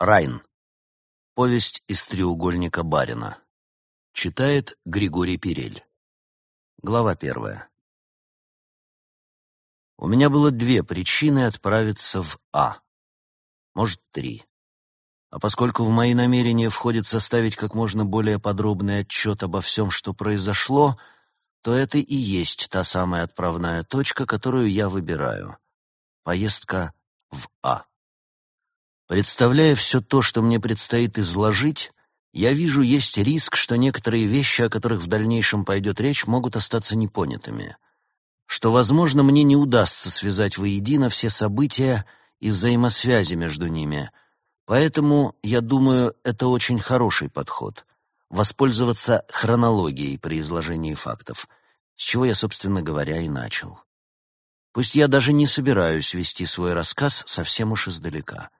Райн. Повесть из треугольника Барина. Читает Григорий Перель. Глава первая. У меня было две причины отправиться в А. Может, три. А поскольку в мои намерения входит составить как можно более подробный отчет обо всем, что произошло, то это и есть та самая отправная точка, которую я выбираю. Поездка в А. Представляя все то, что мне предстоит изложить, я вижу, есть риск, что некоторые вещи, о которых в дальнейшем пойдет речь, могут остаться непонятыми. Что, возможно, мне не удастся связать воедино все события и взаимосвязи между ними. Поэтому, я думаю, это очень хороший подход — воспользоваться хронологией при изложении фактов, с чего я, собственно говоря, и начал. Пусть я даже не собираюсь вести свой рассказ совсем уж издалека —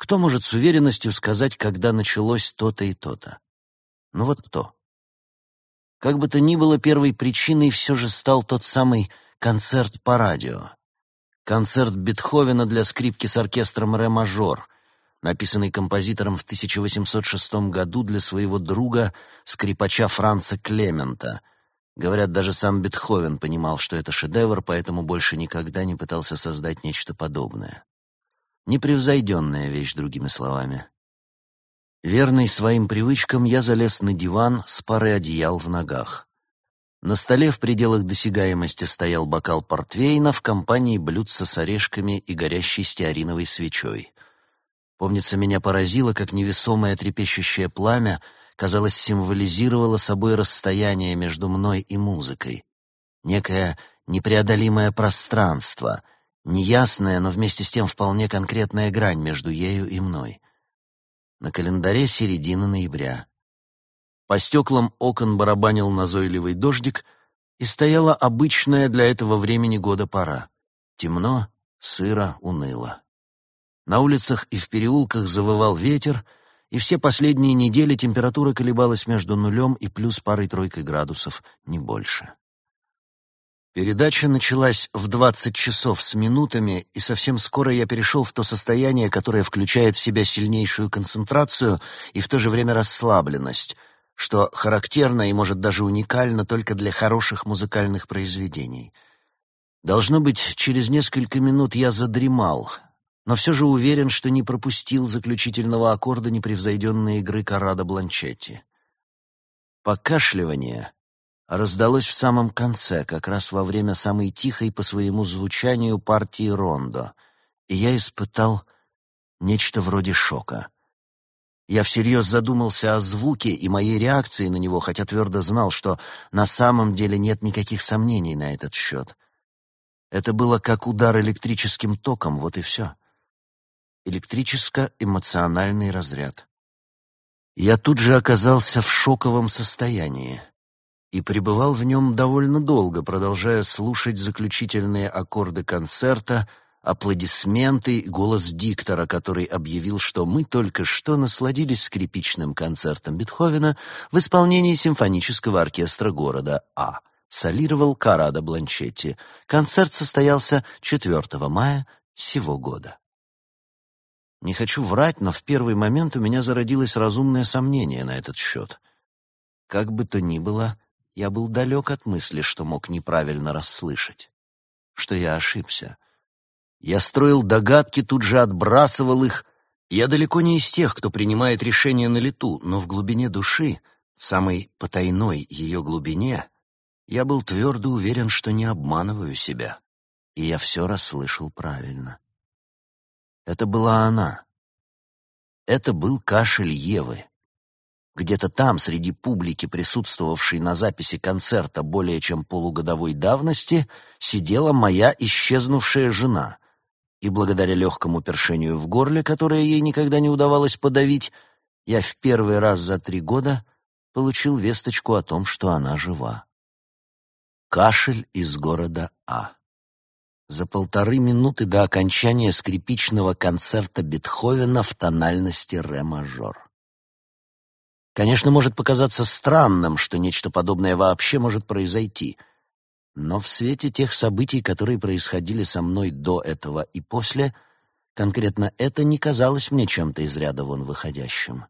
кто может с уверенностью сказать, когда началось то-то и то-то? Ну вот кто? Как бы то ни было, первой причиной все же стал тот самый концерт по радио. Концерт Бетховена для скрипки с оркестром «Ре-мажор», написанный композитором в 1806 году для своего друга, скрипача Франца Клемента. Говорят, даже сам Бетховен понимал, что это шедевр, поэтому больше никогда не пытался создать нечто подобное. Непревзойденная вещь, другими словами. Верный своим привычкам, я залез на диван с парой одеял в ногах. На столе в пределах досягаемости стоял бокал портвейна в компании блюдца с орешками и горящей стеариновой свечой. Помнится, меня поразило, как невесомое трепещущее пламя, казалось, символизировало собой расстояние между мной и музыкой. Некое непреодолимое пространство — неясная, но вместе с тем вполне конкретная грань между ею и мной. На календаре середина ноября. По стеклам окон барабанил назойливый дождик, и стояла обычная для этого времени года пора. Темно, сыро, уныло. На улицах и в переулках завывал ветер, и все последние недели температура колебалась между нулем и плюс парой-тройкой градусов, не больше. Передача началась в 20 часов с минутами, и совсем скоро я перешел в то состояние, которое включает в себя сильнейшую концентрацию и в то же время расслабленность, что характерно и, может, даже уникально только для хороших музыкальных произведений. Должно быть, через несколько минут я задремал, но все же уверен, что не пропустил заключительного аккорда непревзойденной игры Карада Бланчетти. Покашливание раздалось в самом конце, как раз во время самой тихой по своему звучанию партии рондо, и я испытал нечто вроде шока. Я всерьез задумался о звуке и моей реакции на него, хотя твердо знал, что на самом деле нет никаких сомнений на этот счет. Это было как удар электрическим током, вот и все. Электрическо-эмоциональный разряд. Я тут же оказался в шоковом состоянии и пребывал в нем довольно долго, продолжая слушать заключительные аккорды концерта, аплодисменты и голос диктора, который объявил, что мы только что насладились скрипичным концертом Бетховена в исполнении симфонического оркестра города А. Солировал Карадо Бланчетти. Концерт состоялся 4 мая сего года. Не хочу врать, но в первый момент у меня зародилось разумное сомнение на этот счет. Как бы то ни было, я был далек от мысли, что мог неправильно расслышать, что я ошибся. Я строил догадки, тут же отбрасывал их. Я далеко не из тех, кто принимает решения на лету, но в глубине души, в самой потайной ее глубине, я был твердо уверен, что не обманываю себя, и я все расслышал правильно. Это была она. Это был кашель Евы. Где-то там, среди публики, присутствовавшей на записи концерта более чем полугодовой давности, сидела моя исчезнувшая жена. И благодаря легкому першению в горле, которое ей никогда не удавалось подавить, я в первый раз за три года получил весточку о том, что она жива. Кашель из города А. За полторы минуты до окончания скрипичного концерта Бетховена в тональности ре-мажор. Конечно, может показаться странным, что нечто подобное вообще может произойти. Но в свете тех событий, которые происходили со мной до этого и после, конкретно это не казалось мне чем-то из ряда вон выходящим.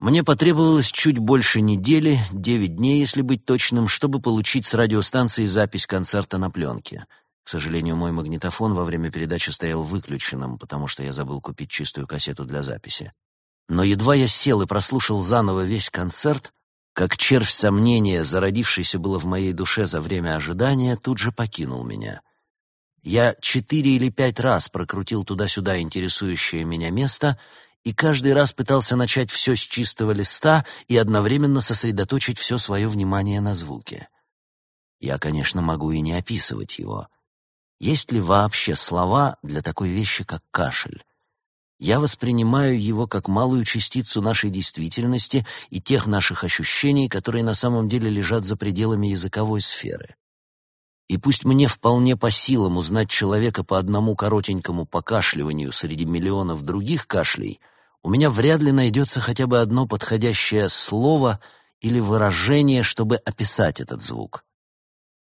Мне потребовалось чуть больше недели, девять дней, если быть точным, чтобы получить с радиостанции запись концерта на пленке. К сожалению, мой магнитофон во время передачи стоял выключенным, потому что я забыл купить чистую кассету для записи. Но едва я сел и прослушал заново весь концерт, как червь сомнения, зародившийся было в моей душе за время ожидания, тут же покинул меня. Я четыре или пять раз прокрутил туда-сюда интересующее меня место и каждый раз пытался начать все с чистого листа и одновременно сосредоточить все свое внимание на звуке. Я, конечно, могу и не описывать его. Есть ли вообще слова для такой вещи, как кашель? Я воспринимаю его как малую частицу нашей действительности и тех наших ощущений, которые на самом деле лежат за пределами языковой сферы. И пусть мне вполне по силам узнать человека по одному коротенькому покашливанию среди миллионов других кашлей, у меня вряд ли найдется хотя бы одно подходящее слово или выражение, чтобы описать этот звук.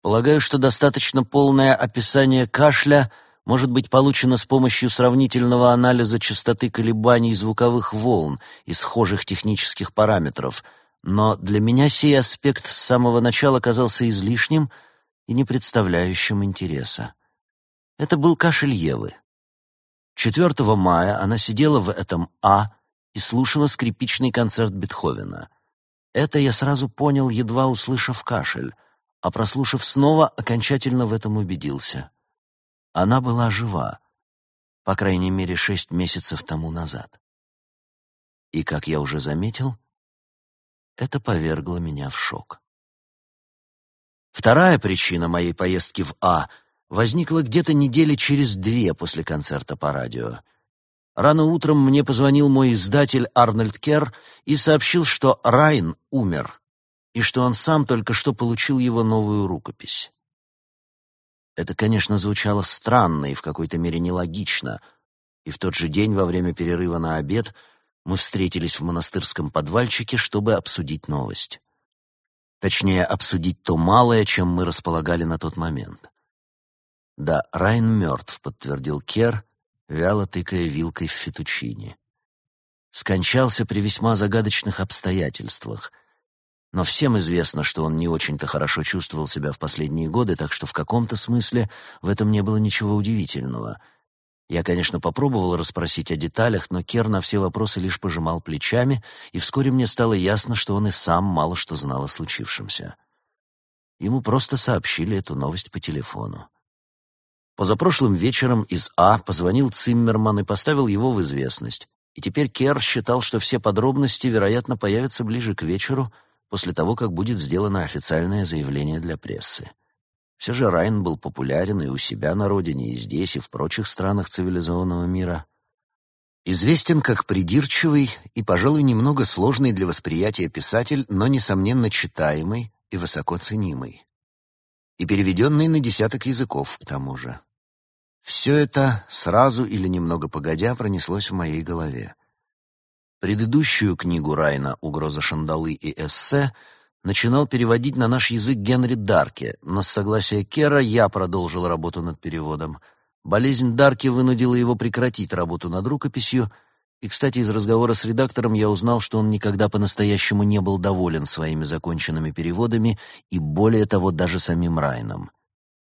Полагаю, что достаточно полное описание кашля — может быть получено с помощью сравнительного анализа частоты колебаний звуковых волн и схожих технических параметров, но для меня сей аспект с самого начала казался излишним и не представляющим интереса. Это был кашель Евы. 4 мая она сидела в этом А и слушала скрипичный концерт Бетховена. Это я сразу понял, едва услышав кашель, а прослушав снова, окончательно в этом убедился. Она была жива, по крайней мере, шесть месяцев тому назад. И, как я уже заметил, это повергло меня в шок. Вторая причина моей поездки в А возникла где-то недели через две после концерта по радио. Рано утром мне позвонил мой издатель Арнольд Керр и сообщил, что Райн умер, и что он сам только что получил его новую рукопись. Это, конечно, звучало странно и в какой-то мере нелогично, и в тот же день во время перерыва на обед мы встретились в монастырском подвальчике, чтобы обсудить новость. Точнее, обсудить то малое, чем мы располагали на тот момент. «Да, Райн мертв», — подтвердил Кер, вяло тыкая вилкой в фетучини. Скончался при весьма загадочных обстоятельствах — но всем известно, что он не очень-то хорошо чувствовал себя в последние годы, так что в каком-то смысле в этом не было ничего удивительного. Я, конечно, попробовал расспросить о деталях, но Кер на все вопросы лишь пожимал плечами, и вскоре мне стало ясно, что он и сам мало что знал о случившемся. Ему просто сообщили эту новость по телефону. Позапрошлым вечером из А позвонил Циммерман и поставил его в известность. И теперь Кер считал, что все подробности, вероятно, появятся ближе к вечеру — после того, как будет сделано официальное заявление для прессы. Все же Райн был популярен и у себя на родине, и здесь, и в прочих странах цивилизованного мира. Известен как придирчивый и, пожалуй, немного сложный для восприятия писатель, но, несомненно, читаемый и высоко ценимый. И переведенный на десяток языков, к тому же. Все это сразу или немного погодя пронеслось в моей голове. Предыдущую книгу Райна «Угроза Шандалы» и «Эссе» начинал переводить на наш язык Генри Дарке, но с согласия Кера я продолжил работу над переводом. Болезнь Дарки вынудила его прекратить работу над рукописью, и, кстати, из разговора с редактором я узнал, что он никогда по-настоящему не был доволен своими законченными переводами и, более того, даже самим Райном.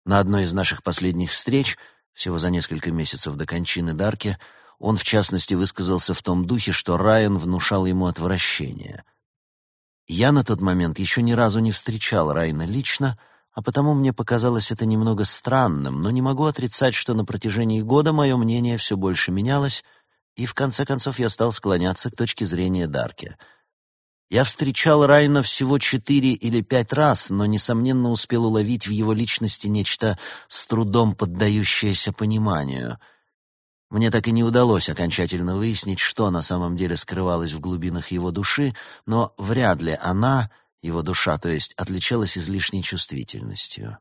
На одной из наших последних встреч, всего за несколько месяцев до кончины Дарки, он, в частности, высказался в том духе, что Райан внушал ему отвращение. Я на тот момент еще ни разу не встречал Райана лично, а потому мне показалось это немного странным, но не могу отрицать, что на протяжении года мое мнение все больше менялось, и в конце концов я стал склоняться к точке зрения Дарки. Я встречал Райна всего четыре или пять раз, но, несомненно, успел уловить в его личности нечто с трудом поддающееся пониманию — мне так и не удалось окончательно выяснить, что на самом деле скрывалось в глубинах его души, но вряд ли она, его душа, то есть, отличалась излишней чувствительностью.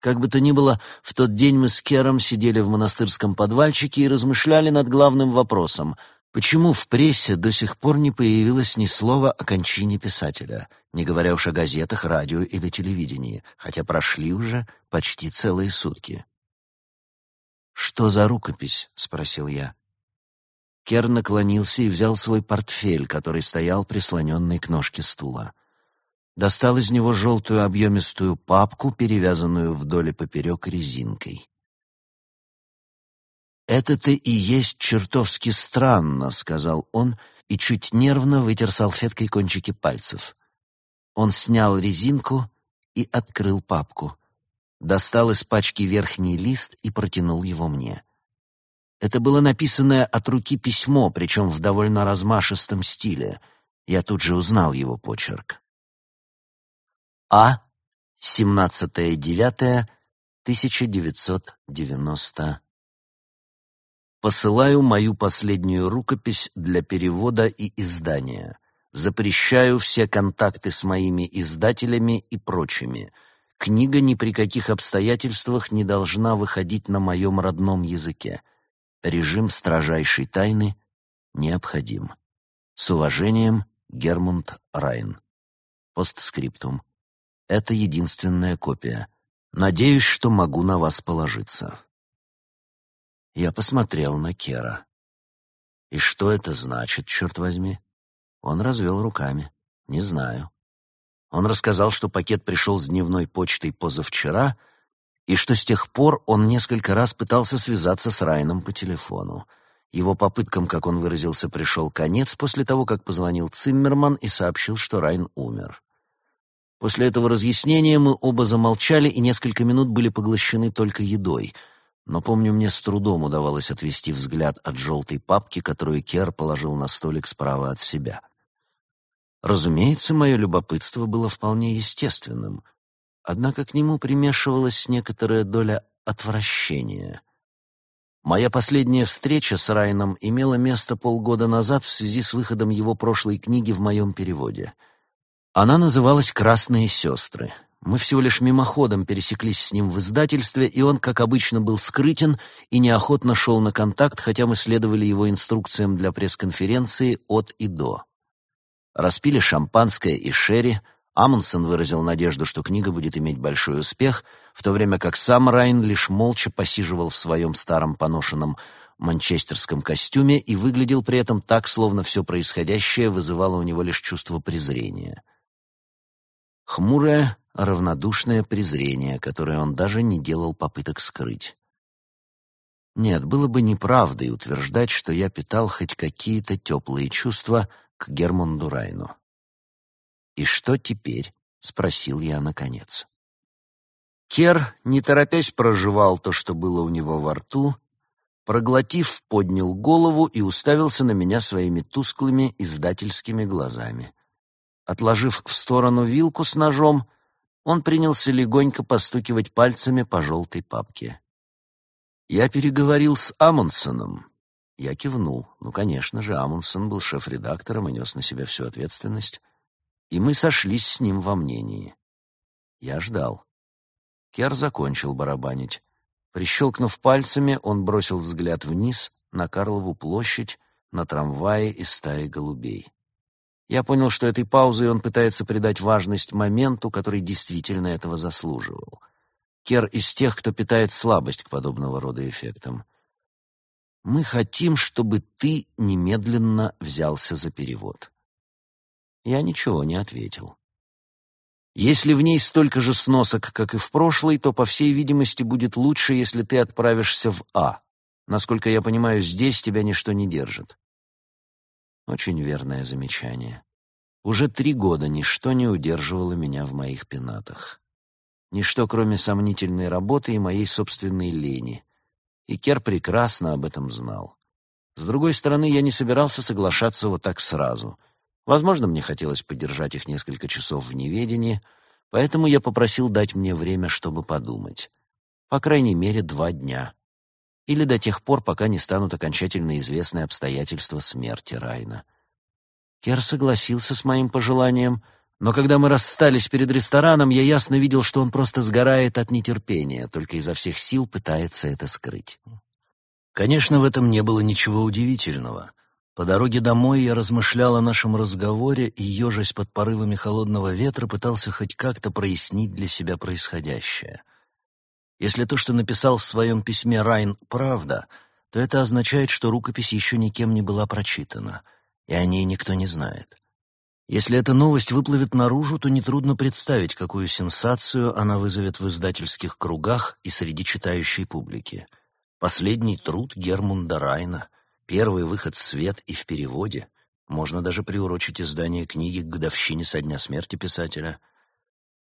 Как бы то ни было, в тот день мы с Кером сидели в монастырском подвальчике и размышляли над главным вопросом — Почему в прессе до сих пор не появилось ни слова о кончине писателя, не говоря уж о газетах, радио или телевидении, хотя прошли уже почти целые сутки? «Что за рукопись?» — спросил я. Кер наклонился и взял свой портфель, который стоял прислоненный к ножке стула. Достал из него желтую объемистую папку, перевязанную вдоль и поперек резинкой. «Это-то и есть чертовски странно», — сказал он и чуть нервно вытер салфеткой кончики пальцев. Он снял резинку и открыл папку. Достал из пачки верхний лист и протянул его мне. Это было написанное от руки письмо, причем в довольно размашистом стиле. Я тут же узнал его почерк. А. 17.09.1990. Посылаю мою последнюю рукопись для перевода и издания. Запрещаю все контакты с моими издателями и прочими. Книга ни при каких обстоятельствах не должна выходить на моем родном языке. Режим строжайшей тайны необходим. С уважением, Гермунд Райн. Постскриптум. Это единственная копия. Надеюсь, что могу на вас положиться. Я посмотрел на Кера. И что это значит, черт возьми? Он развел руками. Не знаю. Он рассказал, что пакет пришел с дневной почтой позавчера — и что с тех пор он несколько раз пытался связаться с Райном по телефону. Его попыткам, как он выразился, пришел конец после того, как позвонил Циммерман и сообщил, что Райн умер. После этого разъяснения мы оба замолчали и несколько минут были поглощены только едой. Но, помню, мне с трудом удавалось отвести взгляд от желтой папки, которую Кер положил на столик справа от себя. Разумеется, мое любопытство было вполне естественным. Однако к нему примешивалась некоторая доля отвращения. Моя последняя встреча с Райном имела место полгода назад в связи с выходом его прошлой книги в моем переводе. Она называлась «Красные сестры». Мы всего лишь мимоходом пересеклись с ним в издательстве, и он, как обычно, был скрытен и неохотно шел на контакт, хотя мы следовали его инструкциям для пресс-конференции от и до. Распили шампанское и шерри, Амундсен выразил надежду, что книга будет иметь большой успех, в то время как сам Райн лишь молча посиживал в своем старом поношенном манчестерском костюме и выглядел при этом так, словно все происходящее вызывало у него лишь чувство презрения. Хмурое, равнодушное презрение, которое он даже не делал попыток скрыть. Нет, было бы неправдой утверждать, что я питал хоть какие-то теплые чувства к Германду Райну. «И что теперь?» — спросил я наконец. Кер, не торопясь, проживал то, что было у него во рту, проглотив, поднял голову и уставился на меня своими тусклыми издательскими глазами. Отложив в сторону вилку с ножом, он принялся легонько постукивать пальцами по желтой папке. «Я переговорил с Амундсеном». Я кивнул. Ну, конечно же, Амундсен был шеф-редактором и нес на себя всю ответственность и мы сошлись с ним во мнении. Я ждал. Кер закончил барабанить. Прищелкнув пальцами, он бросил взгляд вниз на Карлову площадь, на трамвае и стаи голубей. Я понял, что этой паузой он пытается придать важность моменту, который действительно этого заслуживал. Кер из тех, кто питает слабость к подобного рода эффектам. «Мы хотим, чтобы ты немедленно взялся за перевод». Я ничего не ответил. Если в ней столько же сносок, как и в прошлой, то, по всей видимости, будет лучше, если ты отправишься в А. Насколько я понимаю, здесь тебя ничто не держит. Очень верное замечание. Уже три года ничто не удерживало меня в моих пенатах. Ничто, кроме сомнительной работы и моей собственной лени. И Кер прекрасно об этом знал. С другой стороны, я не собирался соглашаться вот так сразу — Возможно, мне хотелось подержать их несколько часов в неведении, поэтому я попросил дать мне время, чтобы подумать. По крайней мере, два дня. Или до тех пор, пока не станут окончательно известны обстоятельства смерти Райна. Кер согласился с моим пожеланием, но когда мы расстались перед рестораном, я ясно видел, что он просто сгорает от нетерпения, только изо всех сил пытается это скрыть. Конечно, в этом не было ничего удивительного — по дороге домой я размышлял о нашем разговоре и, ежась под порывами холодного ветра, пытался хоть как-то прояснить для себя происходящее. Если то, что написал в своем письме Райн, правда, то это означает, что рукопись еще никем не была прочитана, и о ней никто не знает. Если эта новость выплывет наружу, то нетрудно представить, какую сенсацию она вызовет в издательских кругах и среди читающей публики. Последний труд Гермунда Райна, первый выход в свет и в переводе. Можно даже приурочить издание книги к годовщине со дня смерти писателя —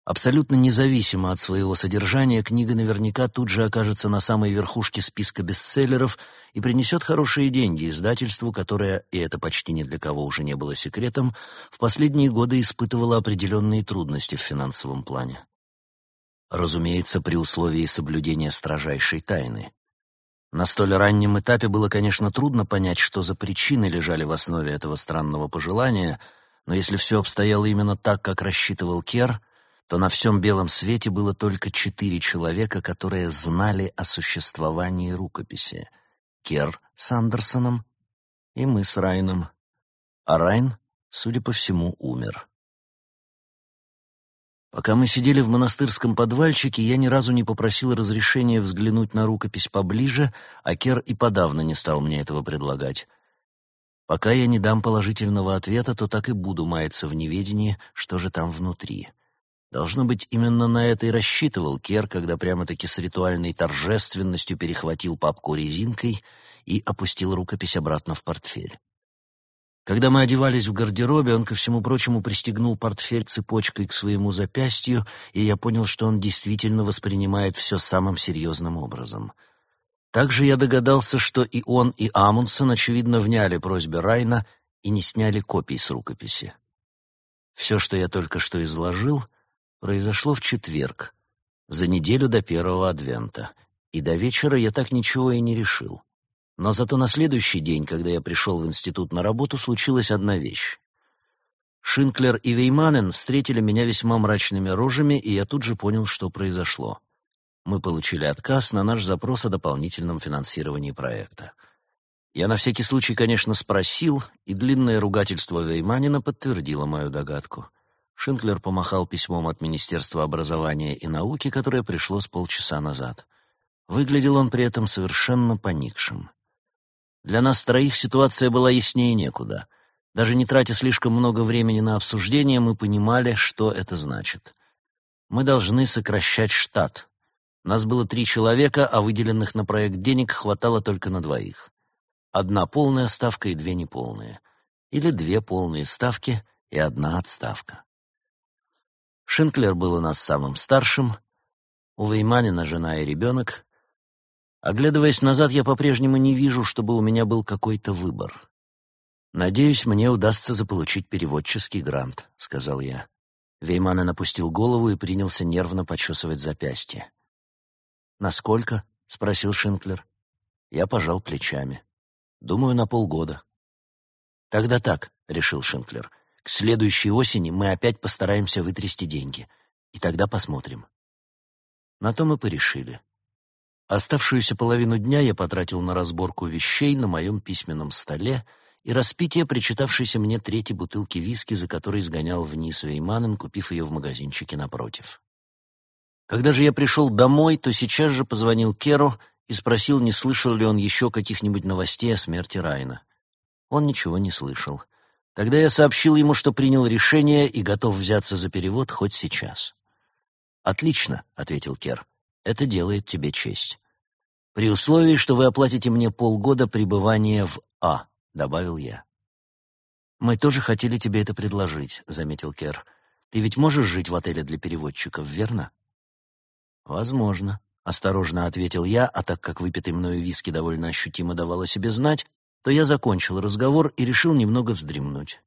Абсолютно независимо от своего содержания, книга наверняка тут же окажется на самой верхушке списка бестселлеров и принесет хорошие деньги издательству, которое, и это почти ни для кого уже не было секретом, в последние годы испытывало определенные трудности в финансовом плане. Разумеется, при условии соблюдения строжайшей тайны. На столь раннем этапе было, конечно, трудно понять, что за причины лежали в основе этого странного пожелания, но если все обстояло именно так, как рассчитывал Кер — то на всем белом свете было только четыре человека, которые знали о существовании рукописи. Кер с Андерсоном и мы с Райном. А Райн, судя по всему, умер. Пока мы сидели в монастырском подвальчике, я ни разу не попросил разрешения взглянуть на рукопись поближе, а Кер и подавно не стал мне этого предлагать. Пока я не дам положительного ответа, то так и буду маяться в неведении, что же там внутри. Должно быть, именно на это и рассчитывал Кер, когда прямо-таки с ритуальной торжественностью перехватил папку резинкой и опустил рукопись обратно в портфель. Когда мы одевались в гардеробе, он, ко всему прочему, пристегнул портфель цепочкой к своему запястью, и я понял, что он действительно воспринимает все самым серьезным образом. Также я догадался, что и он, и Амундсен, очевидно, вняли просьбе Райна и не сняли копий с рукописи. Все, что я только что изложил — произошло в четверг, за неделю до первого адвента, и до вечера я так ничего и не решил. Но зато на следующий день, когда я пришел в институт на работу, случилась одна вещь. Шинклер и Вейманен встретили меня весьма мрачными рожами, и я тут же понял, что произошло. Мы получили отказ на наш запрос о дополнительном финансировании проекта. Я на всякий случай, конечно, спросил, и длинное ругательство Вейманина подтвердило мою догадку. Шинклер помахал письмом от Министерства образования и науки, которое пришло с полчаса назад. Выглядел он при этом совершенно поникшим. Для нас троих ситуация была яснее некуда. Даже не тратя слишком много времени на обсуждение, мы понимали, что это значит. Мы должны сокращать штат. Нас было три человека, а выделенных на проект денег хватало только на двоих. Одна полная ставка и две неполные. Или две полные ставки и одна отставка. Шинклер был у нас самым старшим, у Вейманина жена и ребенок. Оглядываясь назад, я по-прежнему не вижу, чтобы у меня был какой-то выбор. «Надеюсь, мне удастся заполучить переводческий грант», — сказал я. Вейманин опустил голову и принялся нервно почесывать запястье. «Насколько?» — спросил Шинклер. Я пожал плечами. «Думаю, на полгода». «Тогда так», — решил Шинклер. К следующей осени мы опять постараемся вытрясти деньги. И тогда посмотрим. На то мы порешили. Оставшуюся половину дня я потратил на разборку вещей на моем письменном столе и распитие причитавшейся мне третьей бутылки виски, за которой сгонял вниз Вейманен, купив ее в магазинчике напротив. Когда же я пришел домой, то сейчас же позвонил Керу и спросил, не слышал ли он еще каких-нибудь новостей о смерти Райна. Он ничего не слышал. Тогда я сообщил ему, что принял решение и готов взяться за перевод хоть сейчас. «Отлично», — ответил Кер. «Это делает тебе честь. При условии, что вы оплатите мне полгода пребывания в А», — добавил я. «Мы тоже хотели тебе это предложить», — заметил Кер. «Ты ведь можешь жить в отеле для переводчиков, верно?» «Возможно», — осторожно ответил я, а так как выпитый мною виски довольно ощутимо давал себе знать, то я закончил разговор и решил немного вздремнуть.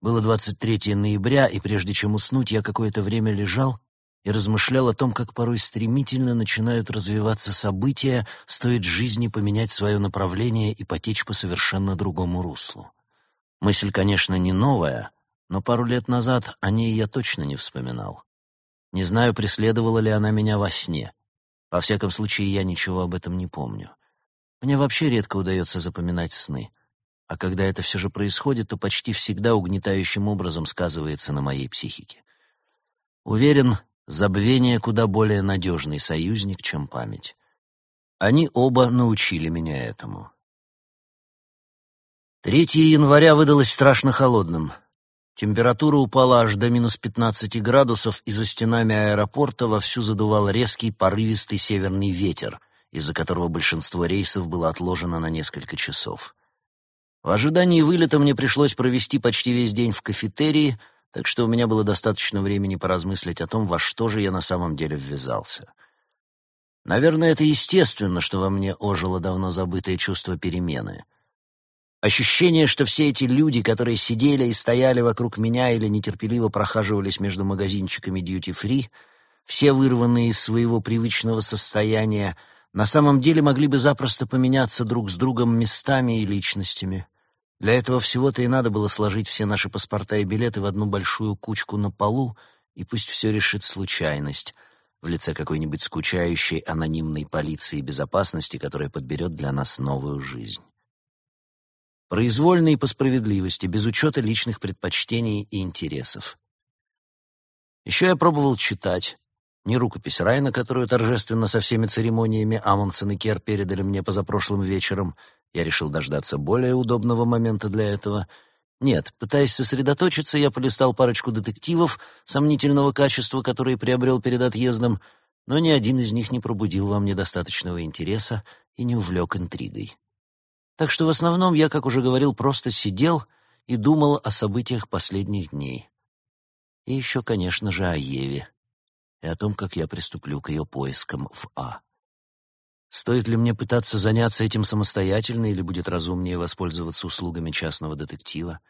Было 23 ноября, и прежде чем уснуть, я какое-то время лежал и размышлял о том, как порой стремительно начинают развиваться события, стоит жизни поменять свое направление и потечь по совершенно другому руслу. Мысль, конечно, не новая, но пару лет назад о ней я точно не вспоминал. Не знаю, преследовала ли она меня во сне. Во всяком случае, я ничего об этом не помню. Мне вообще редко удается запоминать сны. А когда это все же происходит, то почти всегда угнетающим образом сказывается на моей психике. Уверен, Забвение куда более надежный союзник, чем память. Они оба научили меня этому. 3 января выдалось страшно холодным. Температура упала аж до минус 15 градусов, и за стенами аэропорта вовсю задувал резкий порывистый северный ветер, из-за которого большинство рейсов было отложено на несколько часов. В ожидании вылета мне пришлось провести почти весь день в кафетерии, так что у меня было достаточно времени поразмыслить о том, во что же я на самом деле ввязался. Наверное, это естественно, что во мне ожило давно забытое чувство перемены. Ощущение, что все эти люди, которые сидели и стояли вокруг меня или нетерпеливо прохаживались между магазинчиками дьюти-фри, все вырванные из своего привычного состояния, на самом деле могли бы запросто поменяться друг с другом местами и личностями. Для этого всего-то и надо было сложить все наши паспорта и билеты в одну большую кучку на полу, и пусть все решит случайность в лице какой-нибудь скучающей анонимной полиции безопасности, которая подберет для нас новую жизнь. Произвольно и по справедливости, без учета личных предпочтений и интересов. Еще я пробовал читать. Не рукопись Райна, которую торжественно со всеми церемониями Амундсен и Кер передали мне позапрошлым вечером, я решил дождаться более удобного момента для этого. Нет, пытаясь сосредоточиться, я полистал парочку детективов сомнительного качества, которые приобрел перед отъездом, но ни один из них не пробудил во мне достаточного интереса и не увлек интригой. Так что в основном я, как уже говорил, просто сидел и думал о событиях последних дней. И еще, конечно же, о Еве и о том, как я приступлю к ее поискам в А. Стоит ли мне пытаться заняться этим самостоятельно или будет разумнее воспользоваться услугами частного детектива?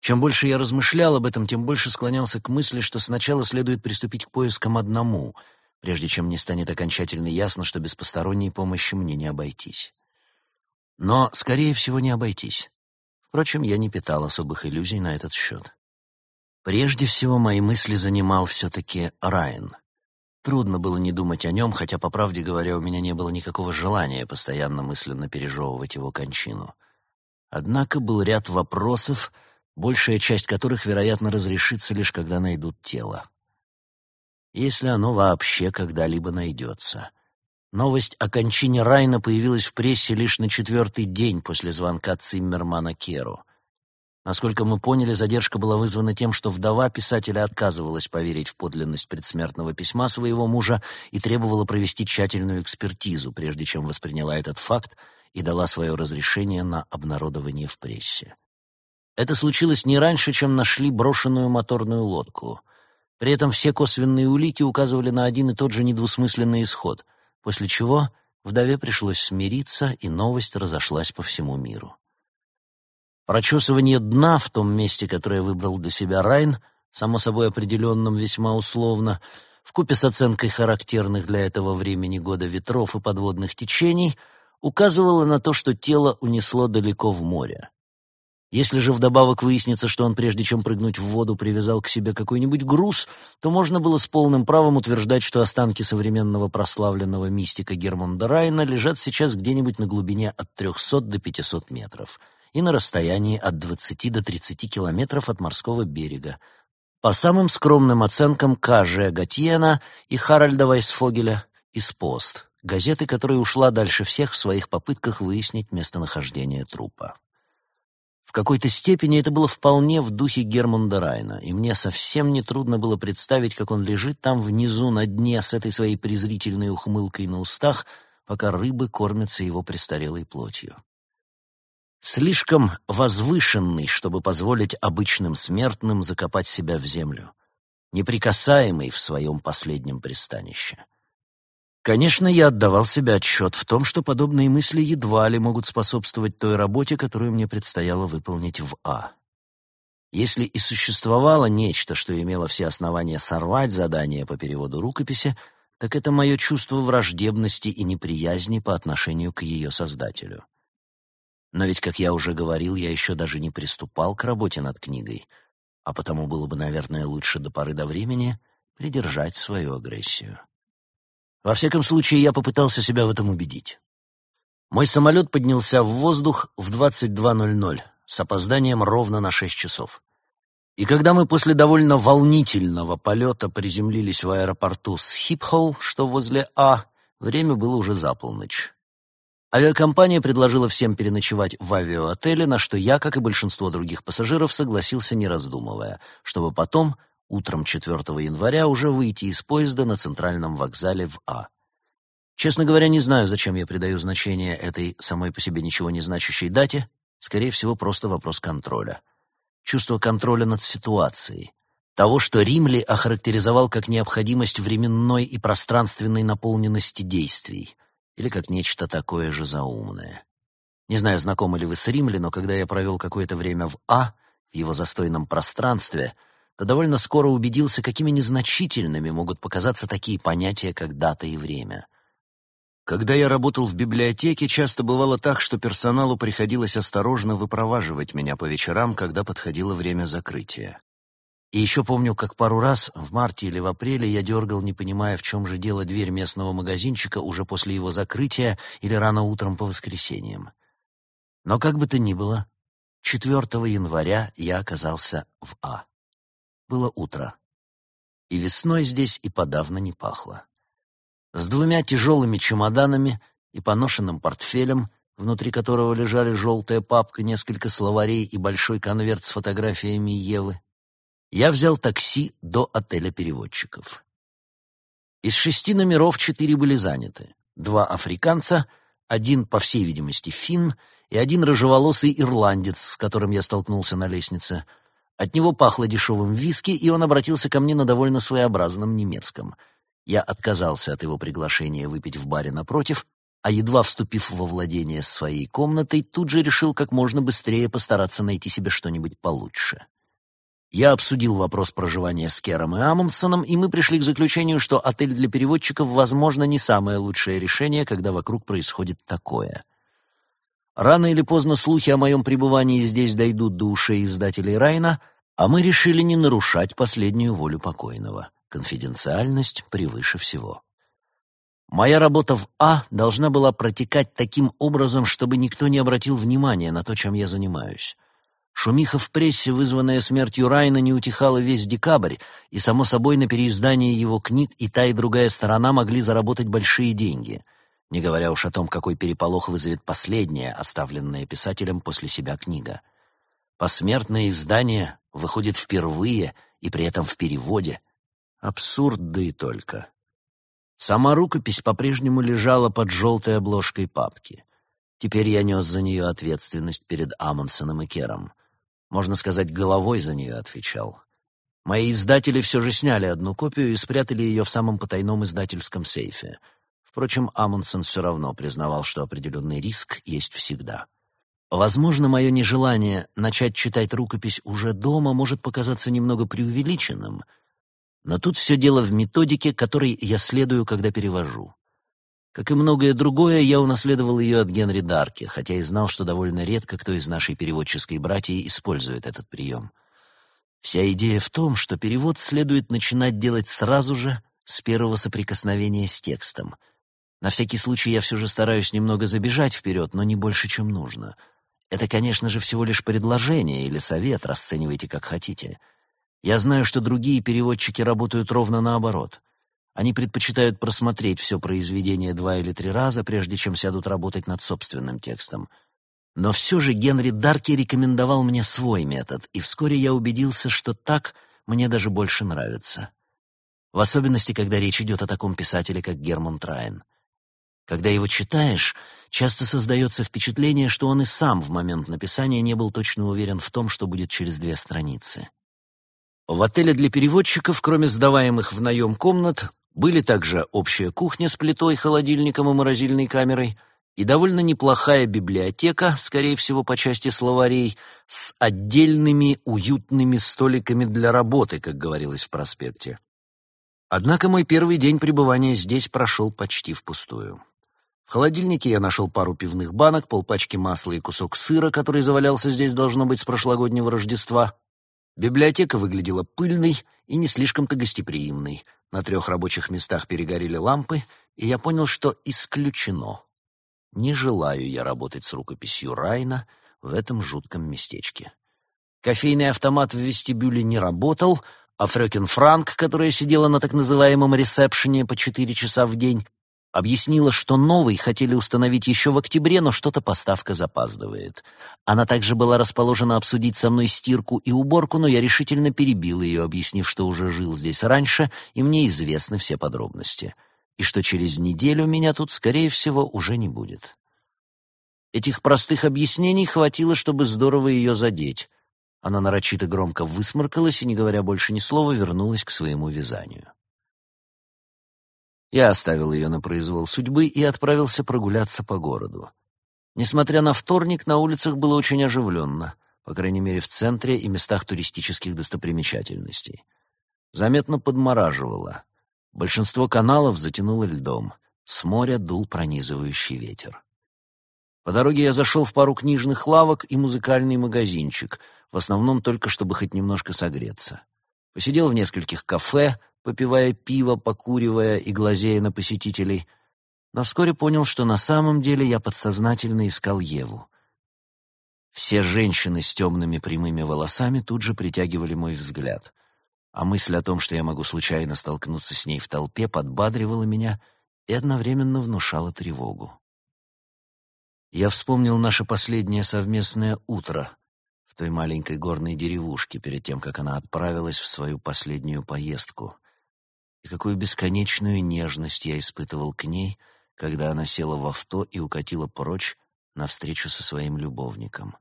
Чем больше я размышлял об этом, тем больше склонялся к мысли, что сначала следует приступить к поискам одному, прежде чем мне станет окончательно ясно, что без посторонней помощи мне не обойтись. Но, скорее всего, не обойтись. Впрочем, я не питал особых иллюзий на этот счет. Прежде всего, мои мысли занимал все-таки Райан. Трудно было не думать о нем, хотя, по правде говоря, у меня не было никакого желания постоянно мысленно пережевывать его кончину. Однако был ряд вопросов, большая часть которых, вероятно, разрешится лишь когда найдут тело. Если оно вообще когда-либо найдется. Новость о кончине Райна появилась в прессе лишь на четвертый день после звонка Циммермана Керу — Насколько мы поняли, задержка была вызвана тем, что вдова писателя отказывалась поверить в подлинность предсмертного письма своего мужа и требовала провести тщательную экспертизу, прежде чем восприняла этот факт и дала свое разрешение на обнародование в прессе. Это случилось не раньше, чем нашли брошенную моторную лодку. При этом все косвенные улики указывали на один и тот же недвусмысленный исход, после чего вдове пришлось смириться, и новость разошлась по всему миру. Прочесывание дна в том месте, которое выбрал для себя Райн, само собой определенным весьма условно, вкупе с оценкой характерных для этого времени года ветров и подводных течений, указывало на то, что тело унесло далеко в море. Если же вдобавок выяснится, что он, прежде чем прыгнуть в воду, привязал к себе какой-нибудь груз, то можно было с полным правом утверждать, что останки современного прославленного мистика Гермонда Райна лежат сейчас где-нибудь на глубине от 300 до 500 метров — и на расстоянии от 20 до 30 километров от морского берега. По самым скромным оценкам К.Ж. Гатьена и Харальда Вайсфогеля из «Пост», газеты, которая ушла дальше всех в своих попытках выяснить местонахождение трупа. В какой-то степени это было вполне в духе Гермунда Райна, и мне совсем не трудно было представить, как он лежит там внизу на дне с этой своей презрительной ухмылкой на устах, пока рыбы кормятся его престарелой плотью слишком возвышенный, чтобы позволить обычным смертным закопать себя в землю, неприкасаемый в своем последнем пристанище. Конечно, я отдавал себе отчет в том, что подобные мысли едва ли могут способствовать той работе, которую мне предстояло выполнить в А. Если и существовало нечто, что имело все основания сорвать задание по переводу рукописи, так это мое чувство враждебности и неприязни по отношению к ее создателю. Но ведь, как я уже говорил, я еще даже не приступал к работе над книгой, а потому было бы, наверное, лучше до поры до времени придержать свою агрессию. Во всяком случае, я попытался себя в этом убедить. Мой самолет поднялся в воздух в 22.00 с опозданием ровно на 6 часов. И когда мы после довольно волнительного полета приземлились в аэропорту Схипхолл, что возле А, время было уже за полночь. Авиакомпания предложила всем переночевать в авиаотеле, на что я, как и большинство других пассажиров, согласился, не раздумывая, чтобы потом, утром 4 января, уже выйти из поезда на центральном вокзале в А. Честно говоря, не знаю, зачем я придаю значение этой самой по себе ничего не значащей дате, скорее всего, просто вопрос контроля. Чувство контроля над ситуацией. Того, что Римли охарактеризовал как необходимость временной и пространственной наполненности действий или как нечто такое же заумное. Не знаю, знакомы ли вы с Римли, но когда я провел какое-то время в А, в его застойном пространстве, то довольно скоро убедился, какими незначительными могут показаться такие понятия, как дата и время. Когда я работал в библиотеке, часто бывало так, что персоналу приходилось осторожно выпроваживать меня по вечерам, когда подходило время закрытия. И еще помню, как пару раз, в марте или в апреле, я дергал, не понимая, в чем же дело, дверь местного магазинчика уже после его закрытия или рано утром по воскресеньям. Но как бы то ни было, 4 января я оказался в А. Было утро. И весной здесь и подавно не пахло. С двумя тяжелыми чемоданами и поношенным портфелем, внутри которого лежали желтая папка, несколько словарей и большой конверт с фотографиями Евы, я взял такси до отеля переводчиков. Из шести номеров четыре были заняты. Два африканца, один, по всей видимости, финн, и один рыжеволосый ирландец, с которым я столкнулся на лестнице. От него пахло дешевым виски, и он обратился ко мне на довольно своеобразном немецком. Я отказался от его приглашения выпить в баре напротив, а едва вступив во владение своей комнатой, тут же решил как можно быстрее постараться найти себе что-нибудь получше. Я обсудил вопрос проживания с Кером и Амундсеном, и мы пришли к заключению, что отель для переводчиков, возможно, не самое лучшее решение, когда вокруг происходит такое. Рано или поздно слухи о моем пребывании здесь дойдут до ушей издателей Райна, а мы решили не нарушать последнюю волю покойного. Конфиденциальность превыше всего. Моя работа в А должна была протекать таким образом, чтобы никто не обратил внимания на то, чем я занимаюсь. Шумиха в прессе, вызванная смертью Райна, не утихала весь декабрь, и, само собой, на переиздании его книг и та, и другая сторона могли заработать большие деньги, не говоря уж о том, какой переполох вызовет последняя, оставленная писателем после себя книга. Посмертное издание выходит впервые и при этом в переводе. Абсурд, да и только. Сама рукопись по-прежнему лежала под желтой обложкой папки. Теперь я нес за нее ответственность перед Амундсеном и Кером можно сказать, головой за нее отвечал. Мои издатели все же сняли одну копию и спрятали ее в самом потайном издательском сейфе. Впрочем, Амундсен все равно признавал, что определенный риск есть всегда. Возможно, мое нежелание начать читать рукопись уже дома может показаться немного преувеличенным, но тут все дело в методике, которой я следую, когда перевожу. Как и многое другое, я унаследовал ее от Генри Дарки, хотя и знал, что довольно редко кто из нашей переводческой братьи использует этот прием. Вся идея в том, что перевод следует начинать делать сразу же, с первого соприкосновения с текстом. На всякий случай я все же стараюсь немного забежать вперед, но не больше, чем нужно. Это, конечно же, всего лишь предложение или совет, расценивайте как хотите. Я знаю, что другие переводчики работают ровно наоборот — они предпочитают просмотреть все произведение два или три раза, прежде чем сядут работать над собственным текстом. Но все же Генри Дарки рекомендовал мне свой метод, и вскоре я убедился, что так мне даже больше нравится. В особенности, когда речь идет о таком писателе, как Герман Трайн. Когда его читаешь, часто создается впечатление, что он и сам в момент написания не был точно уверен в том, что будет через две страницы. В отеле для переводчиков, кроме сдаваемых в наем комнат, были также общая кухня с плитой, холодильником и морозильной камерой и довольно неплохая библиотека, скорее всего, по части словарей, с отдельными уютными столиками для работы, как говорилось в проспекте. Однако мой первый день пребывания здесь прошел почти впустую. В холодильнике я нашел пару пивных банок, полпачки масла и кусок сыра, который завалялся здесь, должно быть, с прошлогоднего Рождества. Библиотека выглядела пыльной и не слишком-то гостеприимной. На трех рабочих местах перегорели лампы, и я понял, что исключено. Не желаю я работать с рукописью Райна в этом жутком местечке. Кофейный автомат в вестибюле не работал, а Фрёкин Франк, которая сидела на так называемом ресепшене по четыре часа в день, Объяснила, что новый хотели установить еще в октябре, но что-то поставка запаздывает. Она также была расположена обсудить со мной стирку и уборку, но я решительно перебил ее, объяснив, что уже жил здесь раньше, и мне известны все подробности. И что через неделю меня тут, скорее всего, уже не будет. Этих простых объяснений хватило, чтобы здорово ее задеть. Она нарочито громко высморкалась и, не говоря больше ни слова, вернулась к своему вязанию. Я оставил ее на произвол судьбы и отправился прогуляться по городу. Несмотря на вторник, на улицах было очень оживленно, по крайней мере в центре и местах туристических достопримечательностей. Заметно подмораживало. Большинство каналов затянуло льдом. С моря дул пронизывающий ветер. По дороге я зашел в пару книжных лавок и музыкальный магазинчик, в основном только чтобы хоть немножко согреться. Посидел в нескольких кафе, попивая пиво, покуривая и глазея на посетителей, но вскоре понял, что на самом деле я подсознательно искал Еву. Все женщины с темными прямыми волосами тут же притягивали мой взгляд, а мысль о том, что я могу случайно столкнуться с ней в толпе, подбадривала меня и одновременно внушала тревогу. Я вспомнил наше последнее совместное утро в той маленькой горной деревушке перед тем, как она отправилась в свою последнюю поездку и какую бесконечную нежность я испытывал к ней, когда она села в авто и укатила прочь навстречу со своим любовником.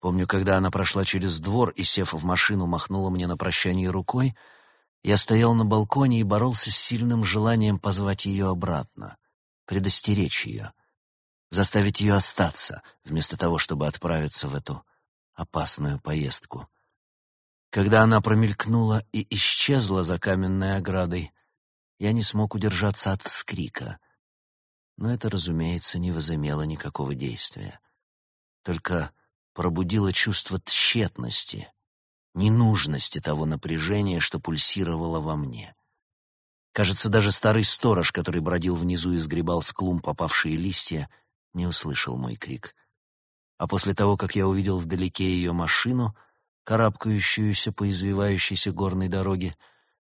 Помню, когда она прошла через двор и, сев в машину, махнула мне на прощание рукой, я стоял на балконе и боролся с сильным желанием позвать ее обратно, предостеречь ее, заставить ее остаться, вместо того, чтобы отправиться в эту опасную поездку. Когда она промелькнула и исчезла за каменной оградой, я не смог удержаться от вскрика. Но это, разумеется, не возымело никакого действия. Только пробудило чувство тщетности, ненужности того напряжения, что пульсировало во мне. Кажется, даже старый сторож, который бродил внизу и сгребал с клумб попавшие листья, не услышал мой крик. А после того, как я увидел вдалеке ее машину — карабкающуюся по извивающейся горной дороге,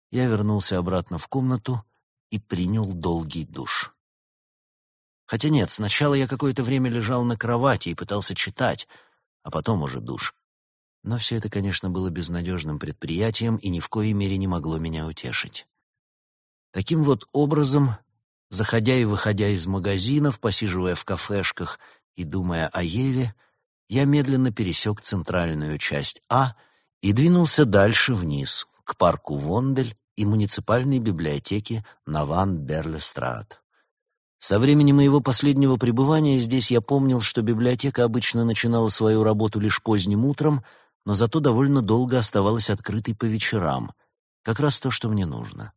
я вернулся обратно в комнату и принял долгий душ. Хотя нет, сначала я какое-то время лежал на кровати и пытался читать, а потом уже душ. Но все это, конечно, было безнадежным предприятием и ни в коей мере не могло меня утешить. Таким вот образом, заходя и выходя из магазинов, посиживая в кафешках и думая о Еве, я медленно пересек центральную часть А и двинулся дальше вниз, к парку Вондель и муниципальной библиотеке Наван Берлестрат. Со времени моего последнего пребывания здесь я помнил, что библиотека обычно начинала свою работу лишь поздним утром, но зато довольно долго оставалась открытой по вечерам. Как раз то, что мне нужно.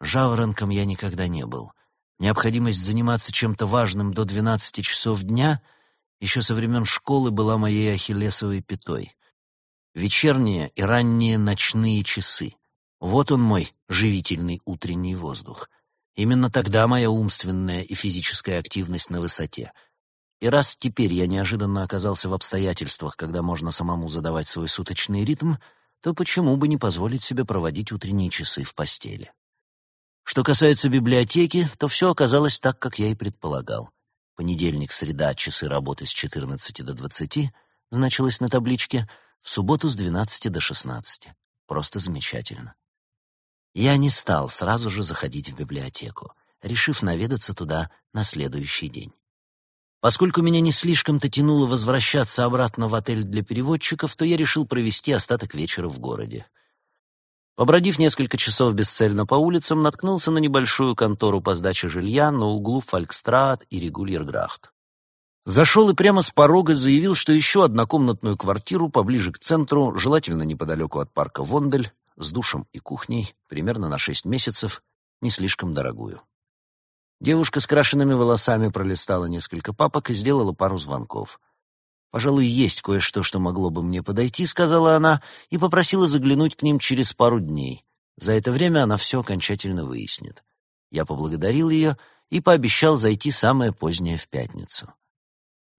Жаворонком я никогда не был. Необходимость заниматься чем-то важным до 12 часов дня — еще со времен школы была моей ахиллесовой пятой. Вечерние и ранние ночные часы. Вот он мой живительный утренний воздух. Именно тогда моя умственная и физическая активность на высоте. И раз теперь я неожиданно оказался в обстоятельствах, когда можно самому задавать свой суточный ритм, то почему бы не позволить себе проводить утренние часы в постели? Что касается библиотеки, то все оказалось так, как я и предполагал. Понедельник, среда, часы работы с 14 до 20, значилось на табличке, в субботу с 12 до 16. Просто замечательно. Я не стал сразу же заходить в библиотеку, решив наведаться туда на следующий день. Поскольку меня не слишком-то тянуло возвращаться обратно в отель для переводчиков, то я решил провести остаток вечера в городе. Побродив несколько часов бесцельно по улицам, наткнулся на небольшую контору по сдаче жилья на углу Фалькстрат и Регульерграхт. Зашел и прямо с порога заявил, что еще однокомнатную квартиру поближе к центру, желательно неподалеку от парка Вондель, с душем и кухней, примерно на шесть месяцев, не слишком дорогую. Девушка с крашенными волосами пролистала несколько папок и сделала пару звонков — «Пожалуй, есть кое-что, что могло бы мне подойти», — сказала она, и попросила заглянуть к ним через пару дней. За это время она все окончательно выяснит. Я поблагодарил ее и пообещал зайти самое позднее в пятницу.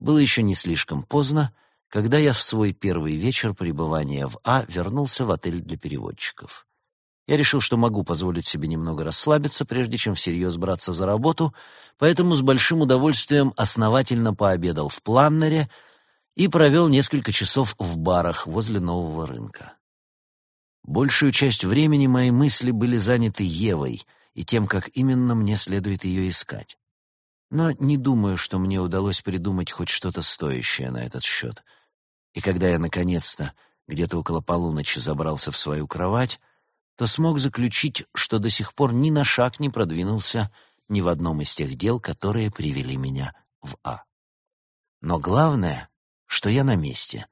Было еще не слишком поздно, когда я в свой первый вечер пребывания в А вернулся в отель для переводчиков. Я решил, что могу позволить себе немного расслабиться, прежде чем всерьез браться за работу, поэтому с большим удовольствием основательно пообедал в планнере и провел несколько часов в барах возле нового рынка. Большую часть времени мои мысли были заняты Евой и тем, как именно мне следует ее искать. Но не думаю, что мне удалось придумать хоть что-то стоящее на этот счет. И когда я, наконец-то, где-то около полуночи забрался в свою кровать, то смог заключить, что до сих пор ни на шаг не продвинулся ни в одном из тех дел, которые привели меня в А. Но главное, что я на месте.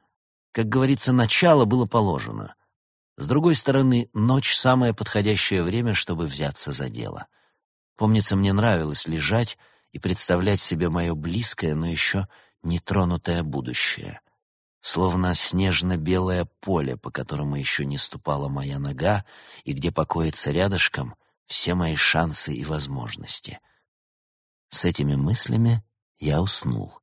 Как говорится, начало было положено. С другой стороны, ночь — самое подходящее время, чтобы взяться за дело. Помнится, мне нравилось лежать и представлять себе мое близкое, но еще нетронутое будущее. Словно снежно-белое поле, по которому еще не ступала моя нога, и где покоятся рядышком все мои шансы и возможности. С этими мыслями я уснул.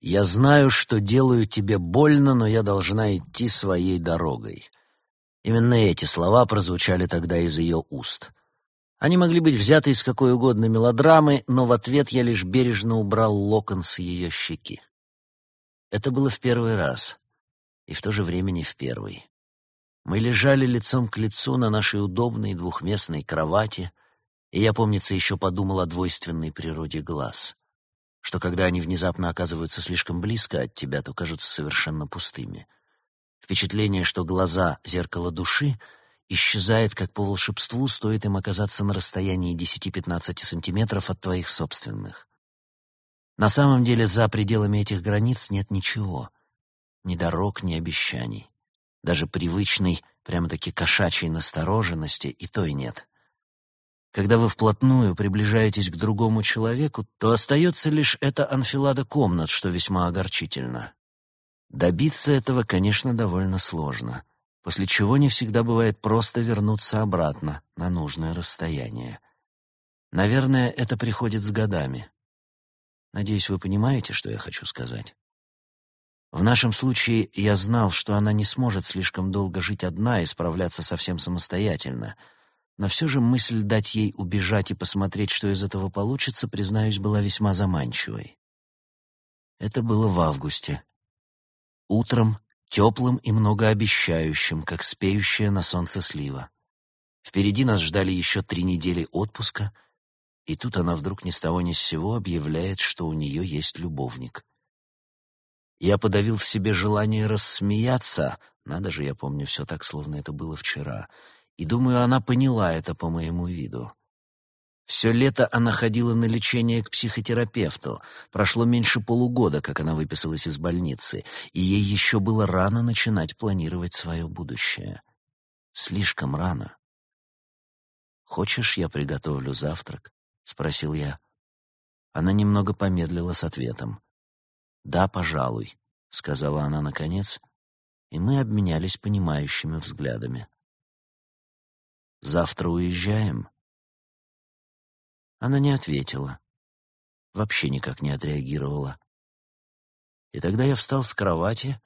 «Я знаю, что делаю тебе больно, но я должна идти своей дорогой». Именно эти слова прозвучали тогда из ее уст. Они могли быть взяты из какой угодно мелодрамы, но в ответ я лишь бережно убрал локон с ее щеки. Это было в первый раз, и в то же время не в первый. Мы лежали лицом к лицу на нашей удобной двухместной кровати, и я, помнится, еще подумал о двойственной природе глаз, что когда они внезапно оказываются слишком близко от тебя, то кажутся совершенно пустыми. Впечатление, что глаза — зеркало души — исчезает как по волшебству, стоит им оказаться на расстоянии 10-15 сантиметров от твоих собственных. На самом деле за пределами этих границ нет ничего. Ни дорог, ни обещаний. Даже привычной, прямо-таки кошачьей настороженности и той нет. Когда вы вплотную приближаетесь к другому человеку, то остается лишь эта анфилада комнат, что весьма огорчительно. Добиться этого, конечно, довольно сложно — после чего не всегда бывает просто вернуться обратно на нужное расстояние. Наверное, это приходит с годами. Надеюсь, вы понимаете, что я хочу сказать. В нашем случае я знал, что она не сможет слишком долго жить одна и справляться совсем самостоятельно, но все же мысль дать ей убежать и посмотреть, что из этого получится, признаюсь, была весьма заманчивой. Это было в августе. Утром теплым и многообещающим, как спеющая на солнце слива. Впереди нас ждали еще три недели отпуска, и тут она вдруг ни с того ни с сего объявляет, что у нее есть любовник. Я подавил в себе желание рассмеяться, надо же, я помню все так, словно это было вчера, и думаю, она поняла это по моему виду. Все лето она ходила на лечение к психотерапевту. Прошло меньше полугода, как она выписалась из больницы, и ей еще было рано начинать планировать свое будущее. Слишком рано. «Хочешь, я приготовлю завтрак?» — спросил я. Она немного помедлила с ответом. «Да, пожалуй», — сказала она наконец, и мы обменялись понимающими взглядами. «Завтра уезжаем?» Она не ответила. Вообще никак не отреагировала. И тогда я встал с кровати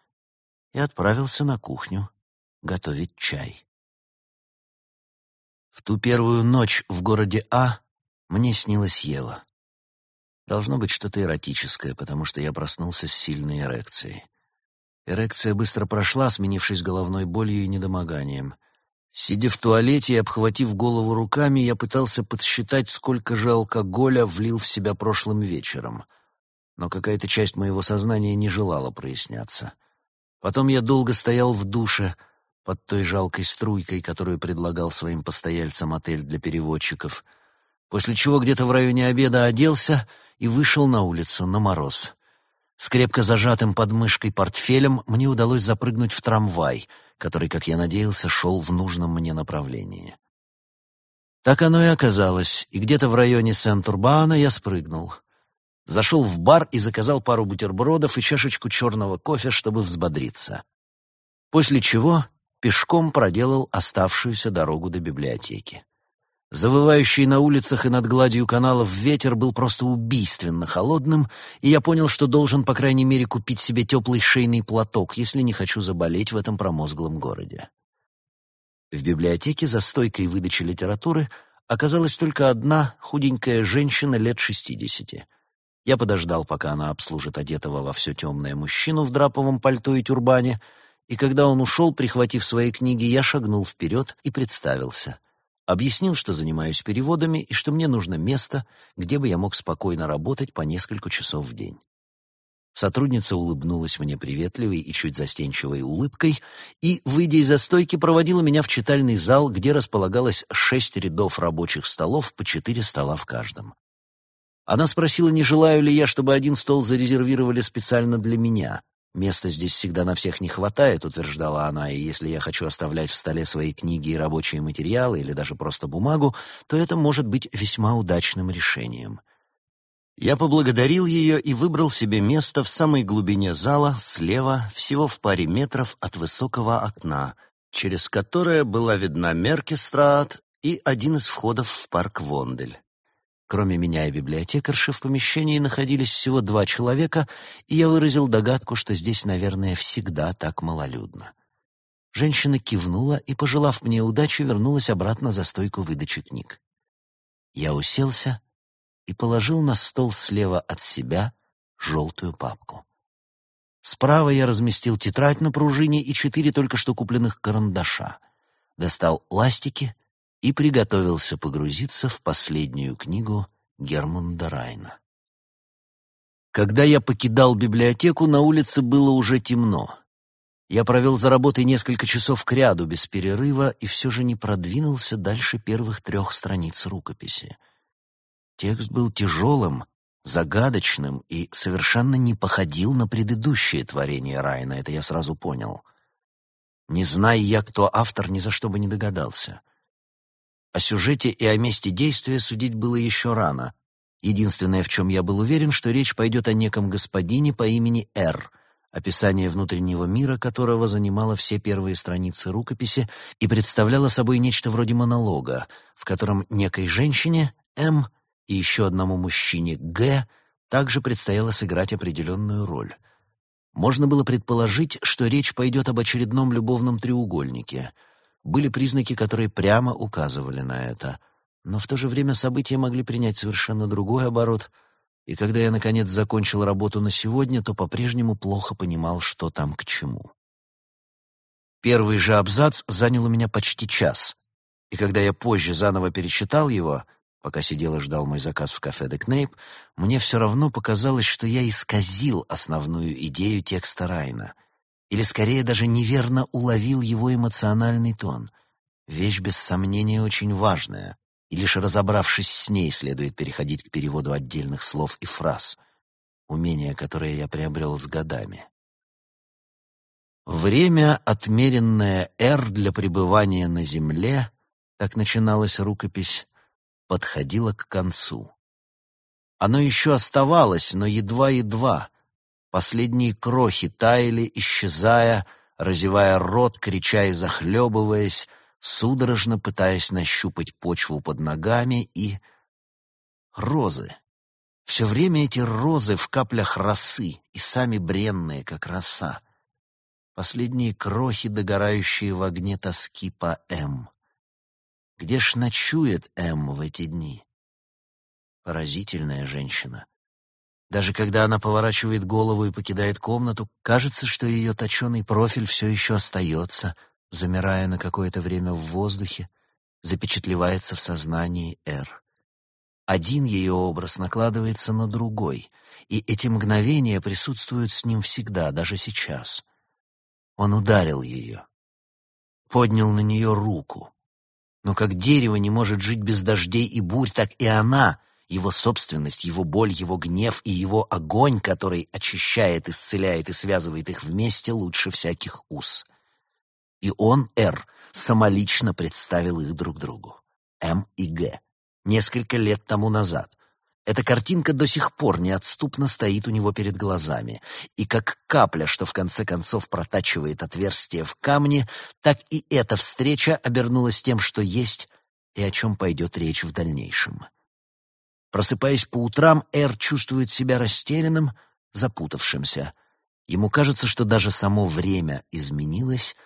и отправился на кухню готовить чай. В ту первую ночь в городе А мне снилась Ева. Должно быть что-то эротическое, потому что я проснулся с сильной эрекцией. Эрекция быстро прошла, сменившись головной болью и недомоганием. Сидя в туалете и обхватив голову руками, я пытался подсчитать, сколько же алкоголя влил в себя прошлым вечером. Но какая-то часть моего сознания не желала проясняться. Потом я долго стоял в душе под той жалкой струйкой, которую предлагал своим постояльцам отель для переводчиков, после чего где-то в районе обеда оделся и вышел на улицу на мороз. С крепко зажатым под мышкой портфелем мне удалось запрыгнуть в трамвай — который, как я надеялся, шел в нужном мне направлении. Так оно и оказалось, и где-то в районе Сент-Урбана я спрыгнул. Зашел в бар и заказал пару бутербродов и чашечку черного кофе, чтобы взбодриться. После чего пешком проделал оставшуюся дорогу до библиотеки. Завывающий на улицах и над гладью каналов ветер был просто убийственно холодным, и я понял, что должен, по крайней мере, купить себе теплый шейный платок, если не хочу заболеть в этом промозглом городе. В библиотеке за стойкой выдачи литературы оказалась только одна худенькая женщина лет шестидесяти. Я подождал, пока она обслужит одетого во все темное мужчину в драповом пальто и тюрбане, и когда он ушел, прихватив свои книги, я шагнул вперед и представился — Объяснил, что занимаюсь переводами и что мне нужно место, где бы я мог спокойно работать по несколько часов в день. Сотрудница улыбнулась мне приветливой и чуть застенчивой улыбкой и, выйдя из застойки, проводила меня в читальный зал, где располагалось шесть рядов рабочих столов по четыре стола в каждом. Она спросила, не желаю ли я, чтобы один стол зарезервировали специально для меня. «Места здесь всегда на всех не хватает», — утверждала она, «и если я хочу оставлять в столе свои книги и рабочие материалы или даже просто бумагу, то это может быть весьма удачным решением». Я поблагодарил ее и выбрал себе место в самой глубине зала, слева, всего в паре метров от высокого окна, через которое была видна Меркестрат и один из входов в парк Вондель. Кроме меня и библиотекарши в помещении находились всего два человека, и я выразил догадку, что здесь, наверное, всегда так малолюдно. Женщина кивнула и, пожелав мне удачи, вернулась обратно за стойку выдачи книг. Я уселся и положил на стол слева от себя желтую папку. Справа я разместил тетрадь на пружине и четыре только что купленных карандаша. Достал ластики и приготовился погрузиться в последнюю книгу Германда Райна. Когда я покидал библиотеку, на улице было уже темно. Я провел за работой несколько часов кряду без перерыва и все же не продвинулся дальше первых трех страниц рукописи. Текст был тяжелым, загадочным и совершенно не походил на предыдущее творение Райна, это я сразу понял. Не зная я, кто автор, ни за что бы не догадался — о сюжете и о месте действия судить было еще рано. Единственное, в чем я был уверен, что речь пойдет о неком господине по имени Р., описание внутреннего мира которого занимало все первые страницы рукописи и представляло собой нечто вроде монолога, в котором некой женщине, М, и еще одному мужчине, Г, также предстояло сыграть определенную роль. Можно было предположить, что речь пойдет об очередном любовном треугольнике — были признаки, которые прямо указывали на это. Но в то же время события могли принять совершенно другой оборот, и когда я, наконец, закончил работу на сегодня, то по-прежнему плохо понимал, что там к чему. Первый же абзац занял у меня почти час, и когда я позже заново перечитал его, пока сидел и ждал мой заказ в кафе «Де Кнейп», мне все равно показалось, что я исказил основную идею текста Райна — или скорее даже неверно уловил его эмоциональный тон. Вещь без сомнения очень важная, и лишь разобравшись с ней следует переходить к переводу отдельных слов и фраз, умение, которое я приобрел с годами. Время, отмеренное «Р» для пребывания на Земле, так начиналась рукопись, подходило к концу. Оно еще оставалось, но едва-едва, Последние крохи таяли, исчезая, разевая рот, крича и захлебываясь, судорожно пытаясь нащупать почву под ногами и... Розы. Все время эти розы в каплях росы и сами бренные, как роса. Последние крохи, догорающие в огне тоски по М. Где ж ночует М в эти дни? Поразительная женщина. Даже когда она поворачивает голову и покидает комнату, кажется, что ее точеный профиль все еще остается, замирая на какое-то время в воздухе, запечатлевается в сознании Р. Один ее образ накладывается на другой, и эти мгновения присутствуют с ним всегда, даже сейчас. Он ударил ее, поднял на нее руку. Но как дерево не может жить без дождей и бурь, так и она — его собственность, его боль, его гнев и его огонь, который очищает, исцеляет и связывает их вместе лучше всяких уз. И он, Р, самолично представил их друг другу. М и Г. Несколько лет тому назад. Эта картинка до сих пор неотступно стоит у него перед глазами, и как капля, что в конце концов протачивает отверстие в камне, так и эта встреча обернулась тем, что есть и о чем пойдет речь в дальнейшем. Просыпаясь по утрам, Эр чувствует себя растерянным, запутавшимся. Ему кажется, что даже само время изменилось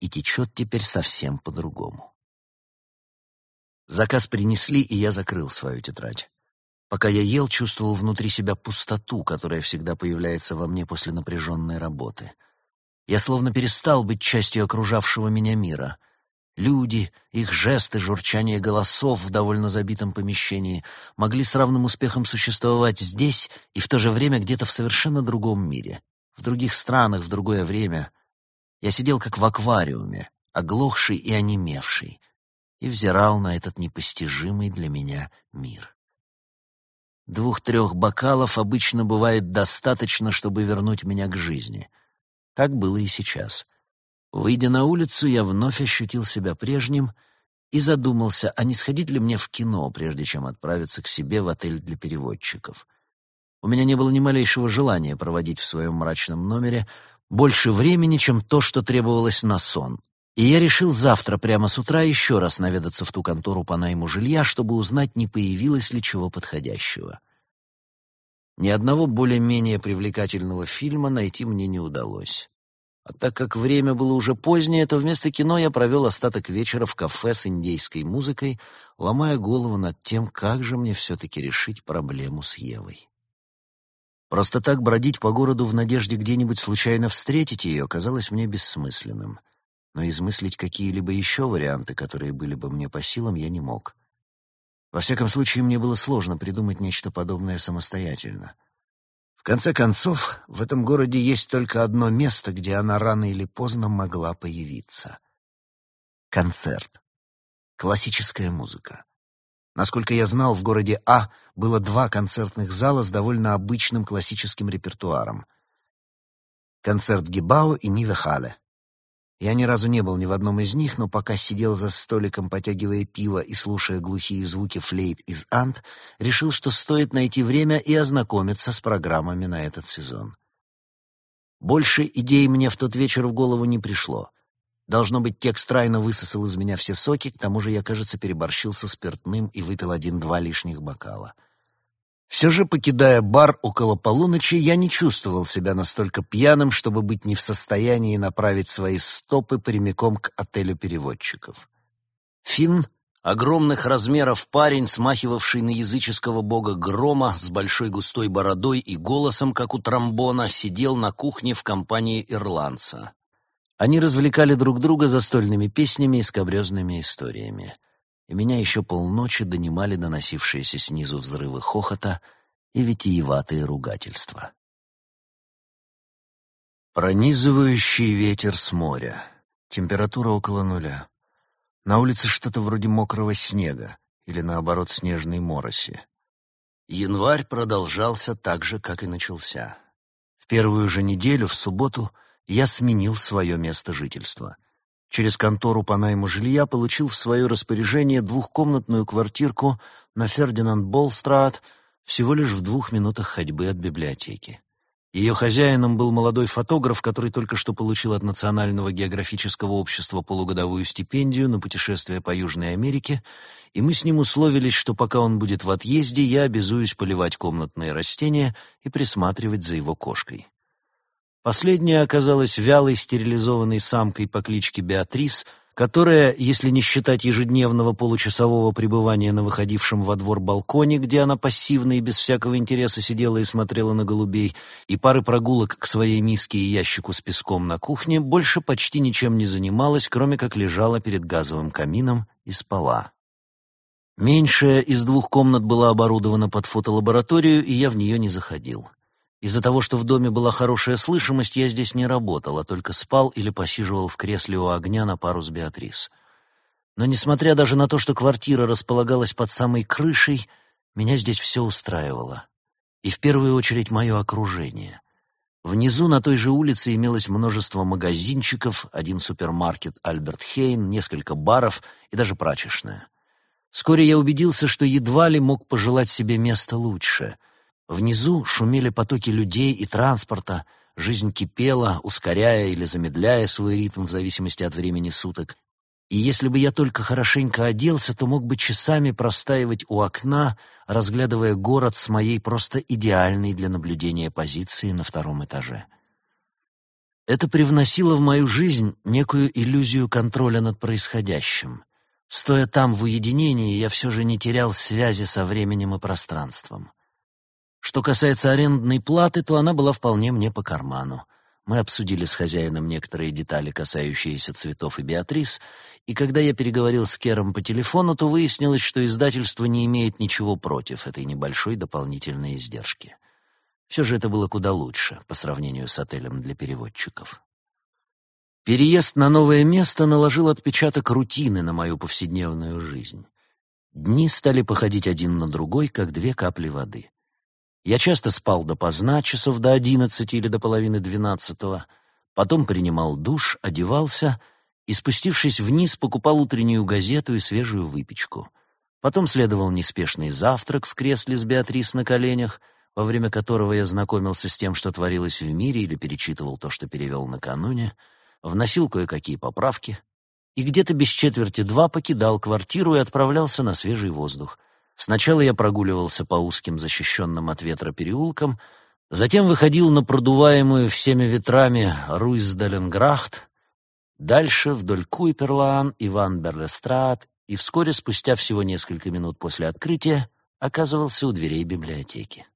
и течет теперь совсем по-другому. Заказ принесли, и я закрыл свою тетрадь. Пока я ел, чувствовал внутри себя пустоту, которая всегда появляется во мне после напряженной работы. Я словно перестал быть частью окружавшего меня мира. Люди, их жесты, журчание голосов в довольно забитом помещении могли с равным успехом существовать здесь и в то же время где-то в совершенно другом мире, в других странах, в другое время. Я сидел как в аквариуме, оглохший и онемевший, и взирал на этот непостижимый для меня мир. Двух-трех бокалов обычно бывает достаточно, чтобы вернуть меня к жизни. Так было и сейчас. Выйдя на улицу, я вновь ощутил себя прежним и задумался, а не сходить ли мне в кино, прежде чем отправиться к себе в отель для переводчиков. У меня не было ни малейшего желания проводить в своем мрачном номере больше времени, чем то, что требовалось на сон, и я решил завтра прямо с утра еще раз наведаться в ту контору по найму жилья, чтобы узнать, не появилось ли чего подходящего. Ни одного более-менее привлекательного фильма найти мне не удалось. А так как время было уже позднее, то вместо кино я провел остаток вечера в кафе с индейской музыкой, ломая голову над тем, как же мне все-таки решить проблему с Евой. Просто так бродить по городу в надежде где-нибудь случайно встретить ее казалось мне бессмысленным но измыслить какие-либо еще варианты, которые были бы мне по силам, я не мог. Во всяком случае, мне было сложно придумать нечто подобное самостоятельно. Конце концов, в этом городе есть только одно место, где она рано или поздно могла появиться. Концерт. Классическая музыка. Насколько я знал, в городе А было два концертных зала с довольно обычным классическим репертуаром. Концерт Гибао и Нивехале. Я ни разу не был ни в одном из них, но пока сидел за столиком, потягивая пиво и слушая глухие звуки флейт из Ант, решил, что стоит найти время и ознакомиться с программами на этот сезон. Больше идей мне в тот вечер в голову не пришло. Должно быть, текст Райна высосал из меня все соки, к тому же я, кажется, переборщил со спиртным и выпил один-два лишних бокала. Все же, покидая бар около полуночи, я не чувствовал себя настолько пьяным, чтобы быть не в состоянии направить свои стопы прямиком к отелю переводчиков. Финн, огромных размеров парень, смахивавший на языческого бога грома, с большой густой бородой и голосом, как у тромбона, сидел на кухне в компании ирландца. Они развлекали друг друга застольными песнями и скобрезными историями и меня еще полночи донимали доносившиеся снизу взрывы хохота и витиеватые ругательства. Пронизывающий ветер с моря. Температура около нуля. На улице что-то вроде мокрого снега или, наоборот, снежной мороси. Январь продолжался так же, как и начался. В первую же неделю, в субботу, я сменил свое место жительства — Через контору по найму жилья получил в свое распоряжение двухкомнатную квартирку на Фердинанд Болстрат всего лишь в двух минутах ходьбы от библиотеки. Ее хозяином был молодой фотограф, который только что получил от Национального географического общества полугодовую стипендию на путешествие по Южной Америке, и мы с ним условились, что пока он будет в отъезде, я обязуюсь поливать комнатные растения и присматривать за его кошкой. Последняя оказалась вялой стерилизованной самкой по кличке Беатрис, которая, если не считать ежедневного получасового пребывания на выходившем во двор балконе, где она пассивно и без всякого интереса сидела и смотрела на голубей, и пары прогулок к своей миске и ящику с песком на кухне, больше почти ничем не занималась, кроме как лежала перед газовым камином и спала. Меньшая из двух комнат была оборудована под фотолабораторию, и я в нее не заходил. Из-за того, что в доме была хорошая слышимость, я здесь не работал, а только спал или посиживал в кресле у огня на пару с Беатрис. Но несмотря даже на то, что квартира располагалась под самой крышей, меня здесь все устраивало. И в первую очередь мое окружение. Внизу на той же улице имелось множество магазинчиков, один супермаркет «Альберт Хейн», несколько баров и даже прачечная. Вскоре я убедился, что едва ли мог пожелать себе место лучше — Внизу шумели потоки людей и транспорта, жизнь кипела, ускоряя или замедляя свой ритм в зависимости от времени суток. И если бы я только хорошенько оделся, то мог бы часами простаивать у окна, разглядывая город с моей просто идеальной для наблюдения позиции на втором этаже. Это привносило в мою жизнь некую иллюзию контроля над происходящим. Стоя там в уединении, я все же не терял связи со временем и пространством. Что касается арендной платы, то она была вполне мне по карману. Мы обсудили с хозяином некоторые детали, касающиеся цветов и Беатрис, и когда я переговорил с Кером по телефону, то выяснилось, что издательство не имеет ничего против этой небольшой дополнительной издержки. Все же это было куда лучше по сравнению с отелем для переводчиков. Переезд на новое место наложил отпечаток рутины на мою повседневную жизнь. Дни стали походить один на другой, как две капли воды. Я часто спал допоздна, часов до одиннадцати или до половины двенадцатого, потом принимал душ, одевался и, спустившись вниз, покупал утреннюю газету и свежую выпечку. Потом следовал неспешный завтрак в кресле с Беатрис на коленях, во время которого я знакомился с тем, что творилось в мире, или перечитывал то, что перевел накануне, вносил кое-какие поправки и где-то без четверти два покидал квартиру и отправлялся на свежий воздух, Сначала я прогуливался по узким защищенным от ветра переулкам, затем выходил на продуваемую всеми ветрами Руйсдаленграхт, дальше вдоль Куйперлаан и Ванберлестрат, и вскоре, спустя всего несколько минут после открытия, оказывался у дверей библиотеки.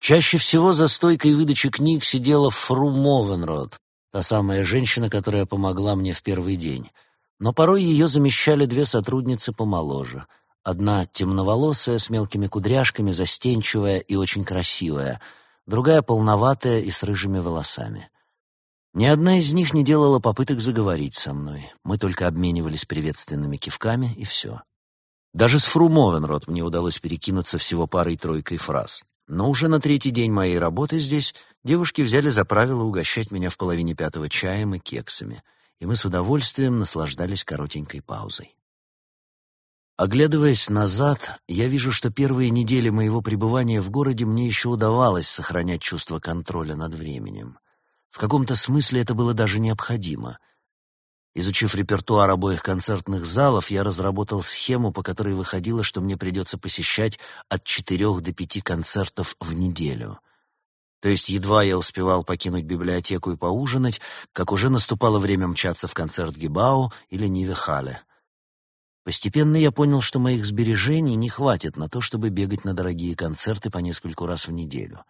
Чаще всего за стойкой выдачи книг сидела Фру Мовенрод, та самая женщина, которая помогла мне в первый день. Но порой ее замещали две сотрудницы помоложе — Одна темноволосая, с мелкими кудряшками, застенчивая и очень красивая, другая полноватая и с рыжими волосами. Ни одна из них не делала попыток заговорить со мной. Мы только обменивались приветственными кивками, и все. Даже с Фру Мовенрот мне удалось перекинуться всего парой-тройкой фраз. Но уже на третий день моей работы здесь девушки взяли за правило угощать меня в половине пятого чаем и кексами, и мы с удовольствием наслаждались коротенькой паузой. Оглядываясь назад, я вижу, что первые недели моего пребывания в городе мне еще удавалось сохранять чувство контроля над временем. В каком-то смысле это было даже необходимо. Изучив репертуар обоих концертных залов, я разработал схему, по которой выходило, что мне придется посещать от четырех до пяти концертов в неделю. То есть едва я успевал покинуть библиотеку и поужинать, как уже наступало время мчаться в концерт Гибау или Нивехале. Постепенно я понял, что моих сбережений не хватит на то, чтобы бегать на дорогие концерты по нескольку раз в неделю.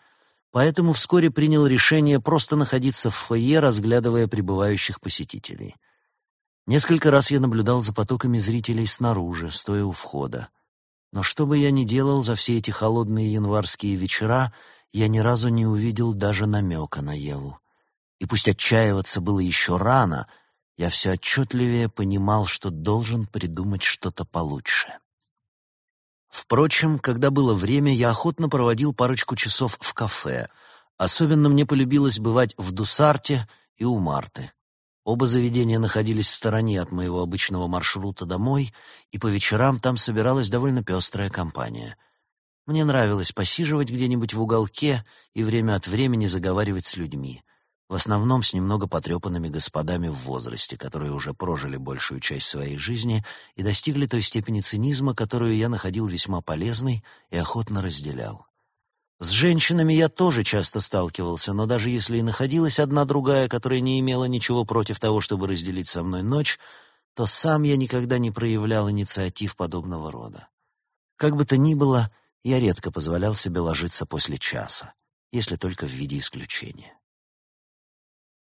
Поэтому вскоре принял решение просто находиться в фойе, разглядывая прибывающих посетителей. Несколько раз я наблюдал за потоками зрителей снаружи, стоя у входа. Но что бы я ни делал за все эти холодные январские вечера, я ни разу не увидел даже намека на Еву. И пусть отчаиваться было еще рано — я все отчетливее понимал, что должен придумать что-то получше. Впрочем, когда было время, я охотно проводил парочку часов в кафе. Особенно мне полюбилось бывать в Дусарте и у Марты. Оба заведения находились в стороне от моего обычного маршрута домой, и по вечерам там собиралась довольно пестрая компания. Мне нравилось посиживать где-нибудь в уголке и время от времени заговаривать с людьми в основном с немного потрепанными господами в возрасте, которые уже прожили большую часть своей жизни и достигли той степени цинизма, которую я находил весьма полезной и охотно разделял. С женщинами я тоже часто сталкивался, но даже если и находилась одна-другая, которая не имела ничего против того, чтобы разделить со мной ночь, то сам я никогда не проявлял инициатив подобного рода. Как бы то ни было, я редко позволял себе ложиться после часа, если только в виде исключения.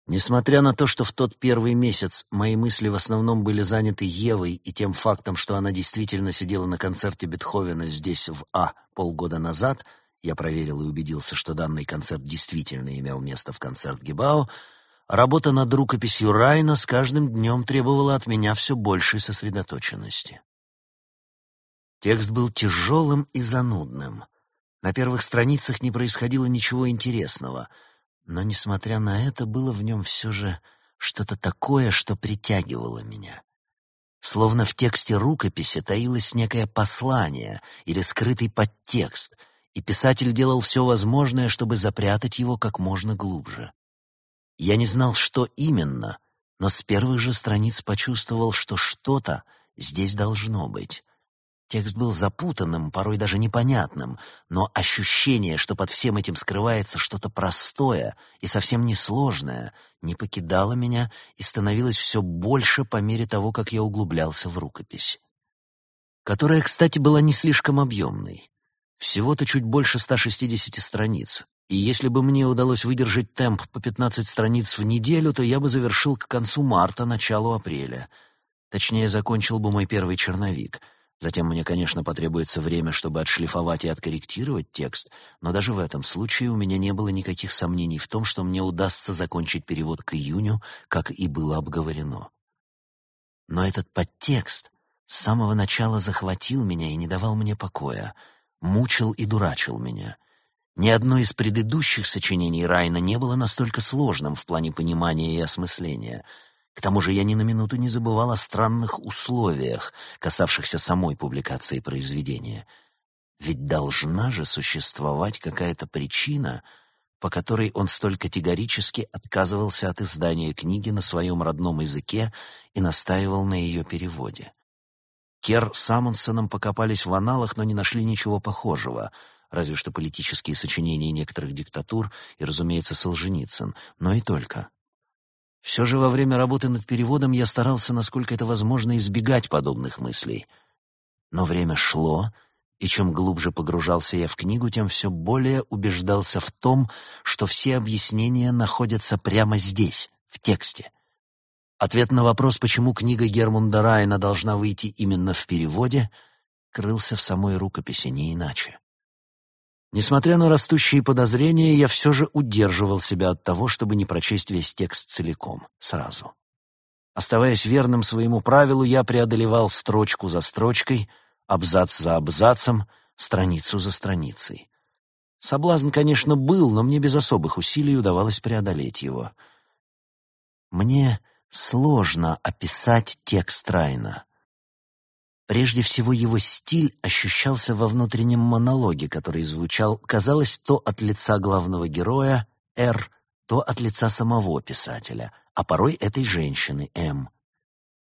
Несмотря на то, что в тот первый месяц мои мысли в основном были заняты Евой и тем фактом, что она действительно сидела на концерте Бетховена здесь, в А, полгода назад, я проверил и убедился, что данный концерт действительно имел место в концерт Гибао, работа над рукописью Райна с каждым днем требовала от меня все большей сосредоточенности. Текст был тяжелым и занудным. На первых страницах не происходило ничего интересного — но, несмотря на это, было в нем все же что-то такое, что притягивало меня. Словно в тексте рукописи таилось некое послание или скрытый подтекст, и писатель делал все возможное, чтобы запрятать его как можно глубже. Я не знал, что именно, но с первых же страниц почувствовал, что что-то здесь должно быть. Текст был запутанным, порой даже непонятным, но ощущение, что под всем этим скрывается что-то простое и совсем несложное, не покидало меня и становилось все больше по мере того, как я углублялся в рукопись. Которая, кстати, была не слишком объемной. Всего-то чуть больше 160 страниц, и если бы мне удалось выдержать темп по 15 страниц в неделю, то я бы завершил к концу марта, началу апреля. Точнее, закончил бы мой первый черновик — Затем мне, конечно, потребуется время, чтобы отшлифовать и откорректировать текст, но даже в этом случае у меня не было никаких сомнений в том, что мне удастся закончить перевод к июню, как и было обговорено. Но этот подтекст с самого начала захватил меня и не давал мне покоя, мучил и дурачил меня. Ни одно из предыдущих сочинений Райна не было настолько сложным в плане понимания и осмысления — к тому же я ни на минуту не забывал о странных условиях, касавшихся самой публикации произведения. Ведь должна же существовать какая-то причина, по которой он столь категорически отказывался от издания книги на своем родном языке и настаивал на ее переводе. Кер с Амундсеном покопались в аналах, но не нашли ничего похожего, разве что политические сочинения некоторых диктатур и, разумеется, Солженицын, но и только. Все же во время работы над переводом я старался, насколько это возможно, избегать подобных мыслей. Но время шло, и чем глубже погружался я в книгу, тем все более убеждался в том, что все объяснения находятся прямо здесь, в тексте. Ответ на вопрос, почему книга Гермунда Райна должна выйти именно в переводе, крылся в самой рукописи, не иначе. Несмотря на растущие подозрения, я все же удерживал себя от того, чтобы не прочесть весь текст целиком, сразу. Оставаясь верным своему правилу, я преодолевал строчку за строчкой, абзац за абзацем, страницу за страницей. Соблазн, конечно, был, но мне без особых усилий удавалось преодолеть его. Мне сложно описать текст Райна. Прежде всего, его стиль ощущался во внутреннем монологе, который звучал, казалось, то от лица главного героя, Р, то от лица самого писателя, а порой этой женщины, М.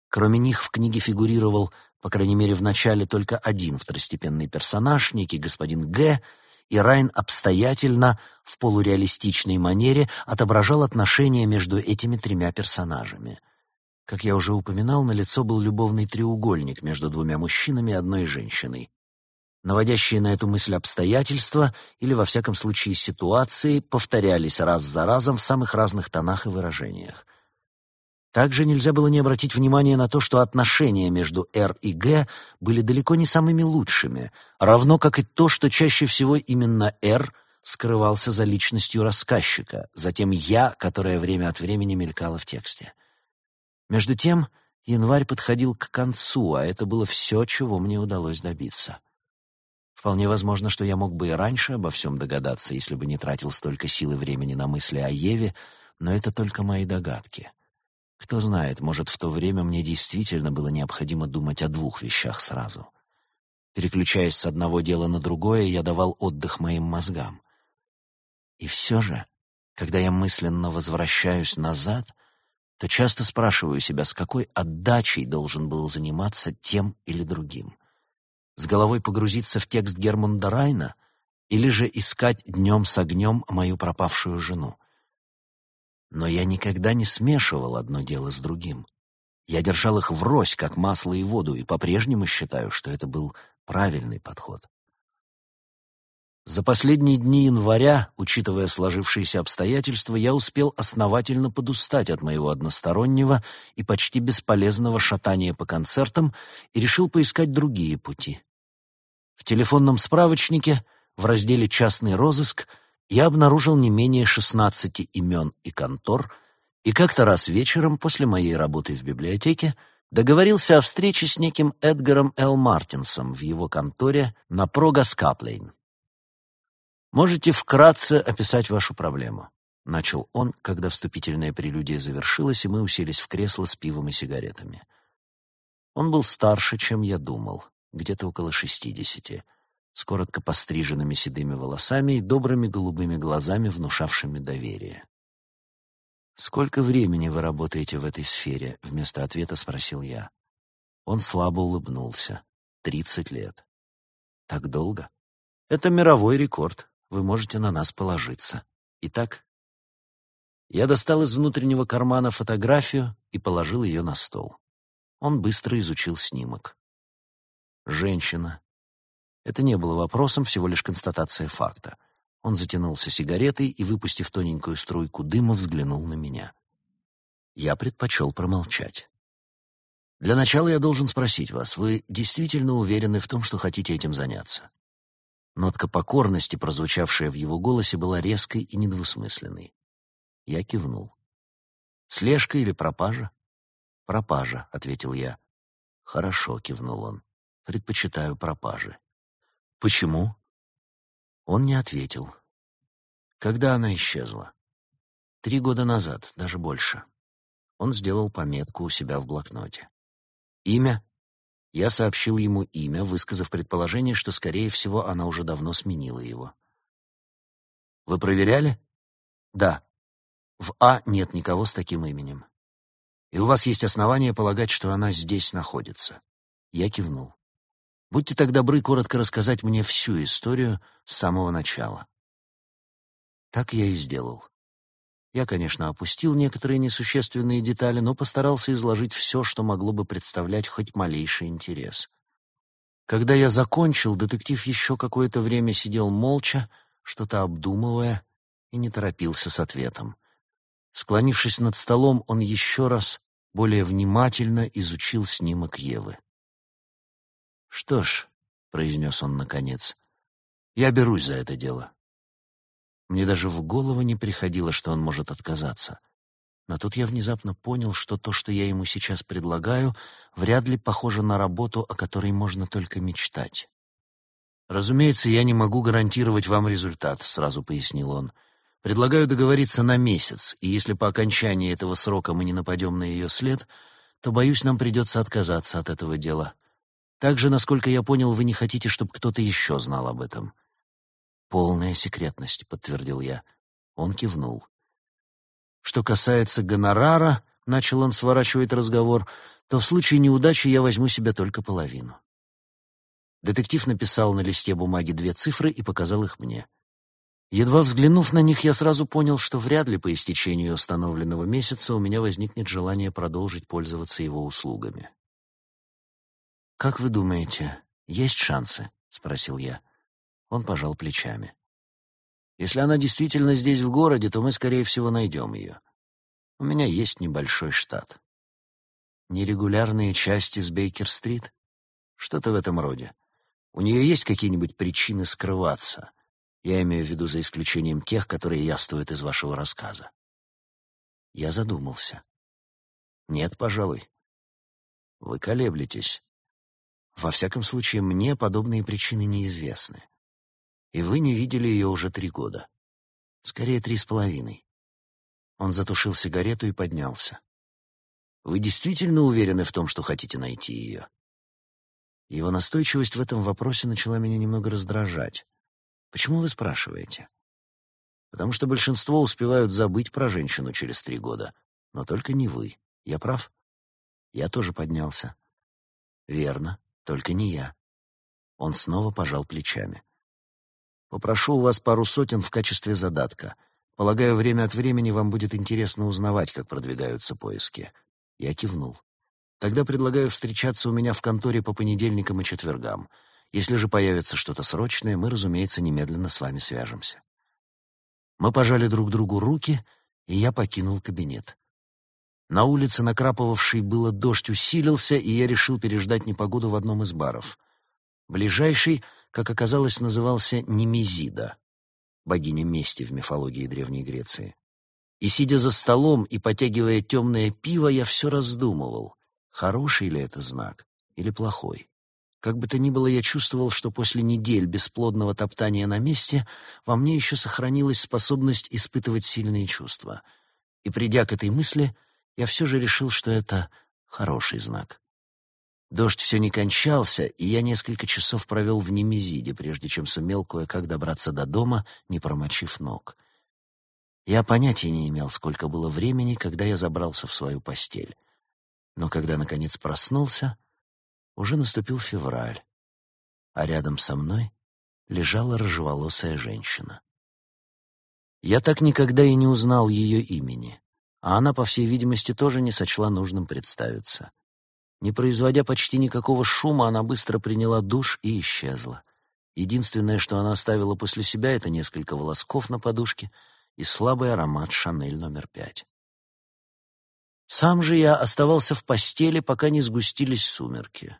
Кроме них в книге фигурировал, по крайней мере в начале, только один второстепенный персонаж, некий господин Г., и Райн обстоятельно, в полуреалистичной манере, отображал отношения между этими тремя персонажами — как я уже упоминал, на лицо был любовный треугольник между двумя мужчинами и одной женщиной. Наводящие на эту мысль обстоятельства, или, во всяком случае, ситуации, повторялись раз за разом в самых разных тонах и выражениях. Также нельзя было не обратить внимания на то, что отношения между Р и Г были далеко не самыми лучшими, равно как и то, что чаще всего именно Р скрывался за личностью рассказчика, затем «я», которое время от времени мелькало в тексте. Между тем, январь подходил к концу, а это было все, чего мне удалось добиться. Вполне возможно, что я мог бы и раньше обо всем догадаться, если бы не тратил столько сил и времени на мысли о Еве, но это только мои догадки. Кто знает, может, в то время мне действительно было необходимо думать о двух вещах сразу. Переключаясь с одного дела на другое, я давал отдых моим мозгам. И все же, когда я мысленно возвращаюсь назад — то часто спрашиваю себя, с какой отдачей должен был заниматься тем или другим. С головой погрузиться в текст Гермунда Райна или же искать днем с огнем мою пропавшую жену. Но я никогда не смешивал одно дело с другим. Я держал их врозь, как масло и воду, и по-прежнему считаю, что это был правильный подход. За последние дни января, учитывая сложившиеся обстоятельства, я успел основательно подустать от моего одностороннего и почти бесполезного шатания по концертам и решил поискать другие пути. В телефонном справочнике в разделе «Частный розыск» я обнаружил не менее 16 имен и контор, и как-то раз вечером после моей работы в библиотеке договорился о встрече с неким Эдгаром Л. Мартинсом в его конторе на Прогаскаплейн. «Можете вкратце описать вашу проблему?» — начал он, когда вступительная прелюдия завершилась, и мы уселись в кресло с пивом и сигаретами. Он был старше, чем я думал, где-то около шестидесяти, с коротко постриженными седыми волосами и добрыми голубыми глазами, внушавшими доверие. «Сколько времени вы работаете в этой сфере?» — вместо ответа спросил я. Он слабо улыбнулся. «Тридцать лет». «Так долго?» «Это мировой рекорд. Вы можете на нас положиться. Итак, я достал из внутреннего кармана фотографию и положил ее на стол. Он быстро изучил снимок. Женщина. Это не было вопросом, всего лишь констатация факта. Он затянулся сигаретой и, выпустив тоненькую струйку дыма, взглянул на меня. Я предпочел промолчать. Для начала я должен спросить вас, вы действительно уверены в том, что хотите этим заняться? Нотка покорности, прозвучавшая в его голосе, была резкой и недвусмысленной. Я кивнул. «Слежка или пропажа?» «Пропажа», — ответил я. «Хорошо», — кивнул он. «Предпочитаю пропажи». «Почему?» Он не ответил. «Когда она исчезла?» «Три года назад, даже больше». Он сделал пометку у себя в блокноте. «Имя?» Я сообщил ему имя, высказав предположение, что, скорее всего, она уже давно сменила его. «Вы проверяли?» «Да», в А нет никого с таким именем. И у вас есть основания полагать, что она здесь находится. Я кивнул. Будьте так добры коротко рассказать мне всю историю с самого начала. Так я и сделал. Я, конечно, опустил некоторые несущественные детали, но постарался изложить все, что могло бы представлять хоть малейший интерес. Когда я закончил, детектив еще какое-то время сидел молча, что-то обдумывая, и не торопился с ответом. Склонившись над столом, он еще раз более внимательно изучил снимок Евы. «Что ж», — произнес он наконец, — «я берусь за это дело». Мне даже в голову не приходило, что он может отказаться. Но тут я внезапно понял, что то, что я ему сейчас предлагаю, вряд ли похоже на работу, о которой можно только мечтать. «Разумеется, я не могу гарантировать вам результат», — сразу пояснил он. Предлагаю договориться на месяц, и если по окончании этого срока мы не нападем на ее след, то, боюсь, нам придется отказаться от этого дела. Также, насколько я понял, вы не хотите, чтобы кто-то еще знал об этом. «Полная секретность», — подтвердил я. Он кивнул. «Что касается гонорара», — начал он сворачивать разговор, «то в случае неудачи я возьму себе только половину». Детектив написал на листе бумаги две цифры и показал их мне. Едва взглянув на них, я сразу понял, что вряд ли по истечению установленного месяца у меня возникнет желание продолжить пользоваться его услугами. «Как вы думаете, есть шансы?» — спросил я. Он пожал плечами. «Если она действительно здесь, в городе, то мы, скорее всего, найдем ее. У меня есть небольшой штат. Нерегулярные части с Бейкер-стрит? Что-то в этом роде. У нее есть какие-нибудь причины скрываться?» Я имею в виду за исключением тех, которые явствуют из вашего рассказа. Я задумался. Нет, пожалуй. Вы колеблетесь. Во всяком случае, мне подобные причины неизвестны. И вы не видели ее уже три года. Скорее, три с половиной. Он затушил сигарету и поднялся. Вы действительно уверены в том, что хотите найти ее? Его настойчивость в этом вопросе начала меня немного раздражать. Почему вы спрашиваете? Потому что большинство успевают забыть про женщину через три года. Но только не вы. Я прав? Я тоже поднялся. Верно, только не я. Он снова пожал плечами. Попрошу у вас пару сотен в качестве задатка. Полагаю, время от времени вам будет интересно узнавать, как продвигаются поиски. Я кивнул. Тогда предлагаю встречаться у меня в конторе по понедельникам и четвергам. Если же появится что-то срочное, мы, разумеется, немедленно с вами свяжемся. Мы пожали друг другу руки, и я покинул кабинет. На улице, накрапывавший было дождь, усилился, и я решил переждать непогоду в одном из баров. Ближайший, как оказалось, назывался Немезида, богиня мести в мифологии Древней Греции. И, сидя за столом и потягивая темное пиво, я все раздумывал, хороший ли это знак или плохой. Как бы то ни было, я чувствовал, что после недель бесплодного топтания на месте во мне еще сохранилась способность испытывать сильные чувства. И придя к этой мысли, я все же решил, что это хороший знак. Дождь все не кончался, и я несколько часов провел в Немезиде, прежде чем сумел кое-как добраться до дома, не промочив ног. Я понятия не имел, сколько было времени, когда я забрался в свою постель. Но когда, наконец, проснулся, уже наступил февраль, а рядом со мной лежала рыжеволосая женщина. Я так никогда и не узнал ее имени, а она, по всей видимости, тоже не сочла нужным представиться. Не производя почти никакого шума, она быстро приняла душ и исчезла. Единственное, что она оставила после себя, это несколько волосков на подушке и слабый аромат «Шанель номер пять». Сам же я оставался в постели, пока не сгустились сумерки.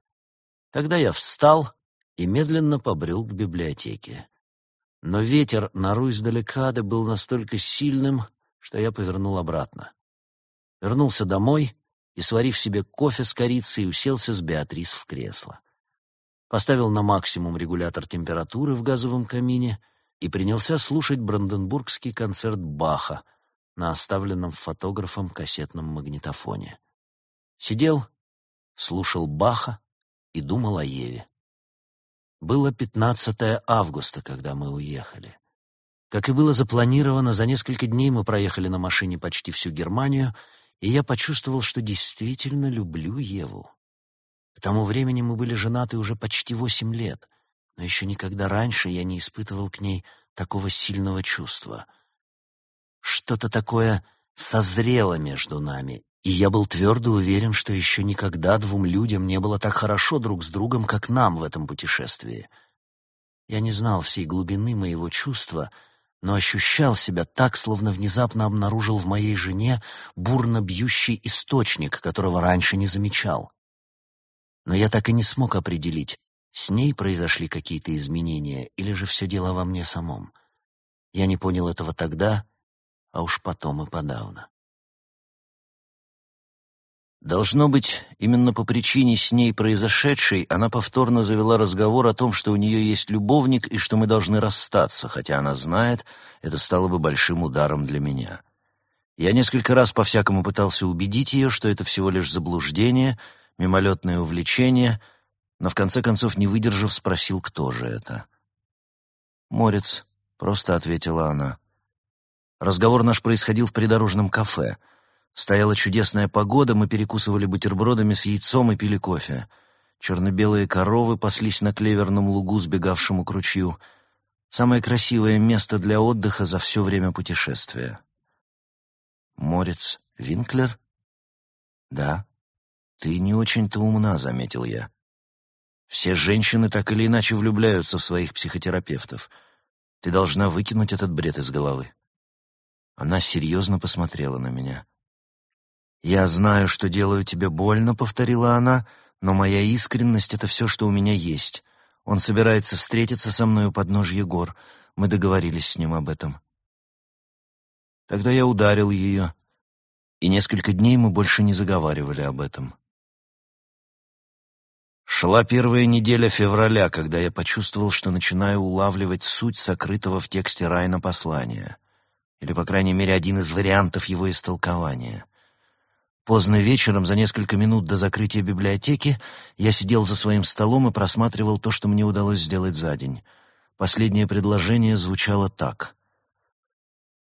Тогда я встал и медленно побрел к библиотеке. Но ветер на Руйс-Далекаде был настолько сильным, что я повернул обратно. Вернулся домой и, сварив себе кофе с корицей, уселся с Беатрис в кресло. Поставил на максимум регулятор температуры в газовом камине и принялся слушать бранденбургский концерт Баха на оставленном фотографом кассетном магнитофоне. Сидел, слушал Баха, и думал о Еве. Было 15 августа, когда мы уехали. Как и было запланировано, за несколько дней мы проехали на машине почти всю Германию, и я почувствовал, что действительно люблю Еву. К тому времени мы были женаты уже почти восемь лет, но еще никогда раньше я не испытывал к ней такого сильного чувства. Что-то такое созрело между нами, и я был твердо уверен, что еще никогда двум людям не было так хорошо друг с другом, как нам в этом путешествии. Я не знал всей глубины моего чувства, но ощущал себя так, словно внезапно обнаружил в моей жене бурно бьющий источник, которого раньше не замечал. Но я так и не смог определить, с ней произошли какие-то изменения или же все дело во мне самом. Я не понял этого тогда, а уж потом и подавно. Должно быть, именно по причине с ней произошедшей она повторно завела разговор о том, что у нее есть любовник и что мы должны расстаться, хотя она знает, это стало бы большим ударом для меня. Я несколько раз по-всякому пытался убедить ее, что это всего лишь заблуждение, мимолетное увлечение, но в конце концов, не выдержав, спросил, кто же это. «Морец», — просто ответила она. Разговор наш происходил в придорожном кафе — Стояла чудесная погода, мы перекусывали бутербродами с яйцом и пили кофе. Черно-белые коровы паслись на клеверном лугу, сбегавшему к ручью. Самое красивое место для отдыха за все время путешествия. «Морец Винклер?» «Да». «Ты не очень-то умна», — заметил я. «Все женщины так или иначе влюбляются в своих психотерапевтов. Ты должна выкинуть этот бред из головы». Она серьезно посмотрела на меня. «Я знаю, что делаю тебе больно», — повторила она, «но моя искренность — это все, что у меня есть. Он собирается встретиться со мной у подножья гор. Мы договорились с ним об этом». Тогда я ударил ее, и несколько дней мы больше не заговаривали об этом. Шла первая неделя февраля, когда я почувствовал, что начинаю улавливать суть сокрытого в тексте Райна послания, или, по крайней мере, один из вариантов его истолкования — Поздно вечером, за несколько минут до закрытия библиотеки, я сидел за своим столом и просматривал то, что мне удалось сделать за день. Последнее предложение звучало так.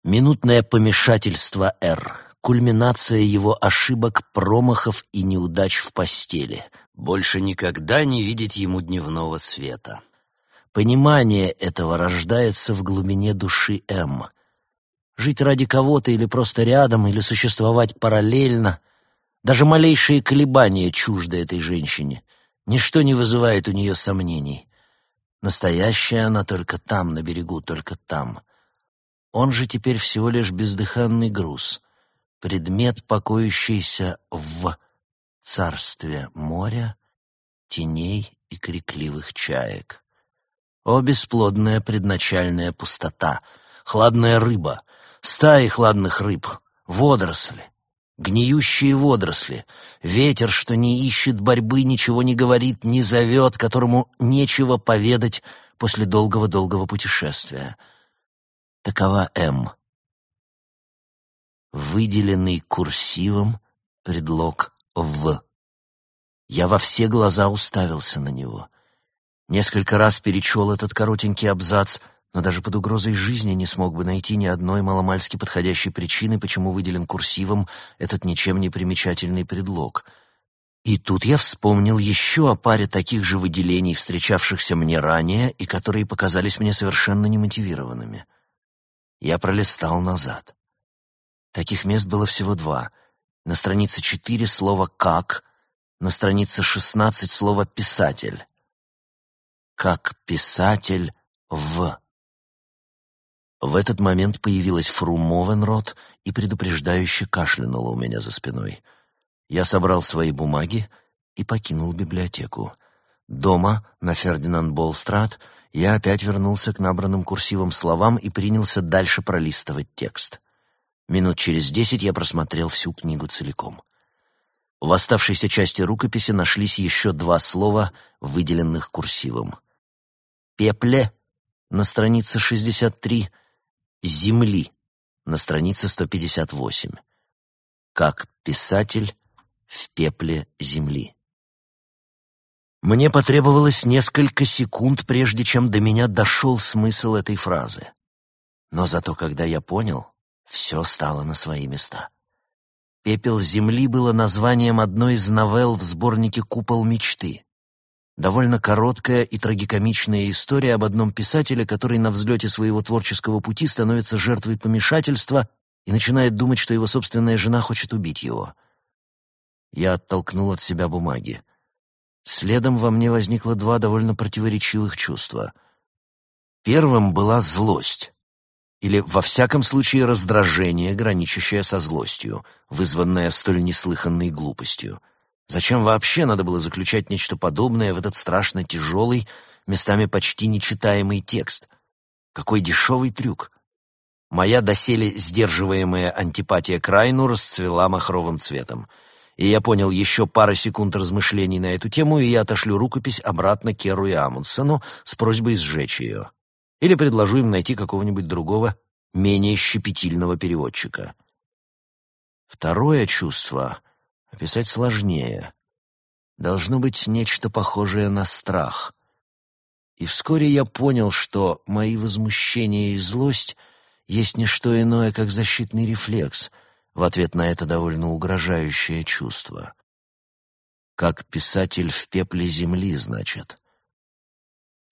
«Минутное помешательство Р. Кульминация его ошибок, промахов и неудач в постели. Больше никогда не видеть ему дневного света. Понимание этого рождается в глубине души М. Жить ради кого-то или просто рядом, или существовать параллельно даже малейшие колебания чужды этой женщине. Ничто не вызывает у нее сомнений. Настоящая она только там, на берегу, только там. Он же теперь всего лишь бездыханный груз, предмет, покоящийся в царстве моря, теней и крикливых чаек. О, бесплодная предначальная пустота, хладная рыба, стаи хладных рыб, водоросли, Гниющие водоросли, ветер, что не ищет борьбы, ничего не говорит, не зовет, которому нечего поведать после долгого-долгого путешествия. Такова М. Выделенный курсивом предлог «в». Я во все глаза уставился на него. Несколько раз перечел этот коротенький абзац, но даже под угрозой жизни не смог бы найти ни одной маломальски подходящей причины, почему выделен курсивом этот ничем не примечательный предлог. И тут я вспомнил еще о паре таких же выделений, встречавшихся мне ранее и которые показались мне совершенно немотивированными. Я пролистал назад. Таких мест было всего два. На странице четыре слово «как», на странице шестнадцать слово «писатель». «Как писатель в». В этот момент появилась Фру Мовенрот и предупреждающе кашлянула у меня за спиной. Я собрал свои бумаги и покинул библиотеку. Дома, на Фердинанд Болстрат, я опять вернулся к набранным курсивом словам и принялся дальше пролистывать текст. Минут через десять я просмотрел всю книгу целиком. В оставшейся части рукописи нашлись еще два слова, выделенных курсивом. «Пепле» на странице 63 «Земли» на странице 158. Как писатель в пепле земли. Мне потребовалось несколько секунд, прежде чем до меня дошел смысл этой фразы. Но зато, когда я понял, все стало на свои места. «Пепел земли» было названием одной из новелл в сборнике «Купол мечты». Довольно короткая и трагикомичная история об одном писателе, который на взлете своего творческого пути становится жертвой помешательства и начинает думать, что его собственная жена хочет убить его. Я оттолкнул от себя бумаги. Следом во мне возникло два довольно противоречивых чувства. Первым была злость. Или, во всяком случае, раздражение, граничащее со злостью, вызванное столь неслыханной глупостью — Зачем вообще надо было заключать нечто подобное в этот страшно тяжелый, местами почти нечитаемый текст? Какой дешевый трюк! Моя доселе сдерживаемая антипатия к Райну расцвела махровым цветом. И я понял еще пара секунд размышлений на эту тему, и я отошлю рукопись обратно Керу и Амундсену с просьбой сжечь ее. Или предложу им найти какого-нибудь другого, менее щепетильного переводчика. Второе чувство описать сложнее. Должно быть нечто похожее на страх. И вскоре я понял, что мои возмущения и злость есть не что иное, как защитный рефлекс в ответ на это довольно угрожающее чувство. Как писатель в пепле земли, значит.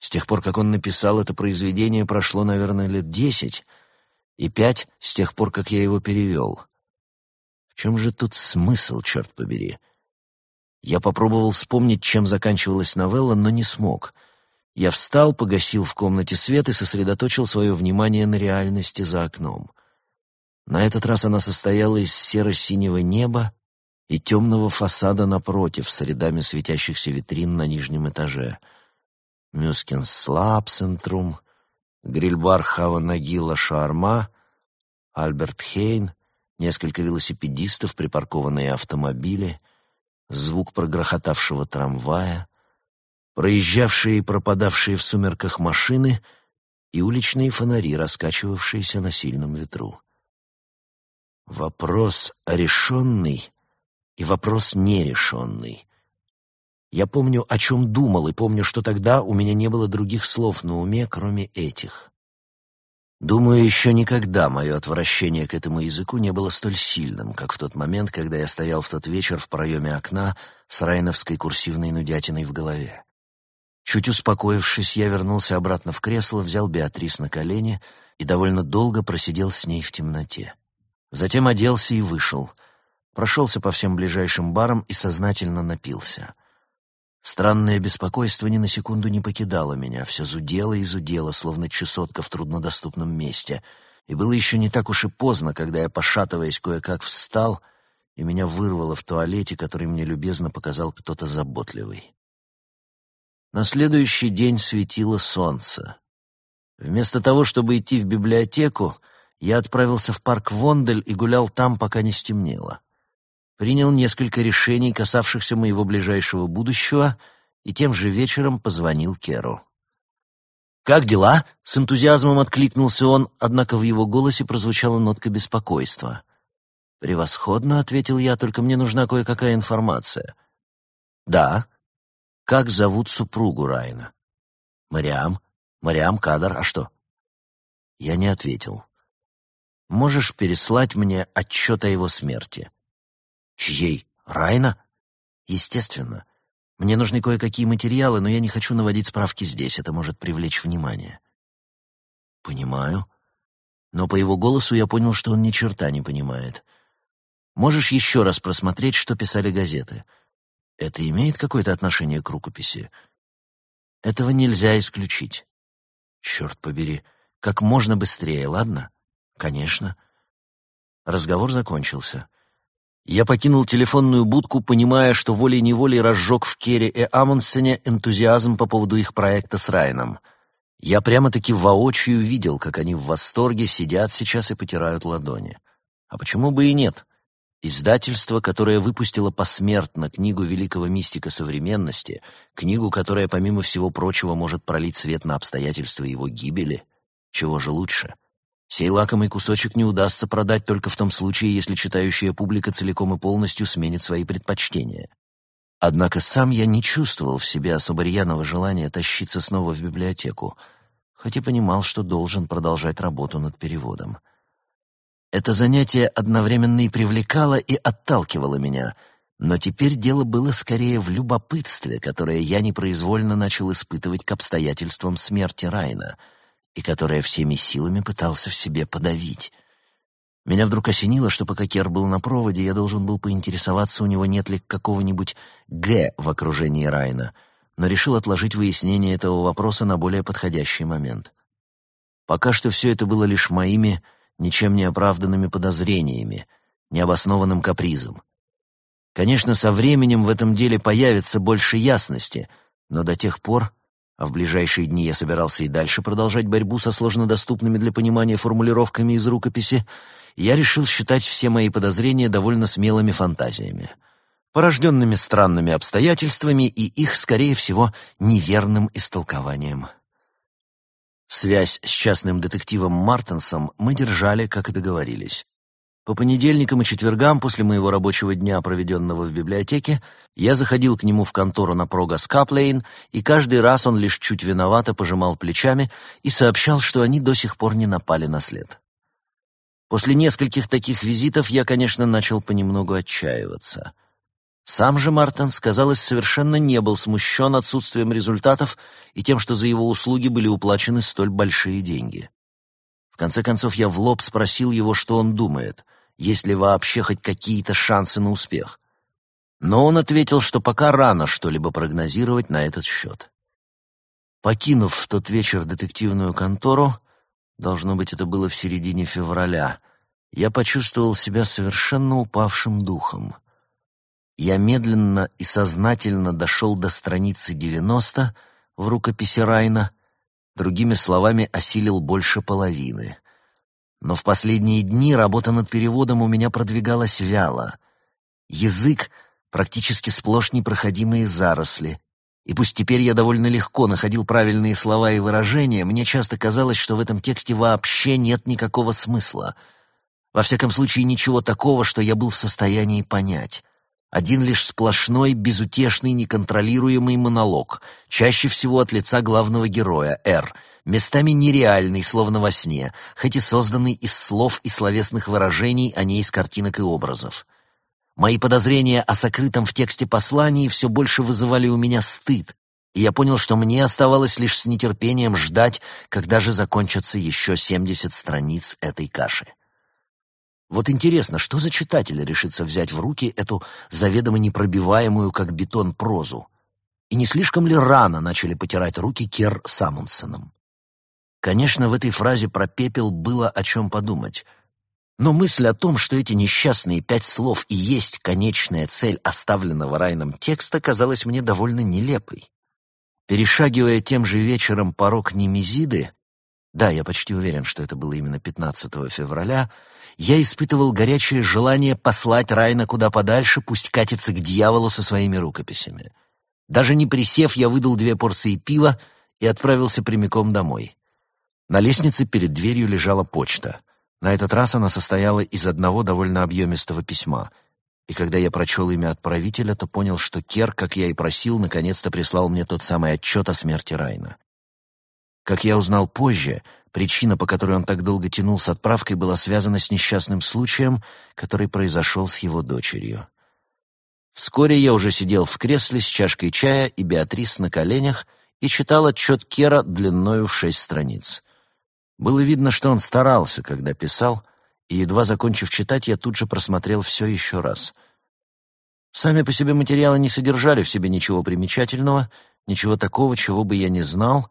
С тех пор, как он написал это произведение, прошло, наверное, лет десять, и пять с тех пор, как я его перевел — чем же тут смысл, черт побери? Я попробовал вспомнить, чем заканчивалась новелла, но не смог. Я встал, погасил в комнате свет и сосредоточил свое внимание на реальности за окном. На этот раз она состояла из серо-синего неба и темного фасада напротив с рядами светящихся витрин на нижнем этаже. Мюскин Слапсентрум, грильбар Хава Нагила Шарма, Альберт Хейн — несколько велосипедистов, припаркованные автомобили, звук прогрохотавшего трамвая, проезжавшие и пропадавшие в сумерках машины и уличные фонари, раскачивавшиеся на сильном ветру. Вопрос решенный и вопрос нерешенный. Я помню, о чем думал, и помню, что тогда у меня не было других слов на уме, кроме этих. Думаю, еще никогда мое отвращение к этому языку не было столь сильным, как в тот момент, когда я стоял в тот вечер в проеме окна с райновской курсивной нудятиной в голове. Чуть успокоившись, я вернулся обратно в кресло, взял Беатрис на колени и довольно долго просидел с ней в темноте. Затем оделся и вышел. Прошелся по всем ближайшим барам и сознательно напился. Странное беспокойство ни на секунду не покидало меня, все зудело и зудело, словно чесотка в труднодоступном месте. И было еще не так уж и поздно, когда я, пошатываясь, кое-как встал, и меня вырвало в туалете, который мне любезно показал кто-то заботливый. На следующий день светило солнце. Вместо того, чтобы идти в библиотеку, я отправился в парк Вондель и гулял там, пока не стемнело принял несколько решений, касавшихся моего ближайшего будущего, и тем же вечером позвонил Керу. «Как дела?» — с энтузиазмом откликнулся он, однако в его голосе прозвучала нотка беспокойства. «Превосходно», — ответил я, — «только мне нужна кое-какая информация». «Да. Как зовут супругу Райна?» «Мариам. Мариам Кадар. А что?» Я не ответил. «Можешь переслать мне отчет о его смерти?» «Чьей? Райна?» «Естественно. Мне нужны кое-какие материалы, но я не хочу наводить справки здесь, это может привлечь внимание». «Понимаю». Но по его голосу я понял, что он ни черта не понимает. «Можешь еще раз просмотреть, что писали газеты?» «Это имеет какое-то отношение к рукописи?» «Этого нельзя исключить». «Черт побери, как можно быстрее, ладно?» «Конечно». Разговор закончился. Я покинул телефонную будку, понимая, что волей-неволей разжег в Керри и Амундсене энтузиазм по поводу их проекта с Райном. Я прямо-таки воочию видел, как они в восторге сидят сейчас и потирают ладони. А почему бы и нет? Издательство, которое выпустило посмертно книгу великого мистика современности, книгу, которая, помимо всего прочего, может пролить свет на обстоятельства его гибели, чего же лучше — Сей лакомый кусочек не удастся продать только в том случае, если читающая публика целиком и полностью сменит свои предпочтения. Однако сам я не чувствовал в себе особо рьяного желания тащиться снова в библиотеку, хоть и понимал, что должен продолжать работу над переводом. Это занятие одновременно и привлекало, и отталкивало меня, но теперь дело было скорее в любопытстве, которое я непроизвольно начал испытывать к обстоятельствам смерти Райна — и которое всеми силами пытался в себе подавить. Меня вдруг осенило, что пока Кер был на проводе, я должен был поинтересоваться, у него нет ли какого-нибудь «Г» в окружении Райна, но решил отложить выяснение этого вопроса на более подходящий момент. Пока что все это было лишь моими, ничем не оправданными подозрениями, необоснованным капризом. Конечно, со временем в этом деле появится больше ясности, но до тех пор а в ближайшие дни я собирался и дальше продолжать борьбу со сложнодоступными для понимания формулировками из рукописи, я решил считать все мои подозрения довольно смелыми фантазиями, порожденными странными обстоятельствами и их, скорее всего, неверным истолкованием. Связь с частным детективом Мартенсом мы держали, как и договорились. По понедельникам и четвергам после моего рабочего дня, проведенного в библиотеке, я заходил к нему в контору на Прогас Каплейн, и каждый раз он лишь чуть виновато пожимал плечами и сообщал, что они до сих пор не напали на след. После нескольких таких визитов я, конечно, начал понемногу отчаиваться. Сам же Мартин, казалось, совершенно не был смущен отсутствием результатов и тем, что за его услуги были уплачены столь большие деньги. В конце концов, я в лоб спросил его, что он думает есть ли вообще хоть какие-то шансы на успех. Но он ответил, что пока рано что-либо прогнозировать на этот счет. Покинув в тот вечер детективную контору, должно быть, это было в середине февраля, я почувствовал себя совершенно упавшим духом. Я медленно и сознательно дошел до страницы 90 в рукописи Райна, другими словами, осилил больше половины. Но в последние дни работа над переводом у меня продвигалась вяло. Язык — практически сплошь непроходимые заросли. И пусть теперь я довольно легко находил правильные слова и выражения, мне часто казалось, что в этом тексте вообще нет никакого смысла. Во всяком случае, ничего такого, что я был в состоянии понять. Один лишь сплошной, безутешный, неконтролируемый монолог, чаще всего от лица главного героя, Р — местами нереальный, словно во сне, хоть и созданный из слов и словесных выражений, а не из картинок и образов. Мои подозрения о сокрытом в тексте послании все больше вызывали у меня стыд, и я понял, что мне оставалось лишь с нетерпением ждать, когда же закончатся еще 70 страниц этой каши. Вот интересно, что за читатель решится взять в руки эту заведомо непробиваемую, как бетон, прозу? И не слишком ли рано начали потирать руки Кер Самунсеном? Конечно, в этой фразе про пепел было о чем подумать. Но мысль о том, что эти несчастные пять слов и есть конечная цель оставленного Райном текста, казалась мне довольно нелепой. Перешагивая тем же вечером порог Немезиды, да, я почти уверен, что это было именно 15 февраля, я испытывал горячее желание послать Райна куда подальше, пусть катится к дьяволу со своими рукописями. Даже не присев, я выдал две порции пива и отправился прямиком домой. На лестнице перед дверью лежала почта. На этот раз она состояла из одного довольно объемистого письма. И когда я прочел имя отправителя, то понял, что Кер, как я и просил, наконец-то прислал мне тот самый отчет о смерти Райна. Как я узнал позже, Причина, по которой он так долго тянул с отправкой, была связана с несчастным случаем, который произошел с его дочерью. Вскоре я уже сидел в кресле с чашкой чая и Беатрис на коленях и читал отчет Кера длиною в шесть страниц. Было видно, что он старался, когда писал, и, едва закончив читать, я тут же просмотрел все еще раз. Сами по себе материалы не содержали в себе ничего примечательного, ничего такого, чего бы я не знал,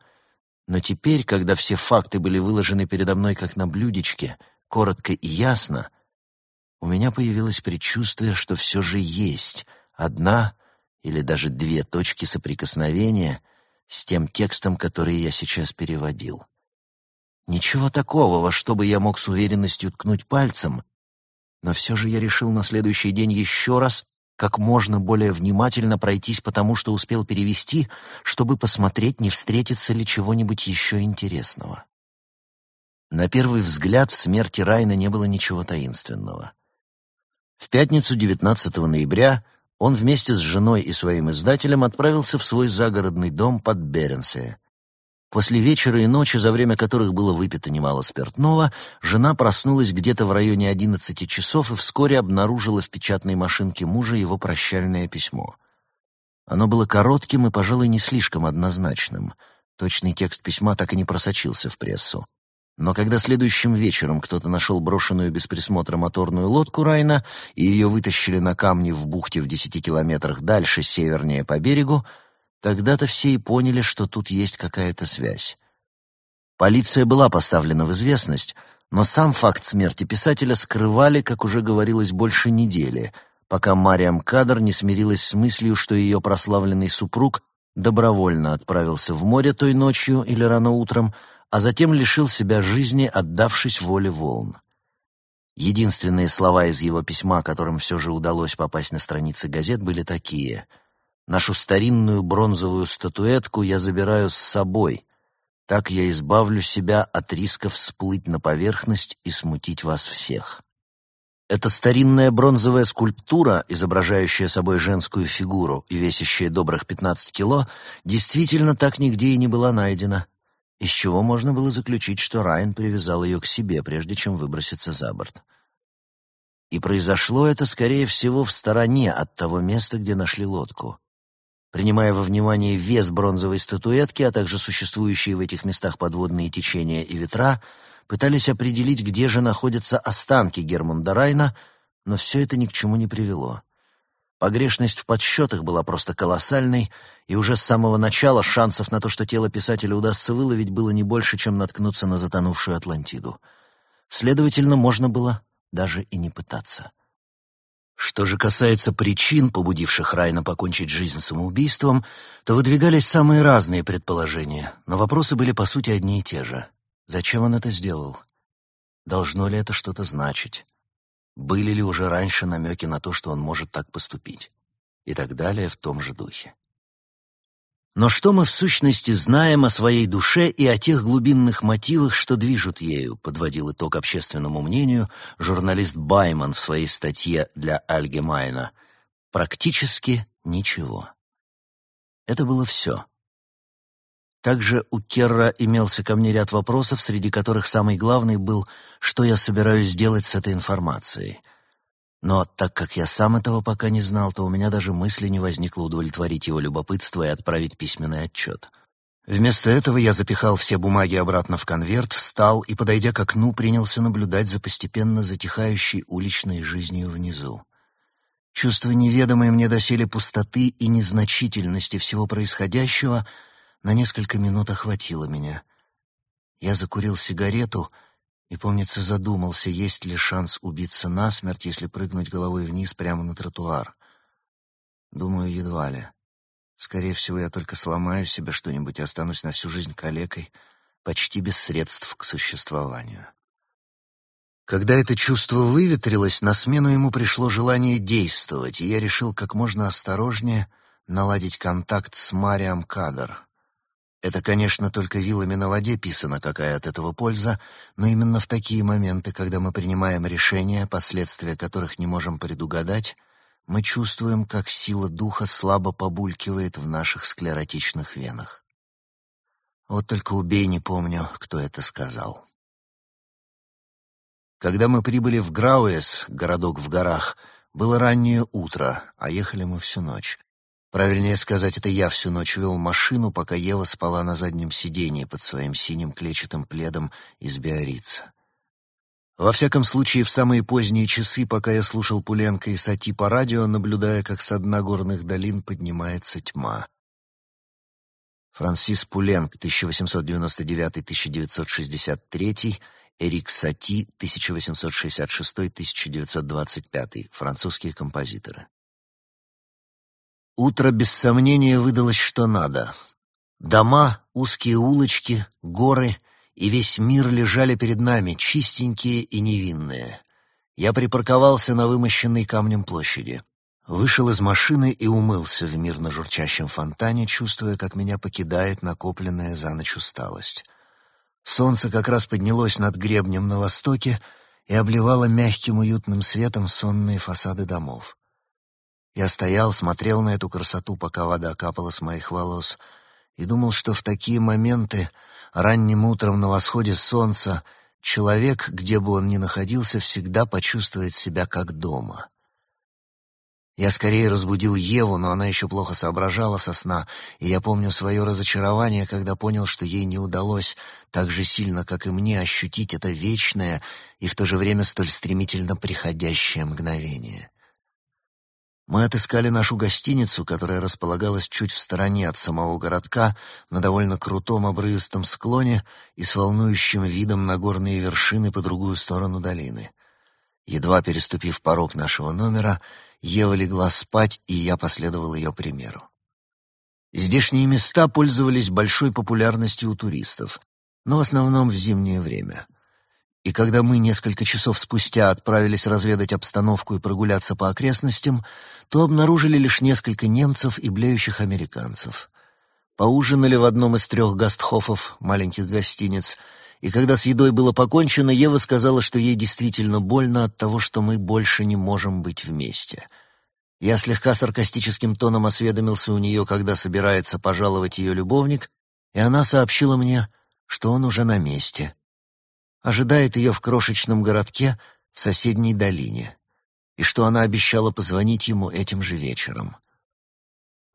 но теперь, когда все факты были выложены передо мной как на блюдечке, коротко и ясно, у меня появилось предчувствие, что все же есть одна или даже две точки соприкосновения с тем текстом, который я сейчас переводил. Ничего такого, во что бы я мог с уверенностью ткнуть пальцем, но все же я решил на следующий день еще раз как можно более внимательно пройтись по тому, что успел перевести, чтобы посмотреть, не встретится ли чего-нибудь еще интересного. На первый взгляд в смерти Райна не было ничего таинственного. В пятницу 19 ноября он вместе с женой и своим издателем отправился в свой загородный дом под Беренсе, После вечера и ночи, за время которых было выпито немало спиртного, жена проснулась где-то в районе одиннадцати часов и вскоре обнаружила в печатной машинке мужа его прощальное письмо. Оно было коротким и, пожалуй, не слишком однозначным. Точный текст письма так и не просочился в прессу. Но когда следующим вечером кто-то нашел брошенную без присмотра моторную лодку Райна и ее вытащили на камни в бухте в десяти километрах дальше, севернее по берегу, Тогда-то все и поняли, что тут есть какая-то связь. Полиция была поставлена в известность, но сам факт смерти писателя скрывали, как уже говорилось, больше недели, пока Мариам Кадр не смирилась с мыслью, что ее прославленный супруг добровольно отправился в море той ночью или рано утром, а затем лишил себя жизни, отдавшись воле волн. Единственные слова из его письма, которым все же удалось попасть на страницы газет, были такие — Нашу старинную бронзовую статуэтку я забираю с собой. Так я избавлю себя от риска всплыть на поверхность и смутить вас всех. Эта старинная бронзовая скульптура, изображающая собой женскую фигуру и весящая добрых 15 кило, действительно так нигде и не была найдена, из чего можно было заключить, что Райан привязал ее к себе, прежде чем выброситься за борт. И произошло это, скорее всего, в стороне от того места, где нашли лодку. Принимая во внимание вес бронзовой статуэтки, а также существующие в этих местах подводные течения и ветра, пытались определить, где же находятся останки Гермунда Райна, но все это ни к чему не привело. Погрешность в подсчетах была просто колоссальной, и уже с самого начала шансов на то, что тело писателя удастся выловить, было не больше, чем наткнуться на затонувшую Атлантиду. Следовательно, можно было даже и не пытаться. Что же касается причин, побудивших Райна покончить жизнь самоубийством, то выдвигались самые разные предположения, но вопросы были по сути одни и те же. Зачем он это сделал? Должно ли это что-то значить? Были ли уже раньше намеки на то, что он может так поступить? И так далее в том же духе. Но что мы в сущности знаем о своей душе и о тех глубинных мотивах, что движут ею, подводил итог общественному мнению журналист Байман в своей статье для Альгемайна. Практически ничего. Это было все. Также у Керра имелся ко мне ряд вопросов, среди которых самый главный был, что я собираюсь сделать с этой информацией — но так как я сам этого пока не знал, то у меня даже мысли не возникло удовлетворить его любопытство и отправить письменный отчет. Вместо этого я запихал все бумаги обратно в конверт, встал и, подойдя к окну, принялся наблюдать за постепенно затихающей уличной жизнью внизу. Чувство неведомой мне доселе пустоты и незначительности всего происходящего на несколько минут охватило меня. Я закурил сигарету — и, помнится, задумался, есть ли шанс убиться насмерть, если прыгнуть головой вниз прямо на тротуар. Думаю, едва ли. Скорее всего, я только сломаю себе что-нибудь и останусь на всю жизнь калекой, почти без средств к существованию. Когда это чувство выветрилось, на смену ему пришло желание действовать, и я решил как можно осторожнее наладить контакт с Мариам Кадр. Это, конечно, только вилами на воде писано, какая от этого польза, но именно в такие моменты, когда мы принимаем решения, последствия которых не можем предугадать, мы чувствуем, как сила духа слабо побулькивает в наших склеротичных венах. Вот только убей, не помню, кто это сказал. Когда мы прибыли в Грауэс, городок в горах, было раннее утро, а ехали мы всю ночь. Правильнее сказать, это я всю ночь вел машину, пока Ева спала на заднем сиденье под своим синим клетчатым пледом из биорица. Во всяком случае, в самые поздние часы, пока я слушал Пуленко и Сати по радио, наблюдая, как с дна горных долин поднимается тьма. Франсис Пуленк, 1899-1963, Эрик Сати, 1866-1925, французские композиторы. Утро без сомнения выдалось что надо. Дома, узкие улочки, горы и весь мир лежали перед нами, чистенькие и невинные. Я припарковался на вымощенной камнем площади. Вышел из машины и умылся в мирно журчащем фонтане, чувствуя, как меня покидает накопленная за ночь усталость. Солнце как раз поднялось над гребнем на востоке и обливало мягким уютным светом сонные фасады домов. Я стоял, смотрел на эту красоту, пока вода капала с моих волос, и думал, что в такие моменты, ранним утром на восходе солнца, человек, где бы он ни находился, всегда почувствует себя как дома. Я скорее разбудил Еву, но она еще плохо соображала со сна, и я помню свое разочарование, когда понял, что ей не удалось так же сильно, как и мне, ощутить это вечное и в то же время столь стремительно приходящее мгновение. Мы отыскали нашу гостиницу, которая располагалась чуть в стороне от самого городка, на довольно крутом обрывистом склоне и с волнующим видом на горные вершины по другую сторону долины. Едва переступив порог нашего номера, Ева легла спать, и я последовал ее примеру. Здешние места пользовались большой популярностью у туристов, но в основном в зимнее время — и когда мы несколько часов спустя отправились разведать обстановку и прогуляться по окрестностям, то обнаружили лишь несколько немцев и блеющих американцев. Поужинали в одном из трех гастхофов, маленьких гостиниц, и когда с едой было покончено, Ева сказала, что ей действительно больно от того, что мы больше не можем быть вместе. Я слегка саркастическим тоном осведомился у нее, когда собирается пожаловать ее любовник, и она сообщила мне, что он уже на месте — ожидает ее в крошечном городке в соседней долине, и что она обещала позвонить ему этим же вечером.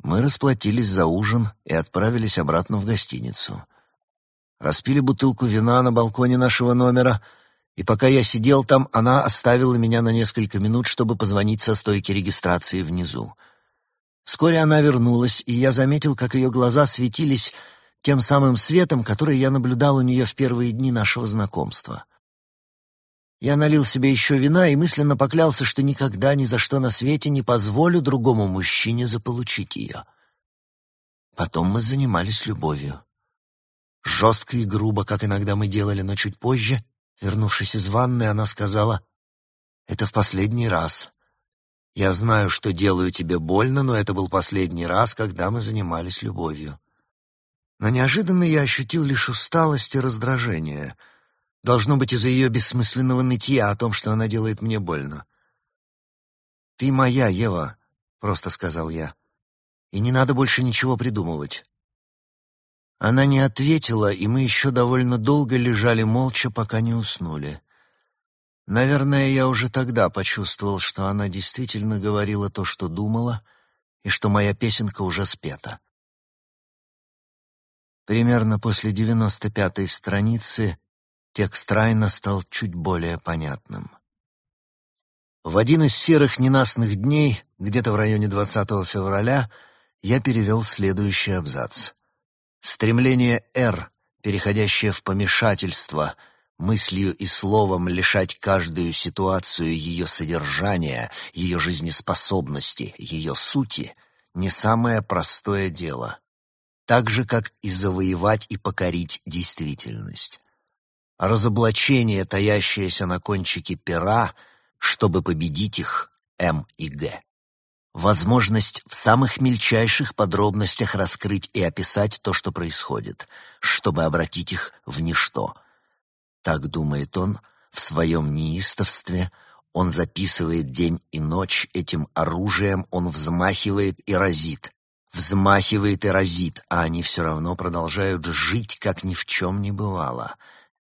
Мы расплатились за ужин и отправились обратно в гостиницу. Распили бутылку вина на балконе нашего номера, и пока я сидел там, она оставила меня на несколько минут, чтобы позвонить со стойки регистрации внизу. Вскоре она вернулась, и я заметил, как ее глаза светились тем самым светом, который я наблюдал у нее в первые дни нашего знакомства. Я налил себе еще вина и мысленно поклялся, что никогда ни за что на свете не позволю другому мужчине заполучить ее. Потом мы занимались любовью. Жестко и грубо, как иногда мы делали, но чуть позже, вернувшись из ванны, она сказала, «Это в последний раз. Я знаю, что делаю тебе больно, но это был последний раз, когда мы занимались любовью». Но неожиданно я ощутил лишь усталость и раздражение. Должно быть из-за ее бессмысленного нытья о том, что она делает мне больно. «Ты моя, Ева», — просто сказал я. «И не надо больше ничего придумывать». Она не ответила, и мы еще довольно долго лежали молча, пока не уснули. Наверное, я уже тогда почувствовал, что она действительно говорила то, что думала, и что моя песенка уже спета. Примерно после девяносто пятой страницы текст Райна стал чуть более понятным. В один из серых ненастных дней, где-то в районе 20 февраля, я перевел следующий абзац. Стремление «Р», переходящее в помешательство, мыслью и словом лишать каждую ситуацию ее содержания, ее жизнеспособности, ее сути, не самое простое дело так же, как и завоевать и покорить действительность. разоблачение, таящееся на кончике пера, чтобы победить их, М и Г. Возможность в самых мельчайших подробностях раскрыть и описать то, что происходит, чтобы обратить их в ничто. Так думает он в своем неистовстве, он записывает день и ночь этим оружием, он взмахивает и разит, взмахивает и разит, а они все равно продолжают жить, как ни в чем не бывало.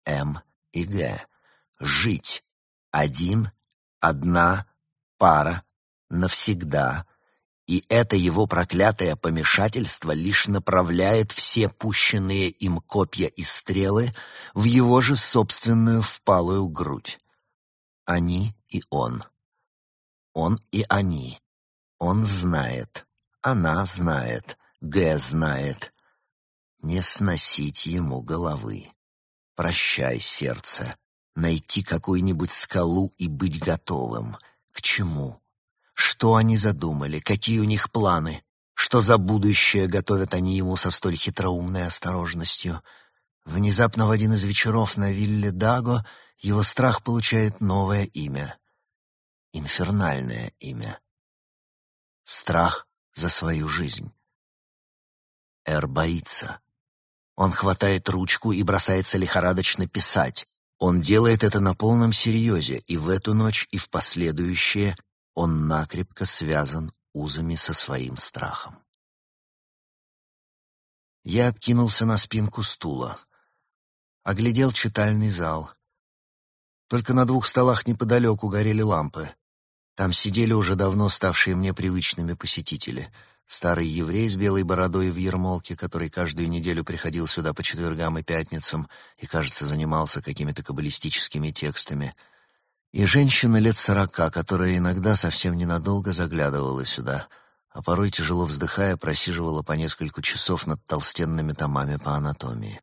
М и Г. Жить. Один, одна, пара, навсегда. И это его проклятое помешательство лишь направляет все пущенные им копья и стрелы в его же собственную впалую грудь. Они и он. Он и они. Он знает. Она знает. Г знает. Не сносить ему головы. Прощай, сердце. Найти какую-нибудь скалу и быть готовым. К чему? Что они задумали? Какие у них планы? Что за будущее готовят они ему со столь хитроумной осторожностью? Внезапно в один из вечеров на вилле Даго его страх получает новое имя. Инфернальное имя. Страх за свою жизнь. Эр боится. Он хватает ручку и бросается лихорадочно писать. Он делает это на полном серьезе, и в эту ночь, и в последующие он накрепко связан узами со своим страхом. Я откинулся на спинку стула. Оглядел читальный зал. Только на двух столах неподалеку горели лампы. Там сидели уже давно ставшие мне привычными посетители. Старый еврей с белой бородой в ермолке, который каждую неделю приходил сюда по четвергам и пятницам и, кажется, занимался какими-то каббалистическими текстами — и женщина лет сорока, которая иногда совсем ненадолго заглядывала сюда, а порой, тяжело вздыхая, просиживала по несколько часов над толстенными томами по анатомии.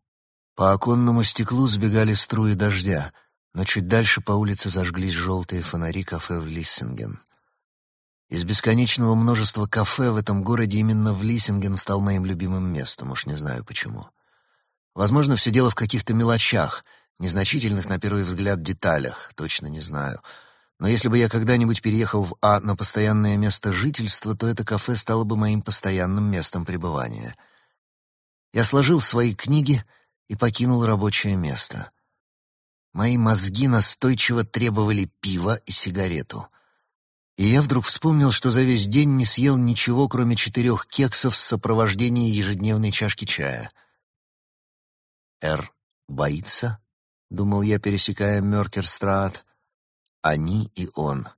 По оконному стеклу сбегали струи дождя, но чуть дальше по улице зажглись желтые фонари кафе в Лиссинген. Из бесконечного множества кафе в этом городе именно в Лиссинген стал моим любимым местом, уж не знаю почему. Возможно, все дело в каких-то мелочах — незначительных на первый взгляд деталях, точно не знаю. Но если бы я когда-нибудь переехал в А на постоянное место жительства, то это кафе стало бы моим постоянным местом пребывания. Я сложил свои книги и покинул рабочее место. Мои мозги настойчиво требовали пива и сигарету. И я вдруг вспомнил, что за весь день не съел ничего, кроме четырех кексов в сопровождении ежедневной чашки чая. Р боится? — думал я, пересекая Мёркерстрат. «Они и он.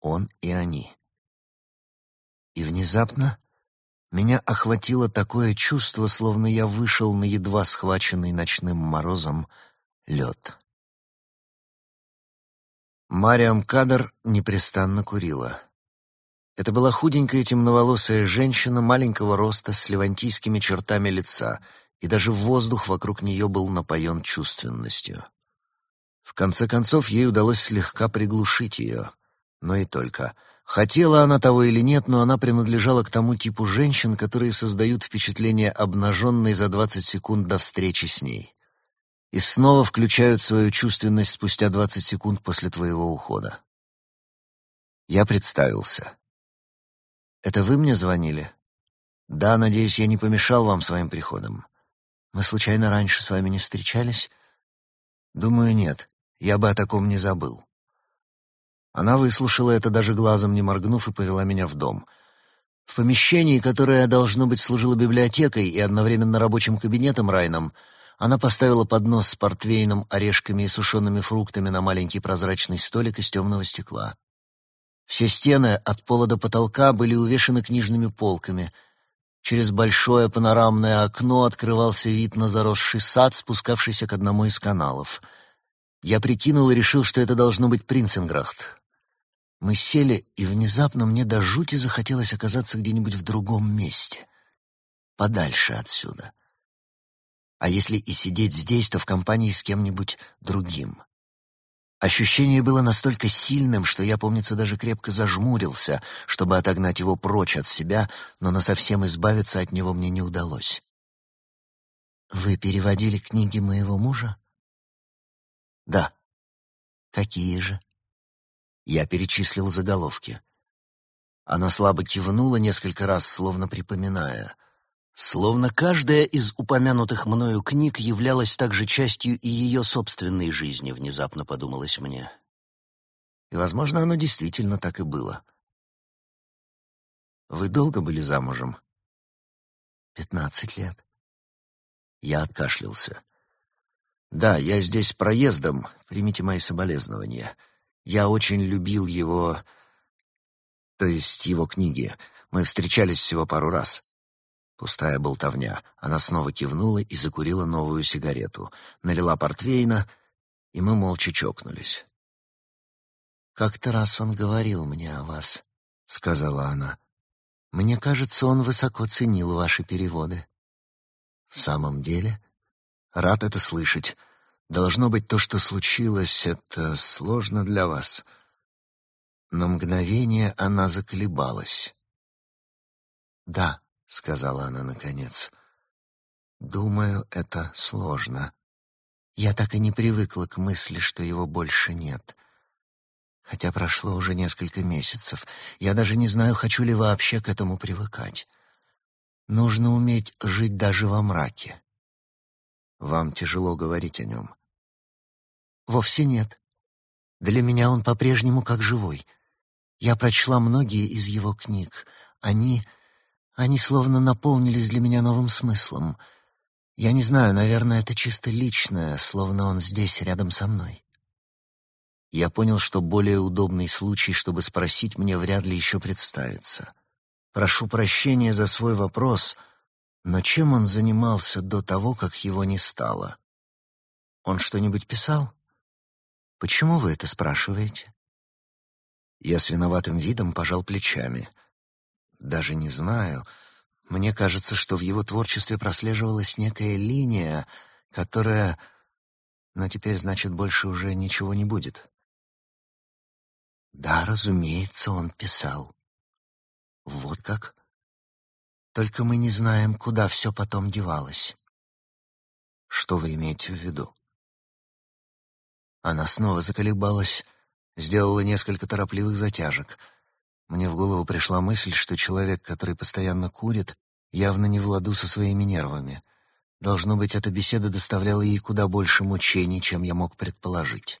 Он и они». И внезапно меня охватило такое чувство, словно я вышел на едва схваченный ночным морозом лед. Мариам Кадр непрестанно курила. Это была худенькая темноволосая женщина маленького роста с левантийскими чертами лица — и даже воздух вокруг нее был напоен чувственностью. В конце концов, ей удалось слегка приглушить ее. Но и только. Хотела она того или нет, но она принадлежала к тому типу женщин, которые создают впечатление обнаженной за 20 секунд до встречи с ней. И снова включают свою чувственность спустя 20 секунд после твоего ухода. Я представился. «Это вы мне звонили?» «Да, надеюсь, я не помешал вам своим приходом. Мы случайно раньше с вами не встречались? Думаю, нет. Я бы о таком не забыл. Она выслушала это даже глазом не моргнув и повела меня в дом. В помещении, которое, должно быть, служило библиотекой и одновременно рабочим кабинетом Райном, она поставила поднос с портвейном, орешками и сушеными фруктами на маленький прозрачный столик из темного стекла. Все стены от пола до потолка были увешаны книжными полками — Через большое панорамное окно открывался вид на заросший сад, спускавшийся к одному из каналов. Я прикинул и решил, что это должно быть Принценграхт. Мы сели, и внезапно мне до жути захотелось оказаться где-нибудь в другом месте, подальше отсюда. А если и сидеть здесь, то в компании с кем-нибудь другим. Ощущение было настолько сильным, что я, помнится, даже крепко зажмурился, чтобы отогнать его прочь от себя, но насовсем избавиться от него мне не удалось. «Вы переводили книги моего мужа?» «Да». «Какие же?» Я перечислил заголовки. Она слабо кивнула несколько раз, словно припоминая — Словно каждая из упомянутых мною книг являлась также частью и ее собственной жизни, внезапно подумалось мне. И, возможно, оно действительно так и было. «Вы долго были замужем?» «Пятнадцать лет». Я откашлялся. «Да, я здесь проездом. Примите мои соболезнования. Я очень любил его... То есть его книги. Мы встречались всего пару раз». Пустая болтовня. Она снова кивнула и закурила новую сигарету. Налила портвейна, и мы молча чокнулись. «Как-то раз он говорил мне о вас», — сказала она. «Мне кажется, он высоко ценил ваши переводы». «В самом деле? Рад это слышать. Должно быть, то, что случилось, это сложно для вас». На мгновение она заколебалась. «Да», — сказала она наконец, — «думаю, это сложно. Я так и не привыкла к мысли, что его больше нет. Хотя прошло уже несколько месяцев. Я даже не знаю, хочу ли вообще к этому привыкать. Нужно уметь жить даже во мраке. Вам тяжело говорить о нем. Вовсе нет. Для меня он по-прежнему как живой. Я прочла многие из его книг. Они... они словно наполнились для меня новым смыслом. Я не знаю, наверное, это чисто личное, словно он здесь, рядом со мной. Я понял, что более удобный случай, чтобы спросить, мне вряд ли еще представится. Прошу прощения за свой вопрос, но чем он занимался до того, как его не стало? Он что-нибудь писал? Почему вы это спрашиваете? Я с виноватым видом пожал плечами. Даже не знаю. Мне кажется, что в его творчестве прослеживалась некая линия, которая... Но теперь, значит, больше уже ничего не будет. Да, разумеется, он писал. Вот как? Только мы не знаем, куда все потом девалось. Что вы имеете в виду? Она снова заколебалась, сделала несколько торопливых затяжек. Мне в голову пришла мысль, что человек, который постоянно курит, явно не в ладу со своими нервами. Должно быть, эта беседа доставляла ей куда больше мучений, чем я мог предположить.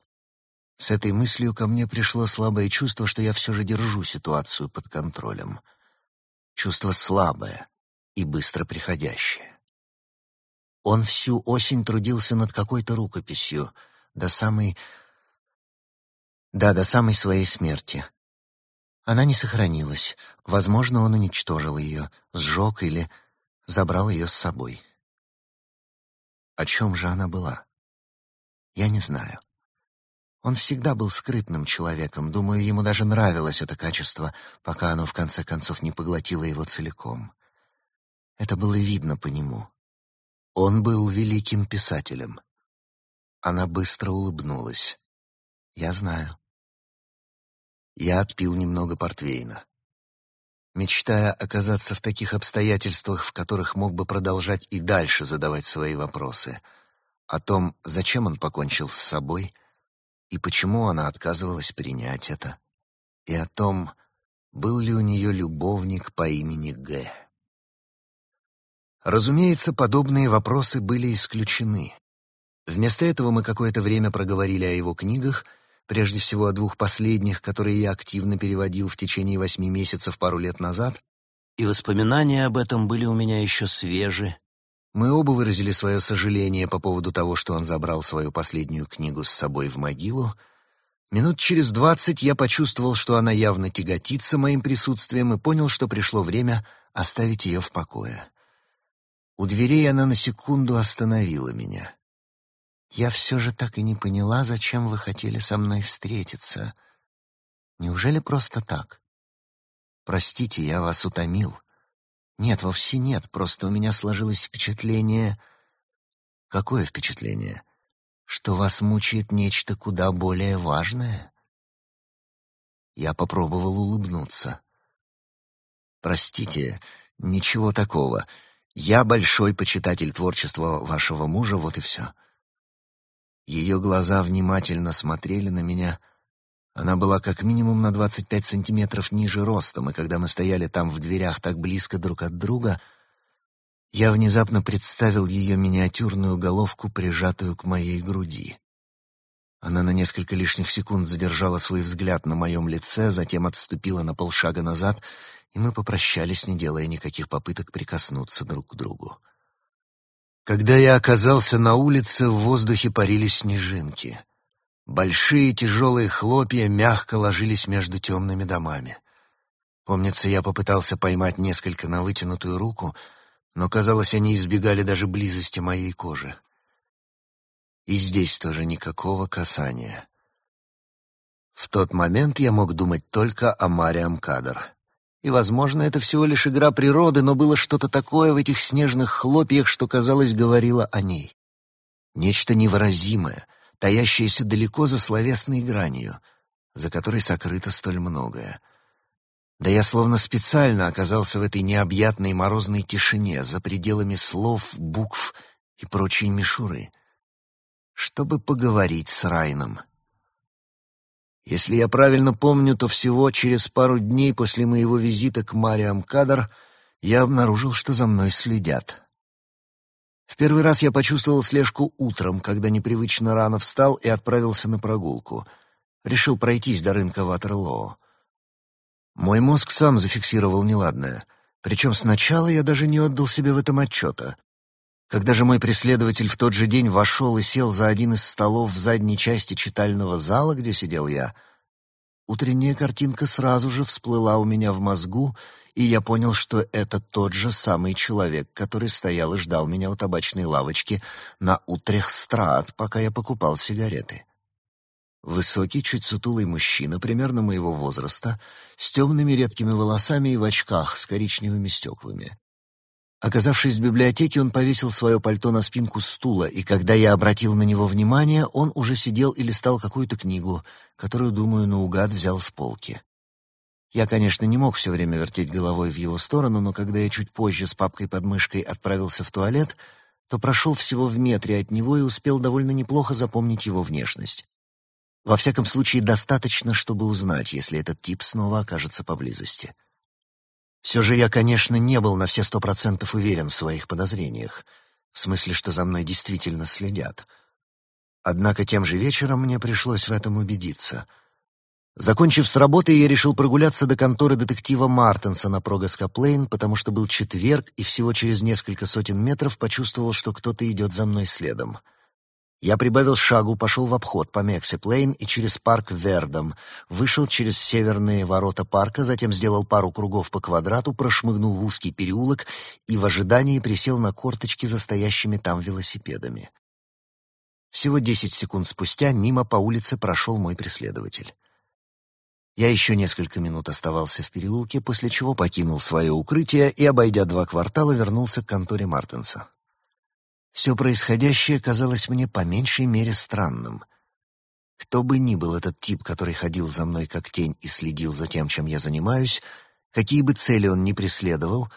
С этой мыслью ко мне пришло слабое чувство, что я все же держу ситуацию под контролем. Чувство слабое и быстро приходящее. Он всю осень трудился над какой-то рукописью, до самой... Да, до самой своей смерти. Она не сохранилась. Возможно, он уничтожил ее, сжег или забрал ее с собой. О чем же она была? Я не знаю. Он всегда был скрытным человеком, думаю, ему даже нравилось это качество, пока оно в конце концов не поглотило его целиком. Это было видно по нему. Он был великим писателем. Она быстро улыбнулась. «Я знаю». Я отпил немного портвейна. Мечтая оказаться в таких обстоятельствах, в которых мог бы продолжать и дальше задавать свои вопросы, о том, зачем он покончил с собой — и почему она отказывалась принять это, и о том, был ли у нее любовник по имени Г. Разумеется, подобные вопросы были исключены. Вместо этого мы какое-то время проговорили о его книгах, прежде всего о двух последних, которые я активно переводил в течение восьми месяцев пару лет назад, и воспоминания об этом были у меня еще свежи, мы оба выразили свое сожаление по поводу того, что он забрал свою последнюю книгу с собой в могилу. Минут через двадцать я почувствовал, что она явно тяготится моим присутствием и понял, что пришло время оставить ее в покое. У дверей она на секунду остановила меня. «Я все же так и не поняла, зачем вы хотели со мной встретиться. Неужели просто так? Простите, я вас утомил». Нет, вовсе нет, просто у меня сложилось впечатление... Какое впечатление? Что вас мучает нечто куда более важное? Я попробовал улыбнуться. Простите, ничего такого. Я большой почитатель творчества вашего мужа, вот и все. Ее глаза внимательно смотрели на меня, она была как минимум на 25 сантиметров ниже ростом, и когда мы стояли там в дверях так близко друг от друга, я внезапно представил ее миниатюрную головку, прижатую к моей груди. Она на несколько лишних секунд задержала свой взгляд на моем лице, затем отступила на полшага назад, и мы попрощались, не делая никаких попыток прикоснуться друг к другу. Когда я оказался на улице, в воздухе парили снежинки. Большие тяжелые хлопья мягко ложились между темными домами. Помнится, я попытался поймать несколько на вытянутую руку, но, казалось, они избегали даже близости моей кожи. И здесь тоже никакого касания. В тот момент я мог думать только о Мариам Кадр. И, возможно, это всего лишь игра природы, но было что-то такое в этих снежных хлопьях, что, казалось, говорило о ней. Нечто невыразимое, таящееся далеко за словесной гранью, за которой сокрыто столь многое. Да я словно специально оказался в этой необъятной морозной тишине, за пределами слов, букв и прочей мишуры чтобы поговорить с Райном. Если я правильно помню, то всего через пару дней после моего визита к Мариам Кадр я обнаружил, что за мной следят. В первый раз я почувствовал слежку утром, когда непривычно рано встал и отправился на прогулку. Решил пройтись до рынка Ватерлоо. Мой мозг сам зафиксировал неладное. Причем сначала я даже не отдал себе в этом отчета. Когда же мой преследователь в тот же день вошел и сел за один из столов в задней части читального зала, где сидел я, утренняя картинка сразу же всплыла у меня в мозгу, и я понял, что это тот же самый человек, который стоял и ждал меня у табачной лавочки на Утрехстрат, пока я покупал сигареты. Высокий, чуть сутулый мужчина, примерно моего возраста, с темными редкими волосами и в очках с коричневыми стеклами. Оказавшись в библиотеке, он повесил свое пальто на спинку стула, и когда я обратил на него внимание, он уже сидел и листал какую-то книгу, которую, думаю, наугад взял с полки. Я, конечно, не мог все время вертеть головой в его сторону, но когда я чуть позже с папкой под мышкой отправился в туалет, то прошел всего в метре от него и успел довольно неплохо запомнить его внешность. Во всяком случае, достаточно, чтобы узнать, если этот тип снова окажется поблизости. Все же я, конечно, не был на все сто процентов уверен в своих подозрениях, в смысле, что за мной действительно следят. Однако тем же вечером мне пришлось в этом убедиться. Закончив с работы, я решил прогуляться до конторы детектива Мартенса на Прогоскоплейн, потому что был четверг, и всего через несколько сотен метров почувствовал, что кто-то идет за мной следом. Я прибавил шагу, пошел в обход по Мекси-Плейн и через парк Вердом, вышел через северные ворота парка, затем сделал пару кругов по квадрату, прошмыгнул в узкий переулок и в ожидании присел на корточки за стоящими там велосипедами. Всего десять секунд спустя мимо по улице прошел мой преследователь. Я еще несколько минут оставался в переулке, после чего покинул свое укрытие и, обойдя два квартала, вернулся к конторе Мартенса. Все происходящее казалось мне по меньшей мере странным. Кто бы ни был этот тип, который ходил за мной как тень и следил за тем, чем я занимаюсь, какие бы цели он ни преследовал,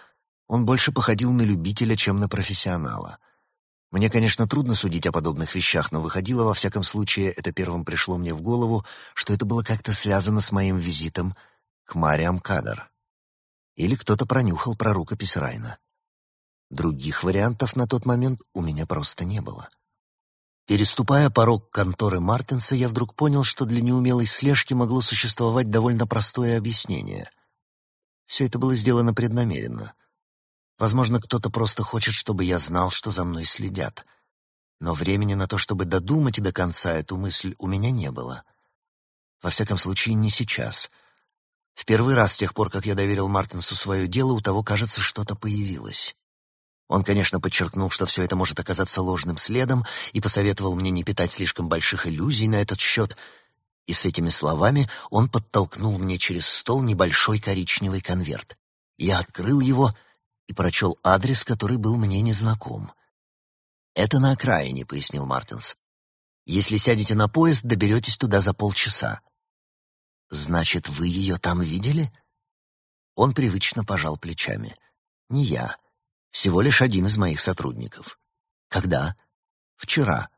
он больше походил на любителя, чем на профессионала. Мне, конечно, трудно судить о подобных вещах, но выходило, во всяком случае, это первым пришло мне в голову, что это было как-то связано с моим визитом к Мариам Кадр. Или кто-то пронюхал про рукопись Райна. Других вариантов на тот момент у меня просто не было. Переступая порог конторы Мартинса, я вдруг понял, что для неумелой слежки могло существовать довольно простое объяснение. Все это было сделано преднамеренно. Возможно, кто-то просто хочет, чтобы я знал, что за мной следят. Но времени на то, чтобы додумать до конца эту мысль, у меня не было. Во всяком случае, не сейчас. В первый раз с тех пор, как я доверил Мартинсу свое дело, у того, кажется, что-то появилось. Он, конечно, подчеркнул, что все это может оказаться ложным следом, и посоветовал мне не питать слишком больших иллюзий на этот счет. И с этими словами он подтолкнул мне через стол небольшой коричневый конверт. Я открыл его и прочел адрес, который был мне незнаком. «Это на окраине», — пояснил Мартинс. «Если сядете на поезд, доберетесь туда за полчаса». «Значит, вы ее там видели?» Он привычно пожал плечами. «Не я. Всего лишь один из моих сотрудников. Когда? Вчера.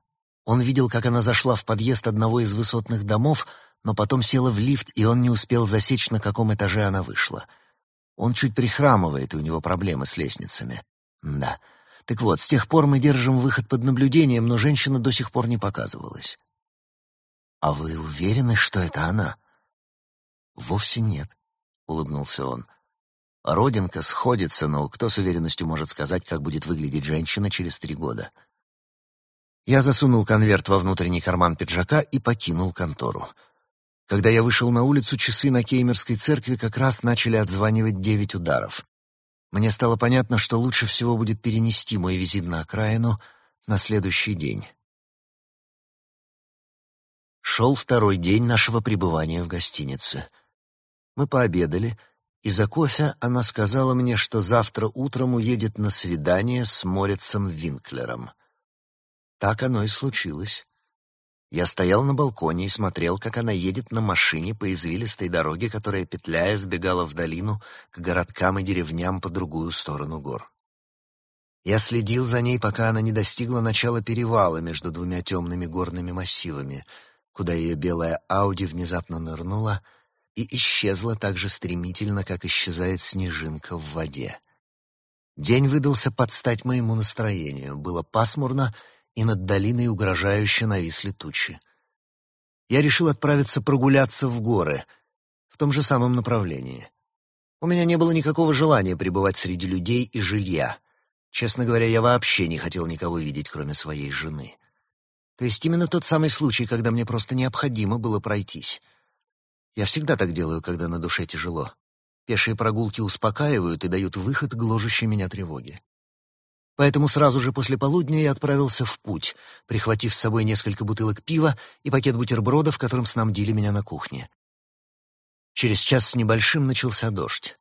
Он видел, как она зашла в подъезд одного из высотных домов, но потом села в лифт, и он не успел засечь, на каком этаже она вышла. Он чуть прихрамывает, и у него проблемы с лестницами. Да. Так вот, с тех пор мы держим выход под наблюдением, но женщина до сих пор не показывалась. «А вы уверены, что это она?» «Вовсе нет», — улыбнулся он. «Родинка сходится, но кто с уверенностью может сказать, как будет выглядеть женщина через три года?» Я засунул конверт во внутренний карман пиджака и покинул контору. Когда я вышел на улицу, часы на Кеймерской церкви как раз начали отзванивать девять ударов. Мне стало понятно, что лучше всего будет перенести мой визит на окраину на следующий день. Шел второй день нашего пребывания в гостинице. Мы пообедали, и за кофе она сказала мне, что завтра утром уедет на свидание с Морицем Винклером — так оно и случилось. Я стоял на балконе и смотрел, как она едет на машине по извилистой дороге, которая, петляя, сбегала в долину к городкам и деревням по другую сторону гор. Я следил за ней, пока она не достигла начала перевала между двумя темными горными массивами, куда ее белая Ауди внезапно нырнула и исчезла так же стремительно, как исчезает снежинка в воде. День выдался под стать моему настроению. Было пасмурно, и над долиной угрожающе нависли тучи. Я решил отправиться прогуляться в горы, в том же самом направлении. У меня не было никакого желания пребывать среди людей и жилья. Честно говоря, я вообще не хотел никого видеть, кроме своей жены. То есть именно тот самый случай, когда мне просто необходимо было пройтись. Я всегда так делаю, когда на душе тяжело. Пешие прогулки успокаивают и дают выход гложущей меня тревоге. Поэтому сразу же после полудня я отправился в путь, прихватив с собой несколько бутылок пива и пакет бутербродов, которым снабдили меня на кухне. Через час с небольшим начался дождь.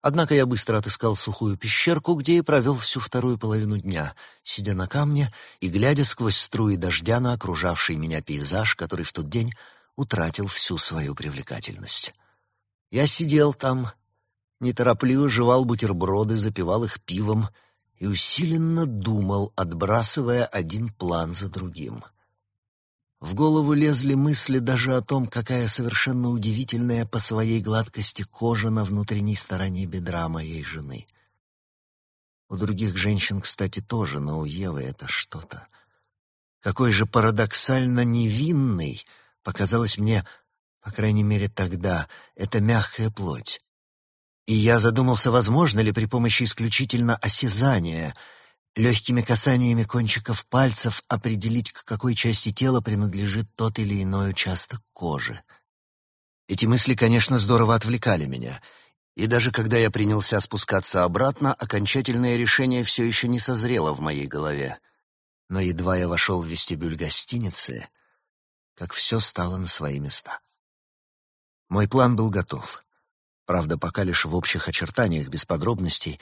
Однако я быстро отыскал сухую пещерку, где и провел всю вторую половину дня, сидя на камне и глядя сквозь струи дождя на окружавший меня пейзаж, который в тот день утратил всю свою привлекательность. Я сидел там, неторопливо жевал бутерброды, запивал их пивом — и усиленно думал, отбрасывая один план за другим. В голову лезли мысли даже о том, какая совершенно удивительная по своей гладкости кожа на внутренней стороне бедра моей жены. У других женщин, кстати, тоже, но у Евы это что-то. Какой же парадоксально невинной показалось мне, по крайней мере тогда, эта мягкая плоть. И я задумался, возможно ли при помощи исключительно осязания, легкими касаниями кончиков пальцев определить, к какой части тела принадлежит тот или иной участок кожи. Эти мысли, конечно, здорово отвлекали меня, и даже когда я принялся спускаться обратно, окончательное решение все еще не созрело в моей голове. Но едва я вошел в вестибюль гостиницы, как все стало на свои места. Мой план был готов. Правда, пока лишь в общих очертаниях, без подробностей.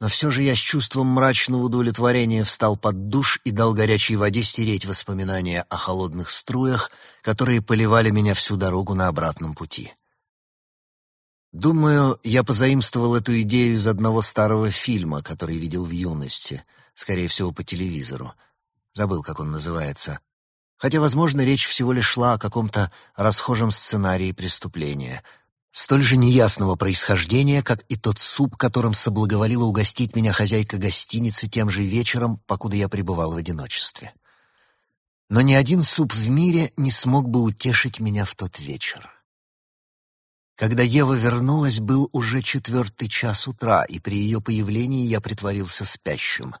Но все же я с чувством мрачного удовлетворения встал под душ и дал горячей воде стереть воспоминания о холодных струях, которые поливали меня всю дорогу на обратном пути. Думаю, я позаимствовал эту идею из одного старого фильма, который видел в юности, скорее всего, по телевизору. Забыл, как он называется. Хотя, возможно, речь всего лишь шла о каком-то расхожем сценарии преступления — столь же неясного происхождения, как и тот суп, которым соблаговолила угостить меня хозяйка гостиницы тем же вечером, покуда я пребывал в одиночестве. Но ни один суп в мире не смог бы утешить меня в тот вечер. Когда Ева вернулась, был уже четвертый час утра, и при ее появлении я притворился спящим.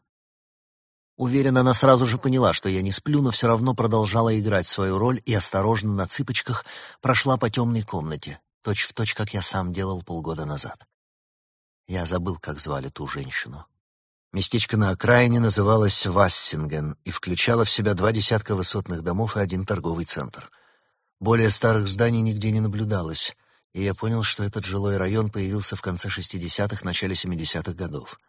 Уверен, она сразу же поняла, что я не сплю, но все равно продолжала играть свою роль и осторожно на цыпочках прошла по темной комнате точь в точь, как я сам делал полгода назад. Я забыл, как звали ту женщину. Местечко на окраине называлось Вассинген и включало в себя два десятка высотных домов и один торговый центр. Более старых зданий нигде не наблюдалось, и я понял, что этот жилой район появился в конце 60-х, начале 70-х годов.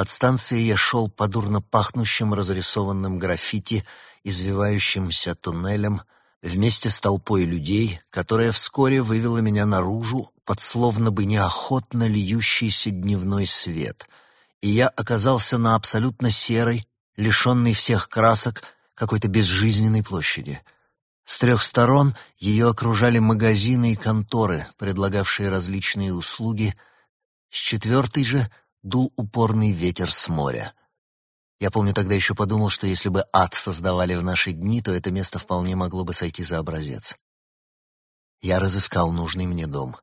От станции я шел по дурно пахнущим разрисованным граффити, извивающимся туннелем, вместе с толпой людей, которая вскоре вывела меня наружу под словно бы неохотно льющийся дневной свет, и я оказался на абсолютно серой, лишенной всех красок, какой-то безжизненной площади. С трех сторон ее окружали магазины и конторы, предлагавшие различные услуги, с четвертой же дул упорный ветер с моря. Я помню, тогда еще подумал, что если бы ад создавали в наши дни, то это место вполне могло бы сойти за образец. Я разыскал нужный мне дом.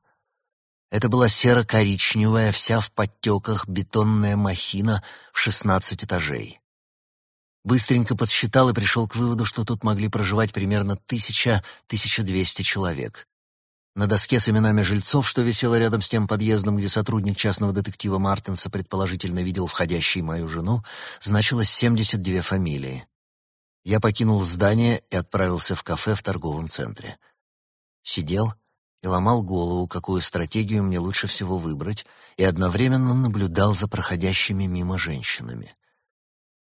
Это была серо-коричневая, вся в подтеках, бетонная махина в шестнадцать этажей. Быстренько подсчитал и пришел к выводу, что тут могли проживать примерно тысяча-тысяча двести человек. На доске с именами жильцов, что висела рядом с тем подъездом, где сотрудник частного детектива Мартинса предположительно видел входящей мою жену, значилось 72 фамилии. Я покинул здание и отправился в кафе в торговом центре. Сидел и ломал голову, какую стратегию мне лучше всего выбрать, и одновременно наблюдал за проходящими мимо женщинами.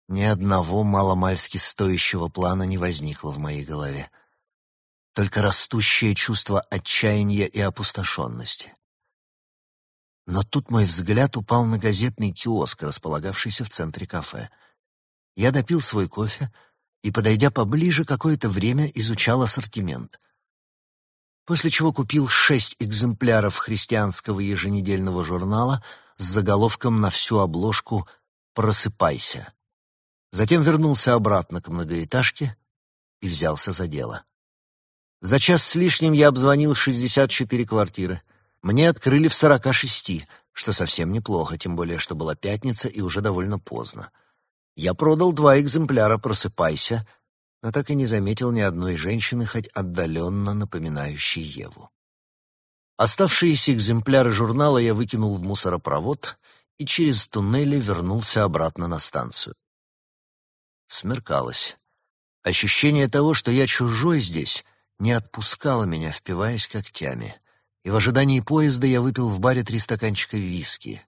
Ни одного маломальски стоящего плана не возникло в моей голове только растущее чувство отчаяния и опустошенности. Но тут мой взгляд упал на газетный киоск, располагавшийся в центре кафе. Я допил свой кофе и, подойдя поближе, какое-то время изучал ассортимент. После чего купил шесть экземпляров христианского еженедельного журнала с заголовком на всю обложку «Просыпайся». Затем вернулся обратно к многоэтажке и взялся за дело. За час с лишним я обзвонил 64 квартиры. Мне открыли в 46, что совсем неплохо, тем более, что была пятница и уже довольно поздно. Я продал два экземпляра «Просыпайся», но так и не заметил ни одной женщины, хоть отдаленно напоминающей Еву. Оставшиеся экземпляры журнала я выкинул в мусоропровод и через туннели вернулся обратно на станцию. Смеркалось. Ощущение того, что я чужой здесь — не отпускала меня, впиваясь когтями. И в ожидании поезда я выпил в баре три стаканчика виски.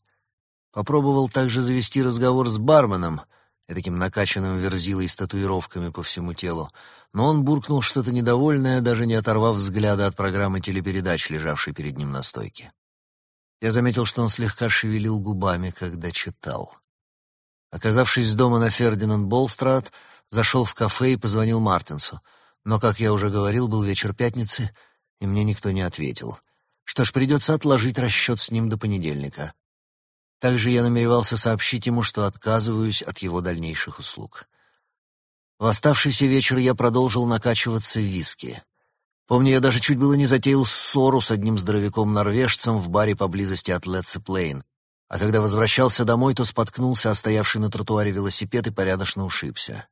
Попробовал также завести разговор с барменом, таким накачанным верзилой с татуировками по всему телу, но он буркнул что-то недовольное, даже не оторвав взгляда от программы телепередач, лежавшей перед ним на стойке. Я заметил, что он слегка шевелил губами, когда читал. Оказавшись дома на Фердинанд Болстрат, зашел в кафе и позвонил Мартинсу — но, как я уже говорил, был вечер пятницы, и мне никто не ответил. Что ж, придется отложить расчет с ним до понедельника. Также я намеревался сообщить ему, что отказываюсь от его дальнейших услуг. В оставшийся вечер я продолжил накачиваться в виски. Помню, я даже чуть было не затеял ссору с одним здоровяком-норвежцем в баре поблизости от Летсе Плейн, а когда возвращался домой, то споткнулся стоявший на тротуаре велосипед и порядочно ушибся.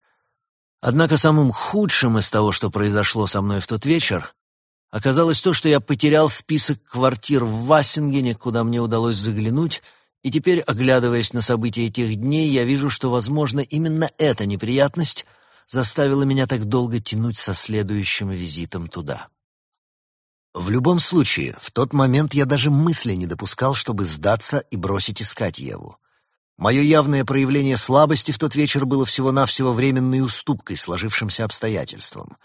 Однако самым худшим из того, что произошло со мной в тот вечер, оказалось то, что я потерял список квартир в Вассингене, куда мне удалось заглянуть, и теперь, оглядываясь на события тех дней, я вижу, что, возможно, именно эта неприятность заставила меня так долго тянуть со следующим визитом туда. В любом случае, в тот момент я даже мысли не допускал, чтобы сдаться и бросить искать Еву. Мое явное проявление слабости в тот вечер было всего-навсего временной уступкой сложившимся обстоятельствам.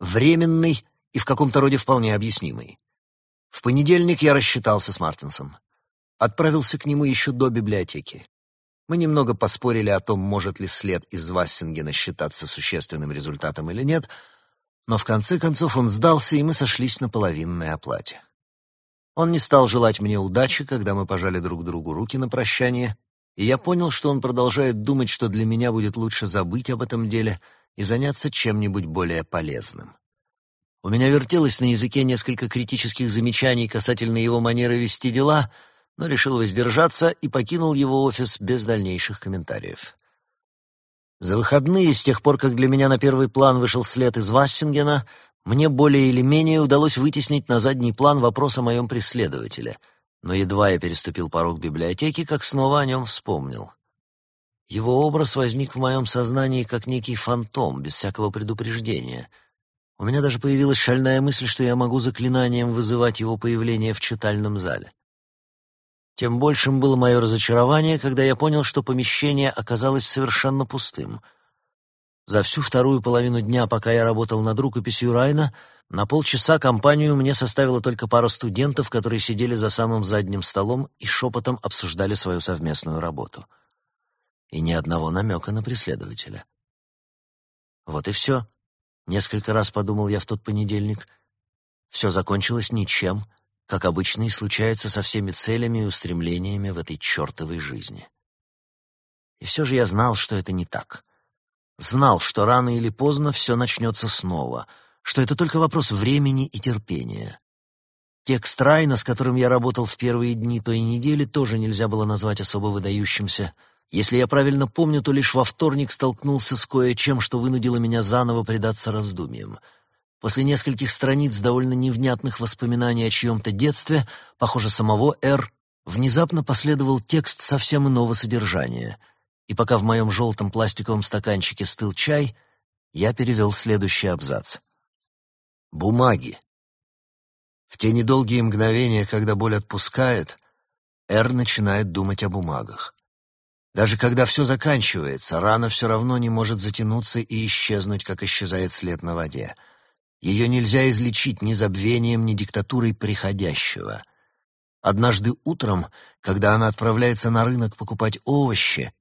Временной и в каком-то роде вполне объяснимой. В понедельник я рассчитался с Мартинсом. Отправился к нему еще до библиотеки. Мы немного поспорили о том, может ли след из Вассингена считаться существенным результатом или нет, но в конце концов он сдался, и мы сошлись на половинной оплате. Он не стал желать мне удачи, когда мы пожали друг другу руки на прощание, и я понял, что он продолжает думать, что для меня будет лучше забыть об этом деле и заняться чем-нибудь более полезным. У меня вертелось на языке несколько критических замечаний касательно его манеры вести дела, но решил воздержаться и покинул его офис без дальнейших комментариев. За выходные, с тех пор, как для меня на первый план вышел след из Вассингена, мне более или менее удалось вытеснить на задний план вопрос о моем преследователе. Но едва я переступил порог библиотеки, как снова о нем вспомнил. Его образ возник в моем сознании как некий фантом, без всякого предупреждения. У меня даже появилась шальная мысль, что я могу заклинанием вызывать его появление в читальном зале. Тем большим было мое разочарование, когда я понял, что помещение оказалось совершенно пустым — за всю вторую половину дня, пока я работал над рукописью Райна, на полчаса компанию мне составила только пара студентов, которые сидели за самым задним столом и шепотом обсуждали свою совместную работу. И ни одного намека на преследователя. Вот и все. Несколько раз подумал я в тот понедельник. Все закончилось ничем, как обычно и случается со всеми целями и устремлениями в этой чертовой жизни. И все же я знал, что это не так. Знал, что рано или поздно все начнется снова, что это только вопрос времени и терпения. Текст Райна, с которым я работал в первые дни той недели, тоже нельзя было назвать особо выдающимся. Если я правильно помню, то лишь во вторник столкнулся с кое-чем, что вынудило меня заново предаться раздумьям. После нескольких страниц довольно невнятных воспоминаний о чьем-то детстве, похоже, самого Р, внезапно последовал текст совсем иного содержания. И пока в моем желтом пластиковом стаканчике стыл чай, я перевел следующий абзац. «Бумаги. В те недолгие мгновения, когда боль отпускает, Эр начинает думать о бумагах. Даже когда все заканчивается, рана все равно не может затянуться и исчезнуть, как исчезает след на воде. Ее нельзя излечить ни забвением, ни диктатурой приходящего. Однажды утром, когда она отправляется на рынок покупать овощи,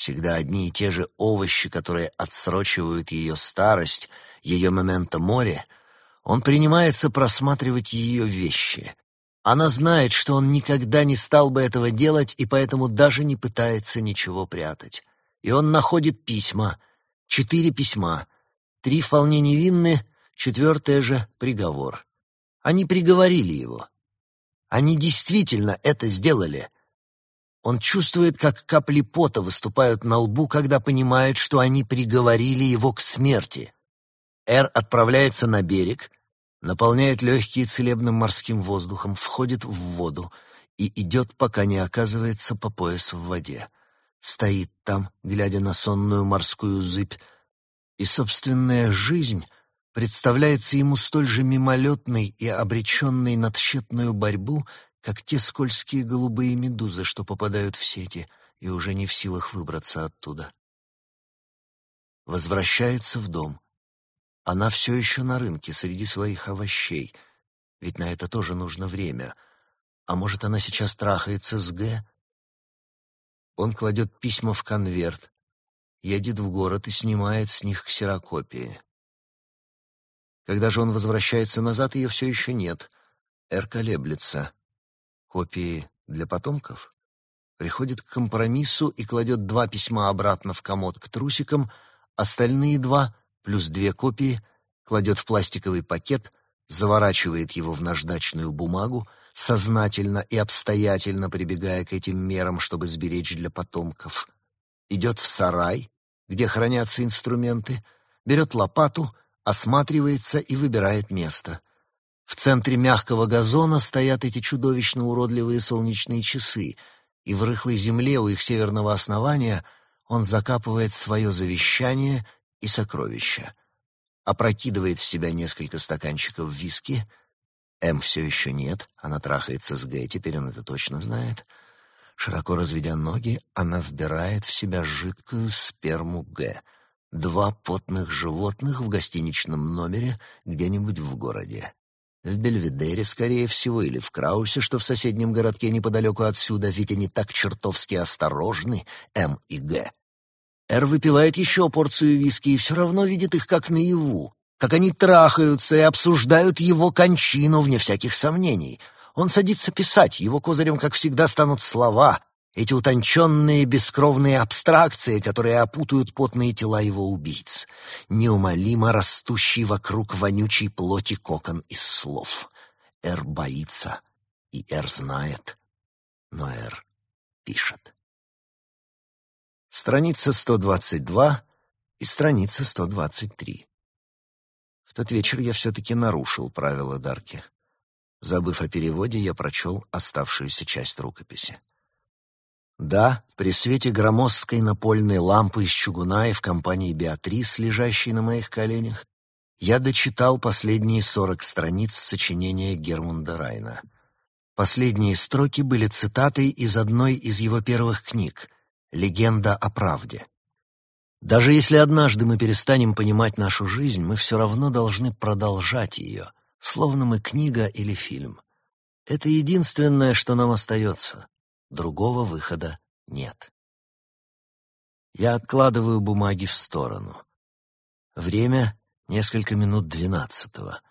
всегда одни и те же овощи, которые отсрочивают ее старость, ее момента море — он принимается просматривать ее вещи. Она знает, что он никогда не стал бы этого делать и поэтому даже не пытается ничего прятать. И он находит письма. Четыре письма. Три вполне невинны, четвертое же — приговор. Они приговорили его. Они действительно это сделали. Он чувствует, как капли пота выступают на лбу, когда понимает, что они приговорили его к смерти. Эр отправляется на берег, наполняет легкие целебным морским воздухом, входит в воду и идет, пока не оказывается по пояс в воде. Стоит там, глядя на сонную морскую зыбь, и собственная жизнь представляется ему столь же мимолетной и обреченной на тщетную борьбу, как те скользкие голубые медузы, что попадают в сети и уже не в силах выбраться оттуда. Возвращается в дом — она все еще на рынке среди своих овощей, ведь на это тоже нужно время. А может, она сейчас трахается с Г? Он кладет письма в конверт, едет в город и снимает с них ксерокопии. Когда же он возвращается назад, ее все еще нет. Эр колеблется. Копии для потомков? Приходит к компромиссу и кладет два письма обратно в комод к трусикам, остальные два плюс две копии, кладет в пластиковый пакет, заворачивает его в наждачную бумагу, сознательно и обстоятельно прибегая к этим мерам, чтобы сберечь для потомков. Идет в сарай, где хранятся инструменты, берет лопату, осматривается и выбирает место. В центре мягкого газона стоят эти чудовищно уродливые солнечные часы, и в рыхлой земле у их северного основания он закапывает свое завещание — и сокровища. Опрокидывает в себя несколько стаканчиков виски. М все еще нет, она трахается с Г, теперь он это точно знает. Широко разведя ноги, она вбирает в себя жидкую сперму Г. Два потных животных в гостиничном номере где-нибудь в городе. В Бельведере, скорее всего, или в Краусе, что в соседнем городке неподалеку отсюда, ведь они так чертовски осторожны, М и Г. Эр выпивает еще порцию виски и все равно видит их как наяву, как они трахаются и обсуждают его кончину, вне всяких сомнений. Он садится писать, его козырем, как всегда, станут слова, эти утонченные бескровные абстракции, которые опутают потные тела его убийц, неумолимо растущий вокруг вонючей плоти кокон из слов. Эр боится, и Эр знает, но Эр пишет. Страница 122 и страница 123. В тот вечер я все-таки нарушил правила Дарки. Забыв о переводе, я прочел оставшуюся часть рукописи. Да, при свете громоздкой напольной лампы из чугуна и в компании Беатрис, лежащей на моих коленях, я дочитал последние сорок страниц сочинения Гермунда Райна. Последние строки были цитатой из одной из его первых книг — легенда о правде. Даже если однажды мы перестанем понимать нашу жизнь, мы все равно должны продолжать ее, словно мы книга или фильм. Это единственное, что нам остается. Другого выхода нет. Я откладываю бумаги в сторону. Время — несколько минут двенадцатого.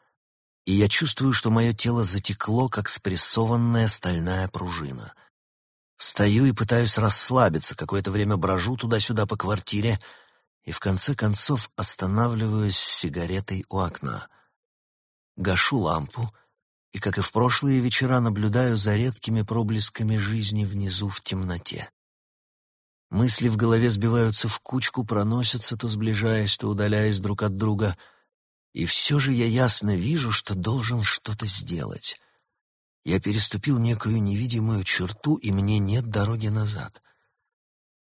И я чувствую, что мое тело затекло, как спрессованная стальная пружина — Встаю и пытаюсь расслабиться, какое-то время брожу туда-сюда по квартире и в конце концов останавливаюсь с сигаретой у окна. Гашу лампу и, как и в прошлые вечера, наблюдаю за редкими проблесками жизни внизу в темноте. Мысли в голове сбиваются в кучку, проносятся, то сближаясь, то удаляясь друг от друга. И все же я ясно вижу, что должен что-то сделать. Я переступил некую невидимую черту, и мне нет дороги назад.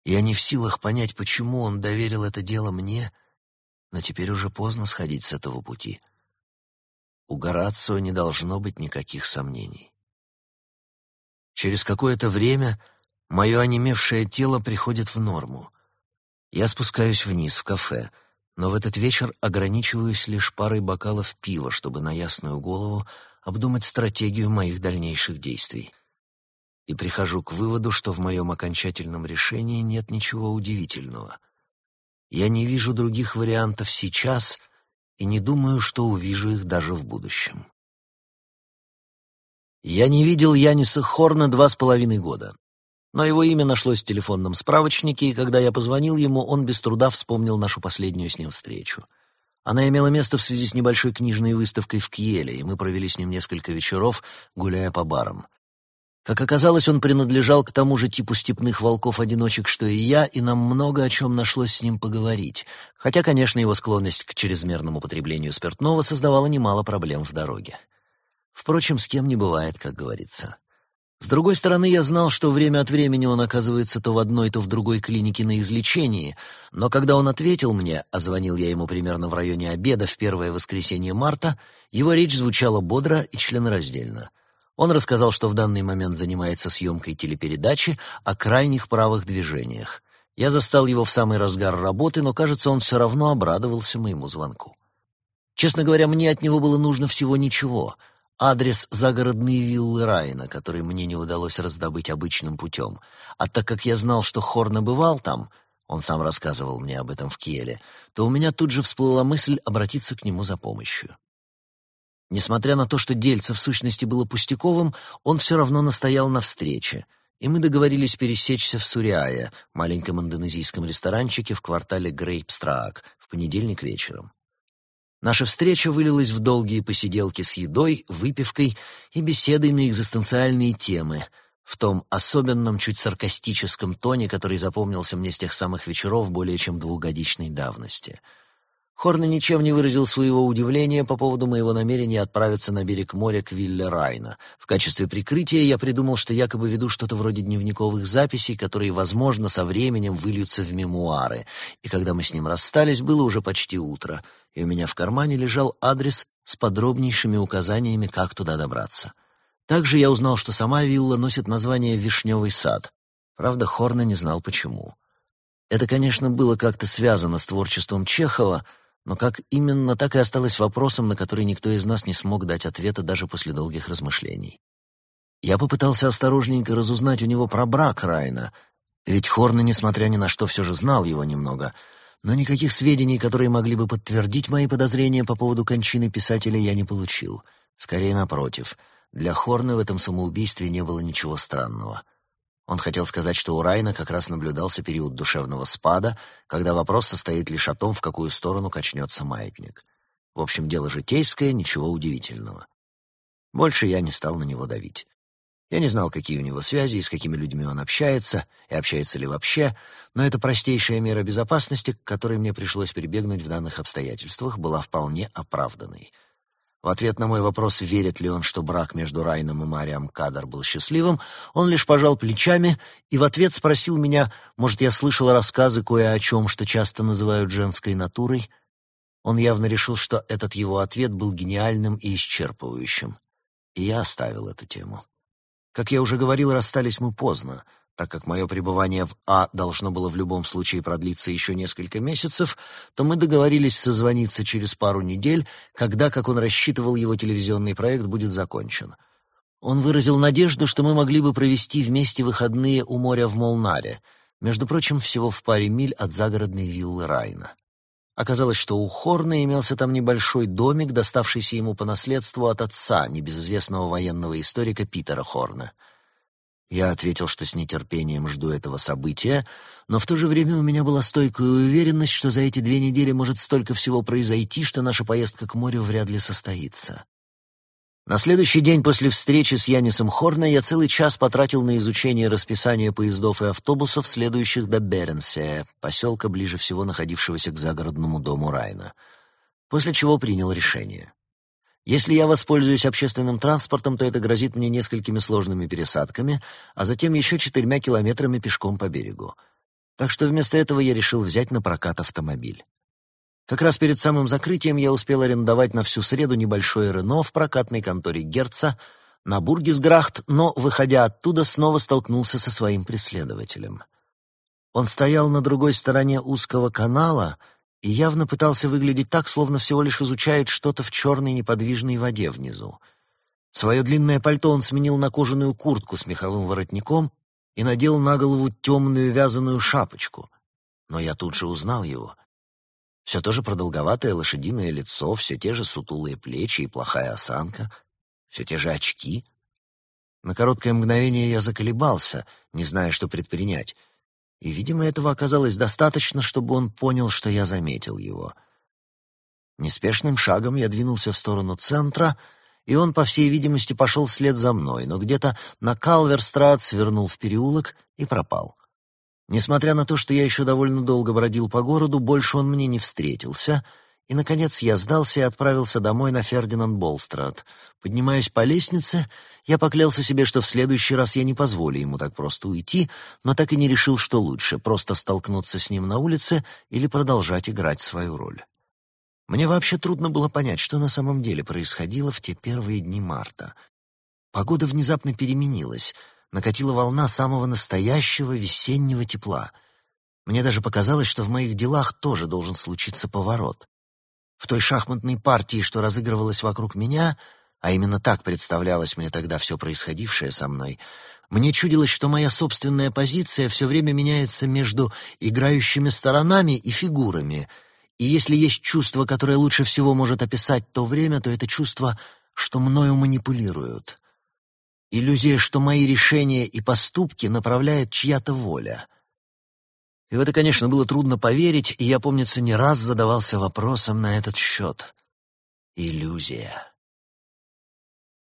Я не в силах понять, почему он доверил это дело мне, но теперь уже поздно сходить с этого пути. У Горацио не должно быть никаких сомнений. Через какое-то время Мое онемевшее тело приходит в норму. Я спускаюсь вниз, в кафе, но в этот вечер ограничиваюсь лишь парой бокалов пива, чтобы на ясную голову обдумать стратегию моих дальнейших действий. И прихожу к выводу, что в моем окончательном решении нет ничего удивительного. Я не вижу других вариантов сейчас и не думаю, что увижу их даже в будущем. Я не видел Яниса Хорна два с половиной года. Но его имя нашлось в телефонном справочнике, и когда я позвонил ему, он без труда вспомнил нашу последнюю с ним встречу. Она имела место в связи с небольшой книжной выставкой в Кьеле, и мы провели с ним несколько вечеров, гуляя по барам. Как оказалось, он принадлежал к тому же типу степных волков-одиночек, что и я, и нам много о чем нашлось с ним поговорить. Хотя, конечно, его склонность к чрезмерному потреблению спиртного создавала немало проблем в дороге. Впрочем, с кем не бывает, как говорится. С другой стороны, я знал, что время от времени он оказывается то в одной, то в другой клинике на излечении, но когда он ответил мне, а звонил я ему примерно в районе обеда в первое воскресенье марта, его речь звучала бодро и членораздельно. Он рассказал, что в данный момент занимается съемкой телепередачи о крайних правых движениях. Я застал его в самый разгар работы, но, кажется, он все равно обрадовался моему звонку. Честно говоря, мне от него было нужно всего ничего — адрес загородной виллы Райна, который мне не удалось раздобыть обычным путем. А так как я знал, что Хорна бывал там, он сам рассказывал мне об этом в Киеле, то у меня тут же всплыла мысль обратиться к нему за помощью. Несмотря на то, что дельце в сущности было пустяковым, он все равно настоял на встрече, и мы договорились пересечься в Суриае, маленьком индонезийском ресторанчике в квартале Грейпстраак, в понедельник вечером. Наша встреча вылилась в долгие посиделки с едой, выпивкой и беседой на экзистенциальные темы, в том особенном, чуть саркастическом тоне, который запомнился мне с тех самых вечеров более чем двухгодичной давности. Хорна ничем не выразил своего удивления по поводу моего намерения отправиться на берег моря к Вилле Райна. В качестве прикрытия я придумал, что якобы веду что-то вроде дневниковых записей, которые, возможно, со временем выльются в мемуары. И когда мы с ним расстались, было уже почти утро — и у меня в кармане лежал адрес с подробнейшими указаниями, как туда добраться. Также я узнал, что сама вилла носит название «Вишневый сад». Правда, Хорна не знал, почему. Это, конечно, было как-то связано с творчеством Чехова, но как именно, так и осталось вопросом, на который никто из нас не смог дать ответа даже после долгих размышлений. Я попытался осторожненько разузнать у него про брак Райна, ведь Хорна, несмотря ни на что, все же знал его немного — но никаких сведений, которые могли бы подтвердить мои подозрения по поводу кончины писателя, я не получил. Скорее, напротив. Для Хорна в этом самоубийстве не было ничего странного. Он хотел сказать, что у Райна как раз наблюдался период душевного спада, когда вопрос состоит лишь о том, в какую сторону качнется маятник. В общем, дело житейское, ничего удивительного. Больше я не стал на него давить. Я не знал, какие у него связи и с какими людьми он общается, и общается ли вообще, но эта простейшая мера безопасности, к которой мне пришлось прибегнуть в данных обстоятельствах, была вполне оправданной. В ответ на мой вопрос, верит ли он, что брак между Райном и Мариам Кадар был счастливым, он лишь пожал плечами и в ответ спросил меня, может, я слышал рассказы кое о чем, что часто называют женской натурой. Он явно решил, что этот его ответ был гениальным и исчерпывающим, и я оставил эту тему. Как я уже говорил, расстались мы поздно. Так как мое пребывание в А должно было в любом случае продлиться еще несколько месяцев, то мы договорились созвониться через пару недель, когда, как он рассчитывал, его телевизионный проект будет закончен. Он выразил надежду, что мы могли бы провести вместе выходные у моря в Молнаре, между прочим, всего в паре миль от загородной виллы Райна. Оказалось, что у Хорна имелся там небольшой домик, доставшийся ему по наследству от отца, небезызвестного военного историка Питера Хорна. Я ответил, что с нетерпением жду этого события, но в то же время у меня была стойкая уверенность, что за эти две недели может столько всего произойти, что наша поездка к морю вряд ли состоится. На следующий день после встречи с Янисом Хорна я целый час потратил на изучение расписания поездов и автобусов, следующих до Беренсея, поселка, ближе всего находившегося к загородному дому Райна, после чего принял решение. Если я воспользуюсь общественным транспортом, то это грозит мне несколькими сложными пересадками, а затем еще четырьмя километрами пешком по берегу. Так что вместо этого я решил взять на прокат автомобиль. Как раз перед самым закрытием я успел арендовать на всю среду небольшое Рено в прокатной конторе Герца на Бургисграхт, но, выходя оттуда, снова столкнулся со своим преследователем. Он стоял на другой стороне узкого канала — и явно пытался выглядеть так, словно всего лишь изучает что-то в черной неподвижной воде внизу. Свое длинное пальто он сменил на кожаную куртку с меховым воротником и надел на голову темную вязаную шапочку. Но я тут же узнал его. Все то же продолговатое лошадиное лицо, все те же сутулые плечи и плохая осанка, все те же очки. На короткое мгновение я заколебался, не зная, что предпринять — и, видимо, этого оказалось достаточно, чтобы он понял, что я заметил его. Неспешным шагом я двинулся в сторону центра, и он, по всей видимости, пошел вслед за мной, но где-то на Калверстрат свернул в переулок и пропал. Несмотря на то, что я еще довольно долго бродил по городу, больше он мне не встретился — и, наконец, я сдался и отправился домой на Фердинанд Болстрат. Поднимаясь по лестнице, я поклялся себе, что в следующий раз я не позволю ему так просто уйти, но так и не решил, что лучше — просто столкнуться с ним на улице или продолжать играть свою роль. Мне вообще трудно было понять, что на самом деле происходило в те первые дни марта. Погода внезапно переменилась, накатила волна самого настоящего весеннего тепла. Мне даже показалось, что в моих делах тоже должен случиться поворот. В той шахматной партии, что разыгрывалась вокруг меня, а именно так представлялось мне тогда все происходившее со мной, мне чудилось, что моя собственная позиция все время меняется между играющими сторонами и фигурами, и если есть чувство, которое лучше всего может описать то время, то это чувство, что мною манипулируют. Иллюзия, что мои решения и поступки направляет чья-то воля. И в это, конечно, было трудно поверить, и я, помнится, не раз задавался вопросом на этот счет. Иллюзия.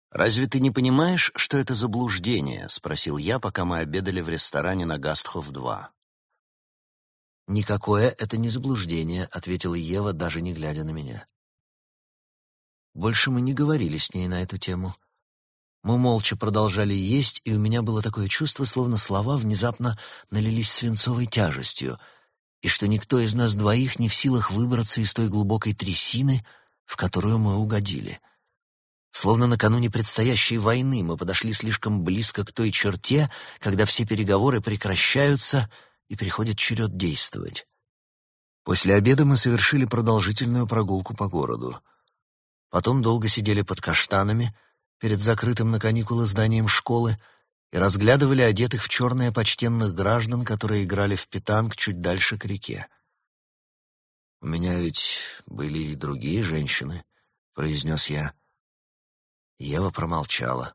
«Разве ты не понимаешь, что это заблуждение?» — спросил я, пока мы обедали в ресторане на Гастхоф-2. «Никакое это не заблуждение», — ответила Ева, даже не глядя на меня. Больше мы не говорили с ней на эту тему. Мы молча продолжали есть, и у меня было такое чувство, словно слова внезапно налились свинцовой тяжестью, и что никто из нас двоих не в силах выбраться из той глубокой трясины, в которую мы угодили. Словно накануне предстоящей войны мы подошли слишком близко к той черте, когда все переговоры прекращаются и приходит черед действовать. После обеда мы совершили продолжительную прогулку по городу. Потом долго сидели под каштанами — перед закрытым на каникулы зданием школы и разглядывали одетых в черное почтенных граждан, которые играли в питанг чуть дальше к реке. «У меня ведь были и другие женщины», — произнес я. Ева промолчала.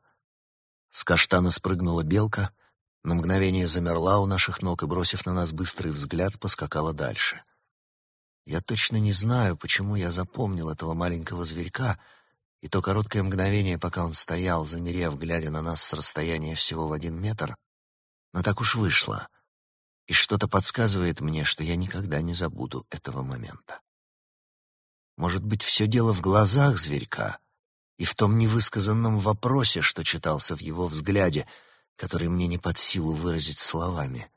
С каштана спрыгнула белка, на мгновение замерла у наших ног и, бросив на нас быстрый взгляд, поскакала дальше. Я точно не знаю, почему я запомнил этого маленького зверька — и то короткое мгновение, пока он стоял, замерев, глядя на нас с расстояния всего в один метр, но так уж вышло, и что-то подсказывает мне, что я никогда не забуду этого момента. Может быть, все дело в глазах зверька и в том невысказанном вопросе, что читался в его взгляде, который мне не под силу выразить словами.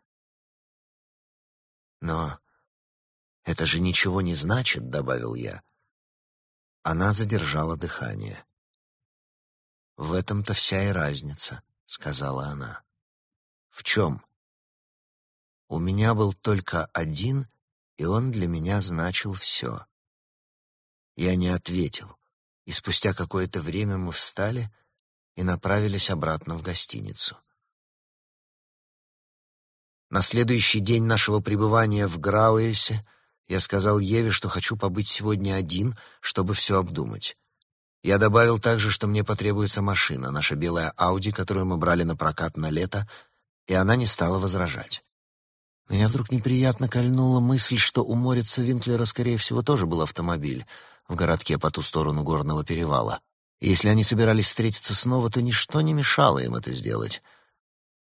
Но это же ничего не значит, — добавил я. Она задержала дыхание. «В этом-то вся и разница», — сказала она. «В чем?» «У меня был только один, и он для меня значил все». Я не ответил, и спустя какое-то время мы встали и направились обратно в гостиницу. На следующий день нашего пребывания в Грауэсе я сказал Еве, что хочу побыть сегодня один, чтобы все обдумать. Я добавил также, что мне потребуется машина, наша белая Ауди, которую мы брали на прокат на лето, и она не стала возражать. Меня вдруг неприятно кольнула мысль, что у Морица Винклера, скорее всего, тоже был автомобиль в городке по ту сторону горного перевала. И если они собирались встретиться снова, то ничто не мешало им это сделать.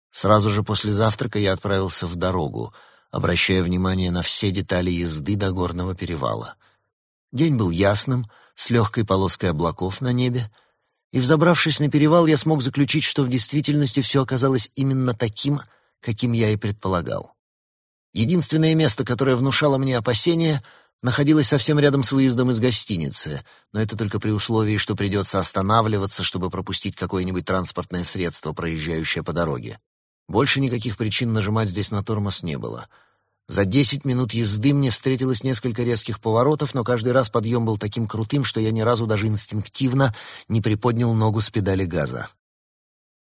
Сразу же после завтрака я отправился в дорогу, обращая внимание на все детали езды до горного перевала. День был ясным, с легкой полоской облаков на небе, и, взобравшись на перевал, я смог заключить, что в действительности все оказалось именно таким, каким я и предполагал. Единственное место, которое внушало мне опасения, находилось совсем рядом с выездом из гостиницы, но это только при условии, что придется останавливаться, чтобы пропустить какое-нибудь транспортное средство, проезжающее по дороге. Больше никаких причин нажимать здесь на тормоз не было. За десять минут езды мне встретилось несколько резких поворотов, но каждый раз подъем был таким крутым, что я ни разу даже инстинктивно не приподнял ногу с педали газа.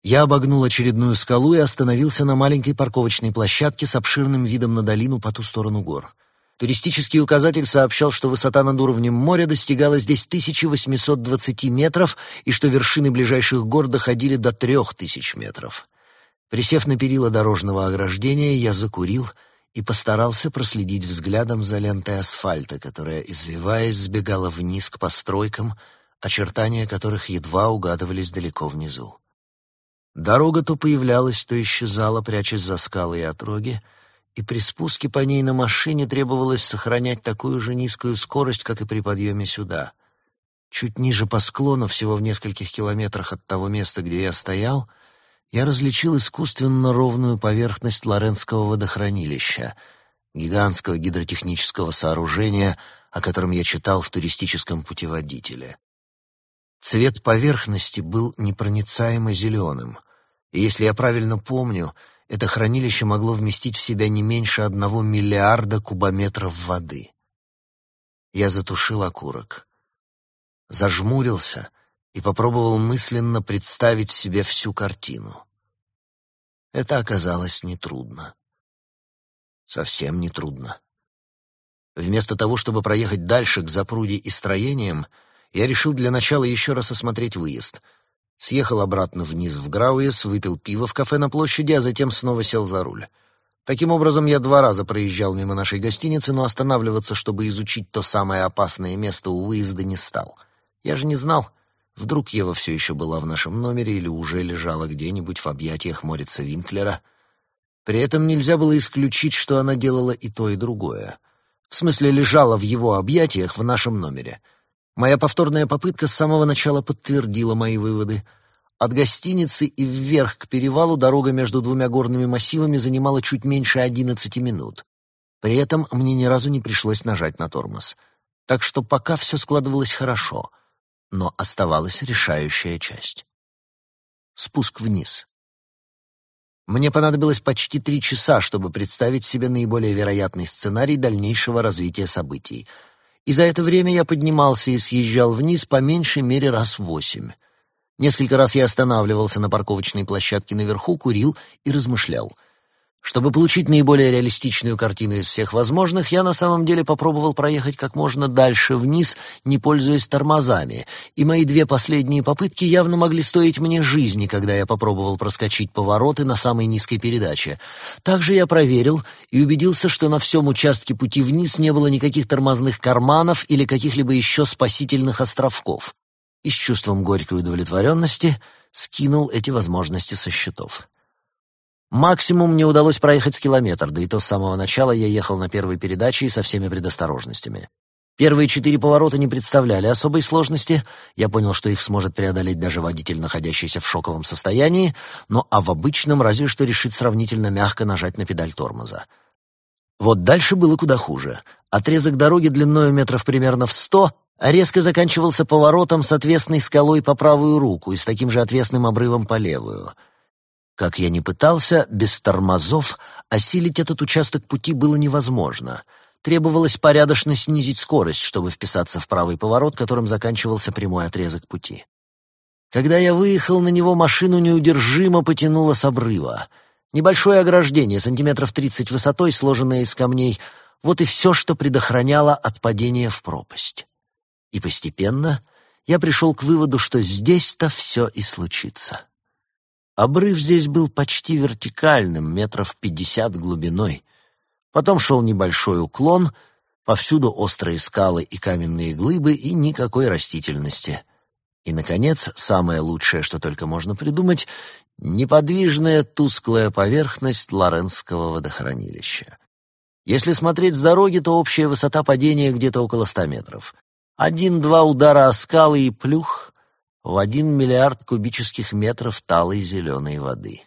Я обогнул очередную скалу и остановился на маленькой парковочной площадке с обширным видом на долину по ту сторону гор. Туристический указатель сообщал, что высота над уровнем моря достигала здесь 1820 метров и что вершины ближайших гор доходили до 3000 метров. Присев на перила дорожного ограждения, я закурил и постарался проследить взглядом за лентой асфальта, которая, извиваясь, сбегала вниз к постройкам, очертания которых едва угадывались далеко внизу. Дорога то появлялась, то исчезала, прячась за скалы и отроги, и при спуске по ней на машине требовалось сохранять такую же низкую скорость, как и при подъеме сюда. Чуть ниже по склону, всего в нескольких километрах от того места, где я стоял — я различил искусственно ровную поверхность Лоренского водохранилища, гигантского гидротехнического сооружения, о котором я читал в туристическом путеводителе. Цвет поверхности был непроницаемо зеленым, и, если я правильно помню, это хранилище могло вместить в себя не меньше одного миллиарда кубометров воды. Я затушил окурок. Зажмурился — и попробовал мысленно представить себе всю картину. Это оказалось нетрудно. Совсем нетрудно. Вместо того, чтобы проехать дальше к запруде и строениям, я решил для начала еще раз осмотреть выезд. Съехал обратно вниз в Грауэс, выпил пиво в кафе на площади, а затем снова сел за руль. Таким образом, я два раза проезжал мимо нашей гостиницы, но останавливаться, чтобы изучить то самое опасное место у выезда, не стал. Я же не знал, Вдруг Ева все еще была в нашем номере или уже лежала где-нибудь в объятиях Морица Винклера. При этом нельзя было исключить, что она делала и то, и другое. В смысле, лежала в его объятиях в нашем номере. Моя повторная попытка с самого начала подтвердила мои выводы. От гостиницы и вверх к перевалу дорога между двумя горными массивами занимала чуть меньше одиннадцати минут. При этом мне ни разу не пришлось нажать на тормоз. Так что пока все складывалось хорошо — но оставалась решающая часть. Спуск вниз. Мне понадобилось почти три часа, чтобы представить себе наиболее вероятный сценарий дальнейшего развития событий. И за это время я поднимался и съезжал вниз по меньшей мере раз восемь. Несколько раз я останавливался на парковочной площадке наверху, курил и размышлял — чтобы получить наиболее реалистичную картину из всех возможных, я на самом деле попробовал проехать как можно дальше вниз, не пользуясь тормозами, и мои две последние попытки явно могли стоить мне жизни, когда я попробовал проскочить повороты на самой низкой передаче. Также я проверил и убедился, что на всем участке пути вниз не было никаких тормозных карманов или каких-либо еще спасительных островков. И с чувством горькой удовлетворенности скинул эти возможности со счетов. Максимум мне удалось проехать с километр, да и то с самого начала я ехал на первой передаче и со всеми предосторожностями. Первые четыре поворота не представляли особой сложности, я понял, что их сможет преодолеть даже водитель, находящийся в шоковом состоянии, но а в обычном разве что решит сравнительно мягко нажать на педаль тормоза. Вот дальше было куда хуже. Отрезок дороги длиною метров примерно в сто резко заканчивался поворотом с отвесной скалой по правую руку и с таким же отвесным обрывом по левую — как я ни пытался, без тормозов осилить этот участок пути было невозможно. Требовалось порядочно снизить скорость, чтобы вписаться в правый поворот, которым заканчивался прямой отрезок пути. Когда я выехал на него, машину неудержимо потянуло с обрыва. Небольшое ограждение, сантиметров тридцать высотой, сложенное из камней, вот и все, что предохраняло от падения в пропасть. И постепенно я пришел к выводу, что здесь-то все и случится. Обрыв здесь был почти вертикальным, метров пятьдесят глубиной. Потом шел небольшой уклон, повсюду острые скалы и каменные глыбы, и никакой растительности. И, наконец, самое лучшее, что только можно придумать — неподвижная тусклая поверхность Лоренского водохранилища. Если смотреть с дороги, то общая высота падения где-то около ста метров. Один-два удара о скалы и плюх в один миллиард кубических метров талой зеленой воды.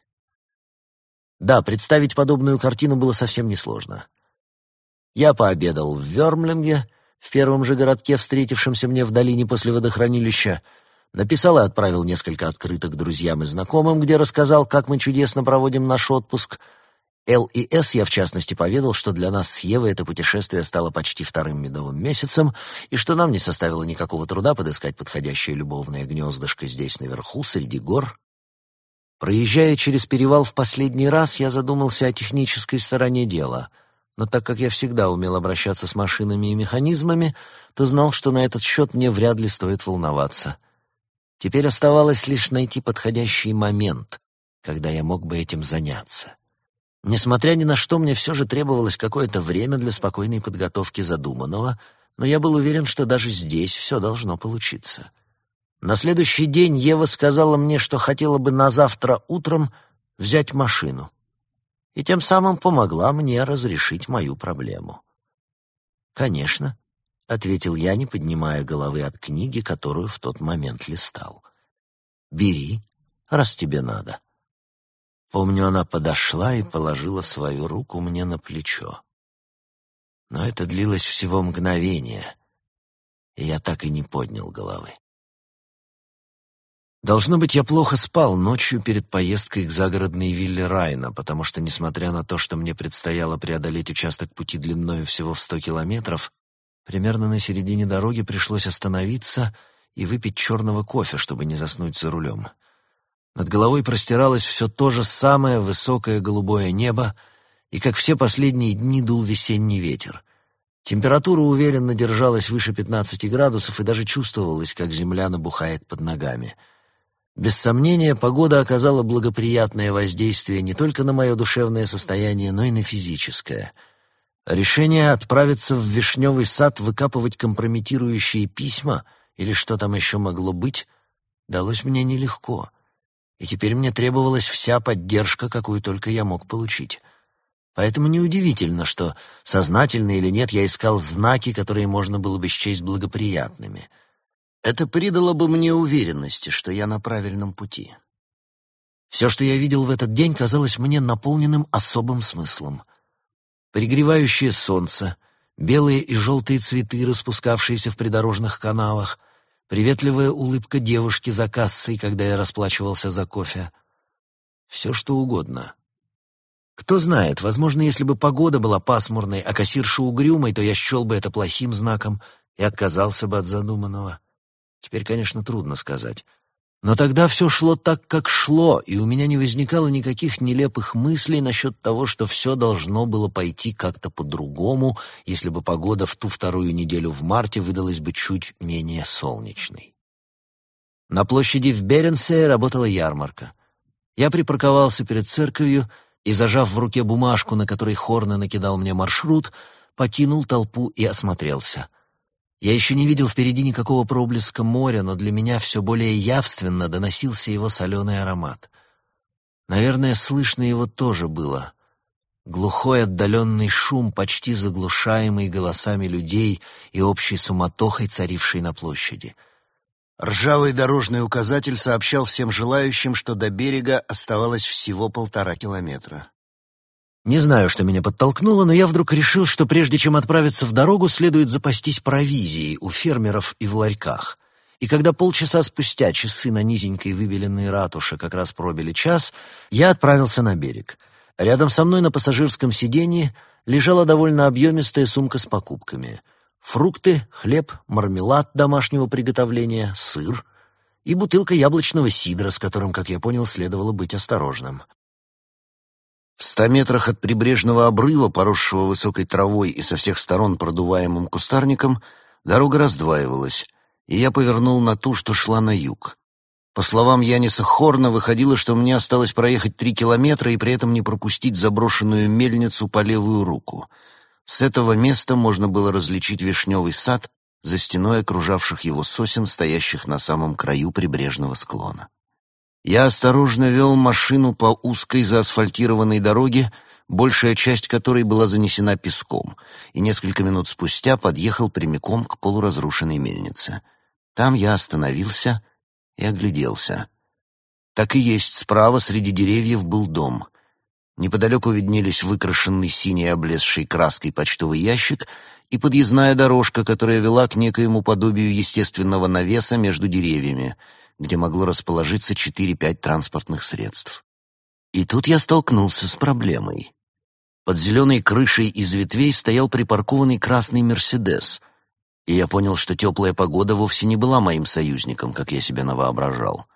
Да, представить подобную картину было совсем несложно. Я пообедал в Вермлинге, в первом же городке, встретившемся мне в долине после водохранилища, написал и отправил несколько открыток друзьям и знакомым, где рассказал, как мы чудесно проводим наш отпуск — Л и С я, в частности, поведал, что для нас с Евой это путешествие стало почти вторым медовым месяцем, и что нам не составило никакого труда подыскать подходящее любовное гнездышко здесь наверху, среди гор. Проезжая через перевал в последний раз, я задумался о технической стороне дела, но так как я всегда умел обращаться с машинами и механизмами, то знал, что на этот счет мне вряд ли стоит волноваться. Теперь оставалось лишь найти подходящий момент, когда я мог бы этим заняться. Несмотря ни на что, мне все же требовалось какое-то время для спокойной подготовки задуманного, но я был уверен, что даже здесь все должно получиться. На следующий день Ева сказала мне, что хотела бы на завтра утром взять машину, и тем самым помогла мне разрешить мою проблему. «Конечно», — ответил я, не поднимая головы от книги, которую в тот момент листал. «Бери, раз тебе надо». Помню, она подошла и положила свою руку мне на плечо. Но это длилось всего мгновение, и я так и не поднял головы. Должно быть, я плохо спал ночью перед поездкой к загородной вилле Райна, потому что, несмотря на то, что мне предстояло преодолеть участок пути длиною всего в сто километров, примерно на середине дороги пришлось остановиться и выпить черного кофе, чтобы не заснуть за рулем. Над головой простиралось все то же самое высокое голубое небо, и, как все последние дни, дул весенний ветер. Температура уверенно держалась выше 15 градусов, и даже чувствовалось, как земля набухает под ногами. Без сомнения, погода оказала благоприятное воздействие не только на мое душевное состояние, но и на физическое. Решение отправиться в вишневый сад выкапывать компрометирующие письма, или что там еще могло быть, далось мне нелегко — и теперь мне требовалась вся поддержка, какую только я мог получить. Поэтому неудивительно, что, сознательно или нет, я искал знаки, которые можно было бы счесть благоприятными. Это придало бы мне уверенности, что я на правильном пути. Все, что я видел в этот день, казалось мне наполненным особым смыслом. Пригревающее солнце, белые и желтые цветы, распускавшиеся в придорожных канавах, приветливая улыбка девушки за кассой, когда я расплачивался за кофе. Все что угодно. Кто знает, возможно, если бы погода была пасмурной, а кассирша угрюмой, то я счел бы это плохим знаком и отказался бы от задуманного. Теперь, конечно, трудно сказать. Но тогда все шло так, как шло, и у меня не возникало никаких нелепых мыслей насчет того, что все должно было пойти как-то по-другому, если бы погода в ту вторую неделю в марте выдалась бы чуть менее солнечной. На площади в Беренсе работала ярмарка. Я припарковался перед церковью и, зажав в руке бумажку, на которой Хорна накидал мне маршрут, покинул толпу и осмотрелся — я еще не видел впереди никакого проблеска моря, но для меня все более явственно доносился его соленый аромат. Наверное, слышно его тоже было. Глухой отдаленный шум, почти заглушаемый голосами людей и общей суматохой, царившей на площади. Ржавый дорожный указатель сообщал всем желающим, что до берега оставалось всего полтора километра. Не знаю, что меня подтолкнуло, но я вдруг решил, что прежде чем отправиться в дорогу, следует запастись провизией у фермеров и в ларьках. И когда полчаса спустя часы на низенькой выбеленной ратуше как раз пробили час, я отправился на берег. Рядом со мной на пассажирском сиденье лежала довольно объемистая сумка с покупками. Фрукты, хлеб, мармелад домашнего приготовления, сыр и бутылка яблочного сидра, с которым, как я понял, следовало быть осторожным. В ста метрах от прибрежного обрыва, поросшего высокой травой и со всех сторон продуваемым кустарником, дорога раздваивалась, и я повернул на ту, что шла на юг. По словам Яниса Хорна, выходило, что мне осталось проехать три километра и при этом не пропустить заброшенную мельницу по левую руку. С этого места можно было различить вишневый сад за стеной окружавших его сосен, стоящих на самом краю прибрежного склона. Я осторожно вел машину по узкой заасфальтированной дороге, большая часть которой была занесена песком, и несколько минут спустя подъехал прямиком к полуразрушенной мельнице. Там я остановился — и огляделся. Так и есть, справа среди деревьев был дом. Неподалеку виднелись выкрашенный синей облезшей краской почтовый ящик и подъездная дорожка, которая вела к некоему подобию естественного навеса между деревьями, где могло расположиться четыре-пять транспортных средств. И тут я столкнулся с проблемой. Под зеленой крышей из ветвей стоял припаркованный красный «Мерседес», и я понял, что теплая погода вовсе не была моим союзником, как я себе навоображал.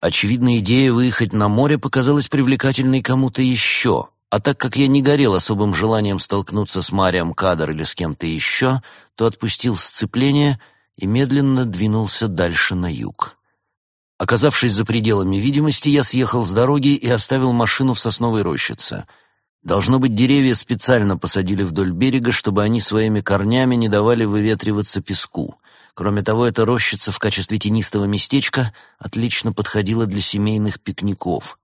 Очевидно, идея выехать на море показалась привлекательной кому-то еще, а так как я не горел особым желанием столкнуться с Марием Кадр или с кем-то еще, то отпустил сцепление и медленно двинулся дальше на юг. Оказавшись за пределами видимости, я съехал с дороги и оставил машину в сосновой рощице — Должно быть, деревья специально посадили вдоль берега, чтобы они своими корнями не давали выветриваться песку. Кроме того, эта рощица в качестве тенистого местечка отлично подходила для семейных пикников.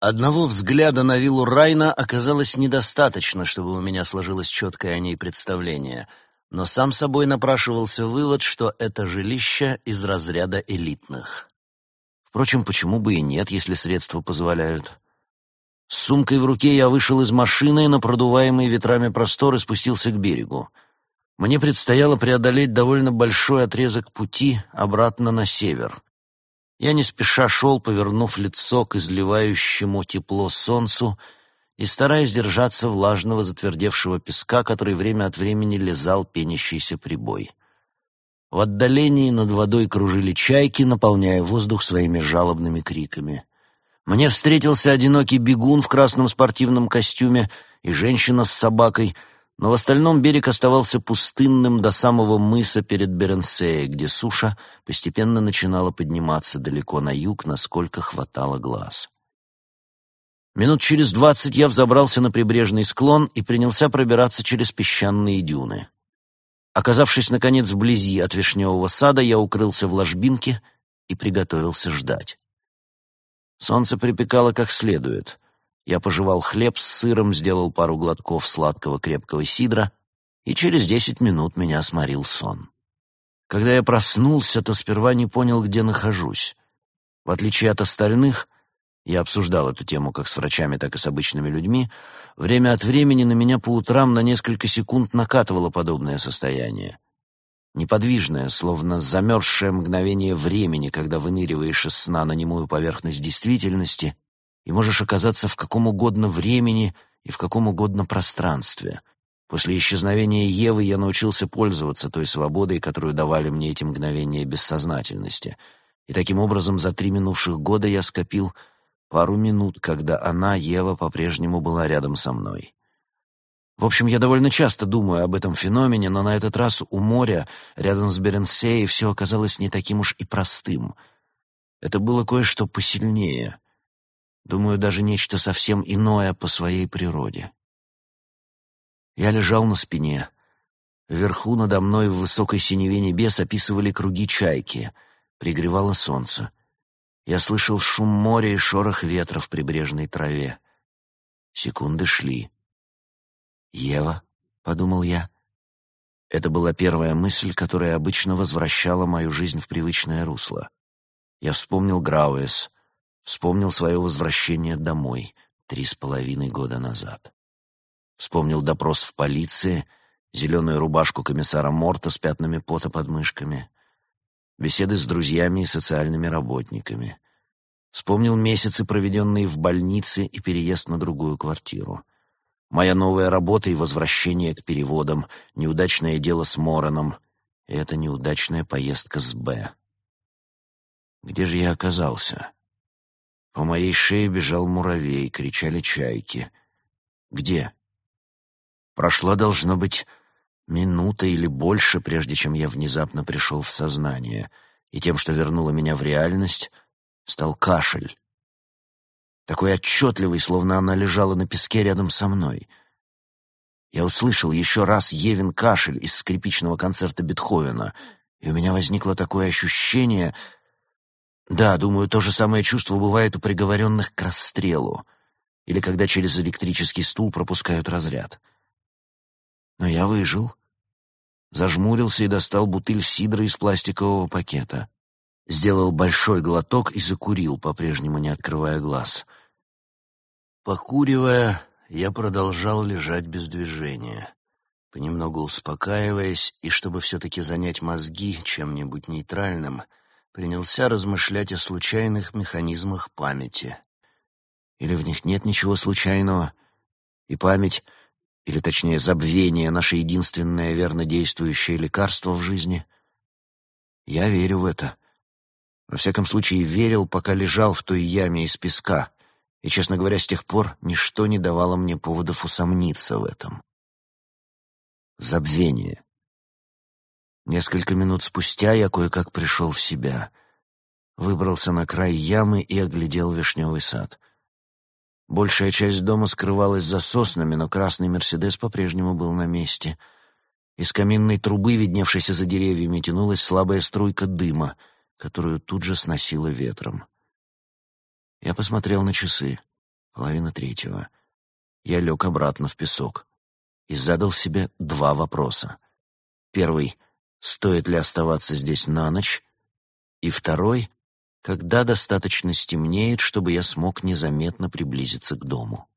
Одного взгляда на виллу Райна оказалось недостаточно, чтобы у меня сложилось четкое о ней представление, но сам собой напрашивался вывод, что это жилище из разряда элитных. Впрочем, почему бы и нет, если средства позволяют. С сумкой в руке я вышел из машины на продуваемый ветрами простор и спустился к берегу. Мне предстояло преодолеть довольно большой отрезок пути обратно на север. Я не спеша шел, повернув лицо к изливающему тепло солнцу и стараясь держаться влажного затвердевшего песка, который время от времени лизал пенящийся прибой. В отдалении над водой кружили чайки, наполняя воздух своими жалобными криками. Мне встретился одинокий бегун в красном спортивном костюме и женщина с собакой, но в остальном берег оставался пустынным до самого мыса перед Беренсеей, где суша постепенно начинала подниматься далеко на юг, насколько хватало глаз. Минут через двадцать я взобрался на прибрежный склон и принялся пробираться через песчаные дюны. Оказавшись, наконец, вблизи от вишневого сада, я укрылся в ложбинке и приготовился ждать. Солнце припекало как следует. Я пожевал хлеб с сыром, сделал пару глотков сладкого крепкого сидра, и через десять минут меня сморил сон. Когда я проснулся, то сперва не понял, где нахожусь. В отличие от остальных, я обсуждал эту тему как с врачами, так и с обычными людьми, время от времени на меня по утрам на несколько секунд накатывало подобное состояние неподвижное, словно замерзшее мгновение времени, когда выныриваешь из сна на немую поверхность действительности и можешь оказаться в каком угодно времени и в каком угодно пространстве. После исчезновения Евы я научился пользоваться той свободой, которую давали мне эти мгновения бессознательности. И таким образом за три минувших года я скопил пару минут, когда она, Ева, по-прежнему была рядом со мной. В общем, я довольно часто думаю об этом феномене, но на этот раз у моря, рядом с Беренсеей, все оказалось не таким уж и простым. Это было кое-что посильнее. Думаю, даже нечто совсем иное по своей природе. Я лежал на спине. Вверху надо мной в высокой синеве небес описывали круги чайки. Пригревало солнце. Я слышал шум моря и шорох ветра в прибрежной траве. Секунды шли. «Ева», — подумал я. Это была первая мысль, которая обычно возвращала мою жизнь в привычное русло. Я вспомнил Грауэс, вспомнил свое возвращение домой три с половиной года назад. Вспомнил допрос в полиции, зеленую рубашку комиссара Морта с пятнами пота под мышками, беседы с друзьями и социальными работниками. Вспомнил месяцы, проведенные в больнице, и переезд на другую квартиру. Моя новая работа и возвращение к переводам, неудачное дело с Мороном и эта неудачная поездка с Б. Где же я оказался? По моей шее бежал муравей, кричали чайки. Где? Прошла, должно быть, Минута или больше, прежде чем я внезапно пришел в сознание, и тем, что вернуло меня в реальность, стал кашель. Такой отчетливый, словно она лежала на песке рядом со мной. Я услышал еще раз Евин кашель из скрипичного концерта Бетховена, и у меня возникло такое ощущение... Да, думаю, то же самое чувство бывает у приговоренных к расстрелу или когда через электрический стул пропускают разряд. Но я выжил. Зажмурился и достал бутыль сидра из пластикового пакета. Сделал большой глоток и закурил, по-прежнему не открывая глаз. Покуривая, я продолжал лежать без движения, понемногу успокаиваясь, и чтобы все-таки занять мозги чем-нибудь нейтральным, принялся размышлять о случайных механизмах памяти. Или в них нет ничего случайного, и память, или точнее забвение, наше единственное верно действующее лекарство в жизни? Я верю в это. Во всяком случае, верил, пока лежал в той яме из песка, и, честно говоря, с тех пор ничто не давало мне поводов усомниться в этом. Забвение. Несколько минут спустя я кое-как пришел в себя, выбрался на край ямы и оглядел вишневый сад. Большая часть дома скрывалась за соснами, но красный «Мерседес» по-прежнему был на месте. Из каминной трубы, видневшейся за деревьями, тянулась слабая струйка дыма, которую тут же сносило ветром. Я посмотрел на часы. Половина третьего. Я лег обратно в песок и задал себе два вопроса. Первый — стоит ли оставаться здесь на ночь? И второй — когда достаточно стемнеет, чтобы я смог незаметно приблизиться к дому?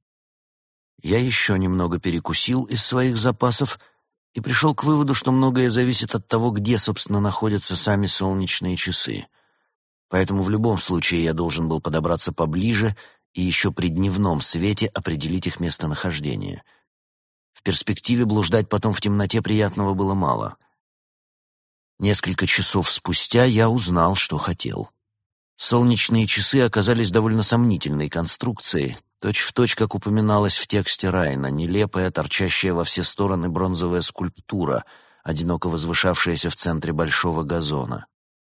Я еще немного перекусил из своих запасов и пришел к выводу, что многое зависит от того, где, собственно, находятся сами солнечные часы — поэтому в любом случае я должен был подобраться поближе и еще при дневном свете определить их местонахождение. В перспективе блуждать потом в темноте приятного было мало. Несколько часов спустя я узнал, что хотел. Солнечные часы оказались довольно сомнительной конструкцией, точь-в-точь, как упоминалось в тексте Райна, нелепая, торчащая во все стороны бронзовая скульптура, одиноко возвышавшаяся в центре большого газона.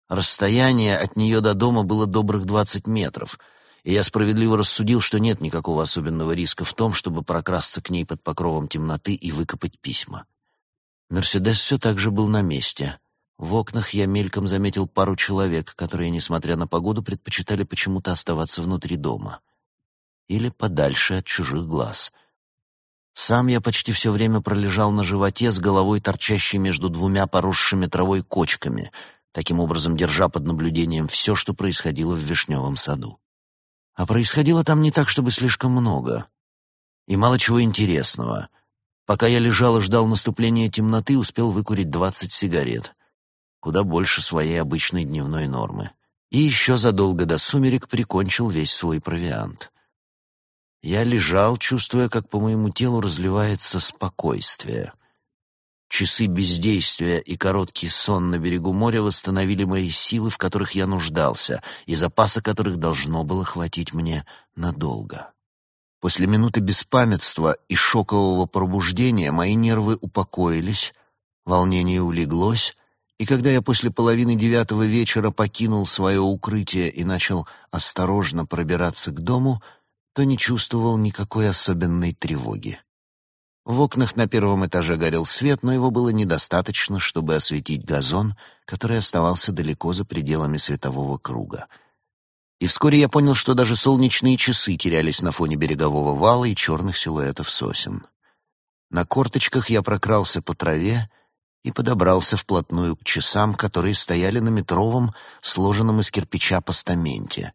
Расстояние от нее до дома было добрых двадцать метров, и я справедливо рассудил, что нет никакого особенного риска в том, чтобы прокрасться к ней под покровом темноты и выкопать письма. Мерседес все так же был на месте. В окнах я мельком заметил пару человек, которые, несмотря на погоду, предпочитали почему-то оставаться внутри дома. Или подальше от чужих глаз. Сам я почти все время пролежал на животе с головой, торчащей между двумя поросшими травой кочками — таким образом держа под наблюдением все, что происходило в Вишневом саду. А происходило там не так, чтобы слишком много. И мало чего интересного. Пока я лежал и ждал наступления темноты, успел выкурить двадцать сигарет. Куда больше своей обычной дневной нормы. И еще задолго до сумерек прикончил весь свой провиант. Я лежал, чувствуя, как по моему телу разливается спокойствие — Часы бездействия и короткий сон на берегу моря восстановили мои силы, в которых я нуждался, и запаса которых должно было хватить мне надолго. После минуты беспамятства и шокового пробуждения мои нервы упокоились, волнение улеглось, и когда я после половины девятого вечера покинул свое укрытие и начал осторожно пробираться к дому, то не чувствовал никакой особенной тревоги. В окнах на первом этаже горел свет, но его было недостаточно, чтобы осветить газон, который оставался далеко за пределами светового круга. И вскоре я понял, что даже солнечные часы терялись на фоне берегового вала и черных силуэтов сосен. На корточках я прокрался по траве и подобрался вплотную к часам, которые стояли на метровом, сложенном из кирпича постаменте.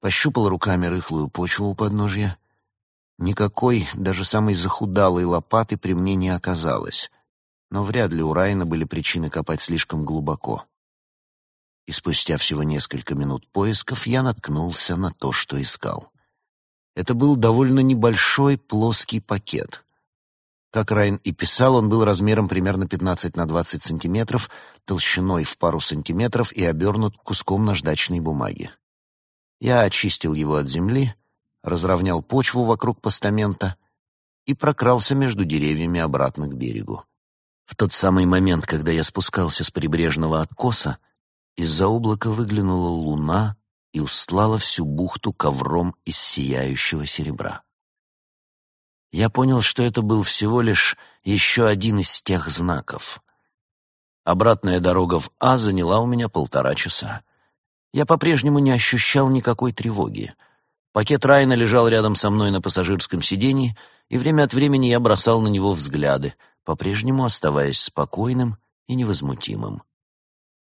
Пощупал руками рыхлую почву у подножья — Никакой, даже самой захудалой лопаты при мне не оказалось, но вряд ли у Райна были причины копать слишком глубоко. И спустя всего несколько минут поисков я наткнулся на то, что искал. Это был довольно небольшой плоский пакет. Как Райн и писал, он был размером примерно 15 на 20 сантиметров, толщиной в пару сантиметров и обернут куском наждачной бумаги. Я очистил его от земли — разровнял почву вокруг постамента и прокрался между деревьями обратно к берегу. В тот самый момент, когда я спускался с прибрежного откоса, из-за облака выглянула луна и устлала всю бухту ковром из сияющего серебра. Я понял, что это был всего лишь еще один из тех знаков. Обратная дорога в А заняла у меня полтора часа. Я по-прежнему не ощущал никакой тревоги. Пакет Райна лежал рядом со мной на пассажирском сиденье, и время от времени я бросал на него взгляды, по-прежнему оставаясь спокойным и невозмутимым.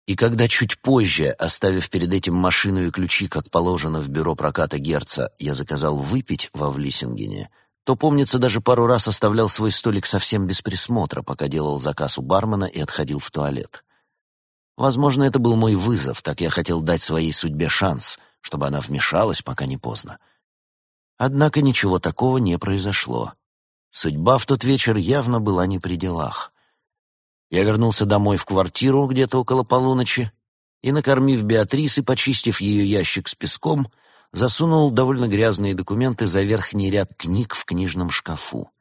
И когда чуть позже, оставив перед этим машину и ключи, как положено в бюро проката Герца, я заказал выпить во Влисингене, то, помнится, даже пару раз оставлял свой столик совсем без присмотра, пока делал заказ у бармена и отходил в туалет. Возможно, это был мой вызов, так я хотел дать своей судьбе шанс, чтобы она вмешалась, пока не поздно. Однако ничего такого не произошло. Судьба в тот вечер явно была не при делах. Я вернулся домой в квартиру где-то около полуночи и, накормив Беатрис и почистив ее ящик с песком, засунул довольно грязные документы за верхний ряд книг в книжном шкафу.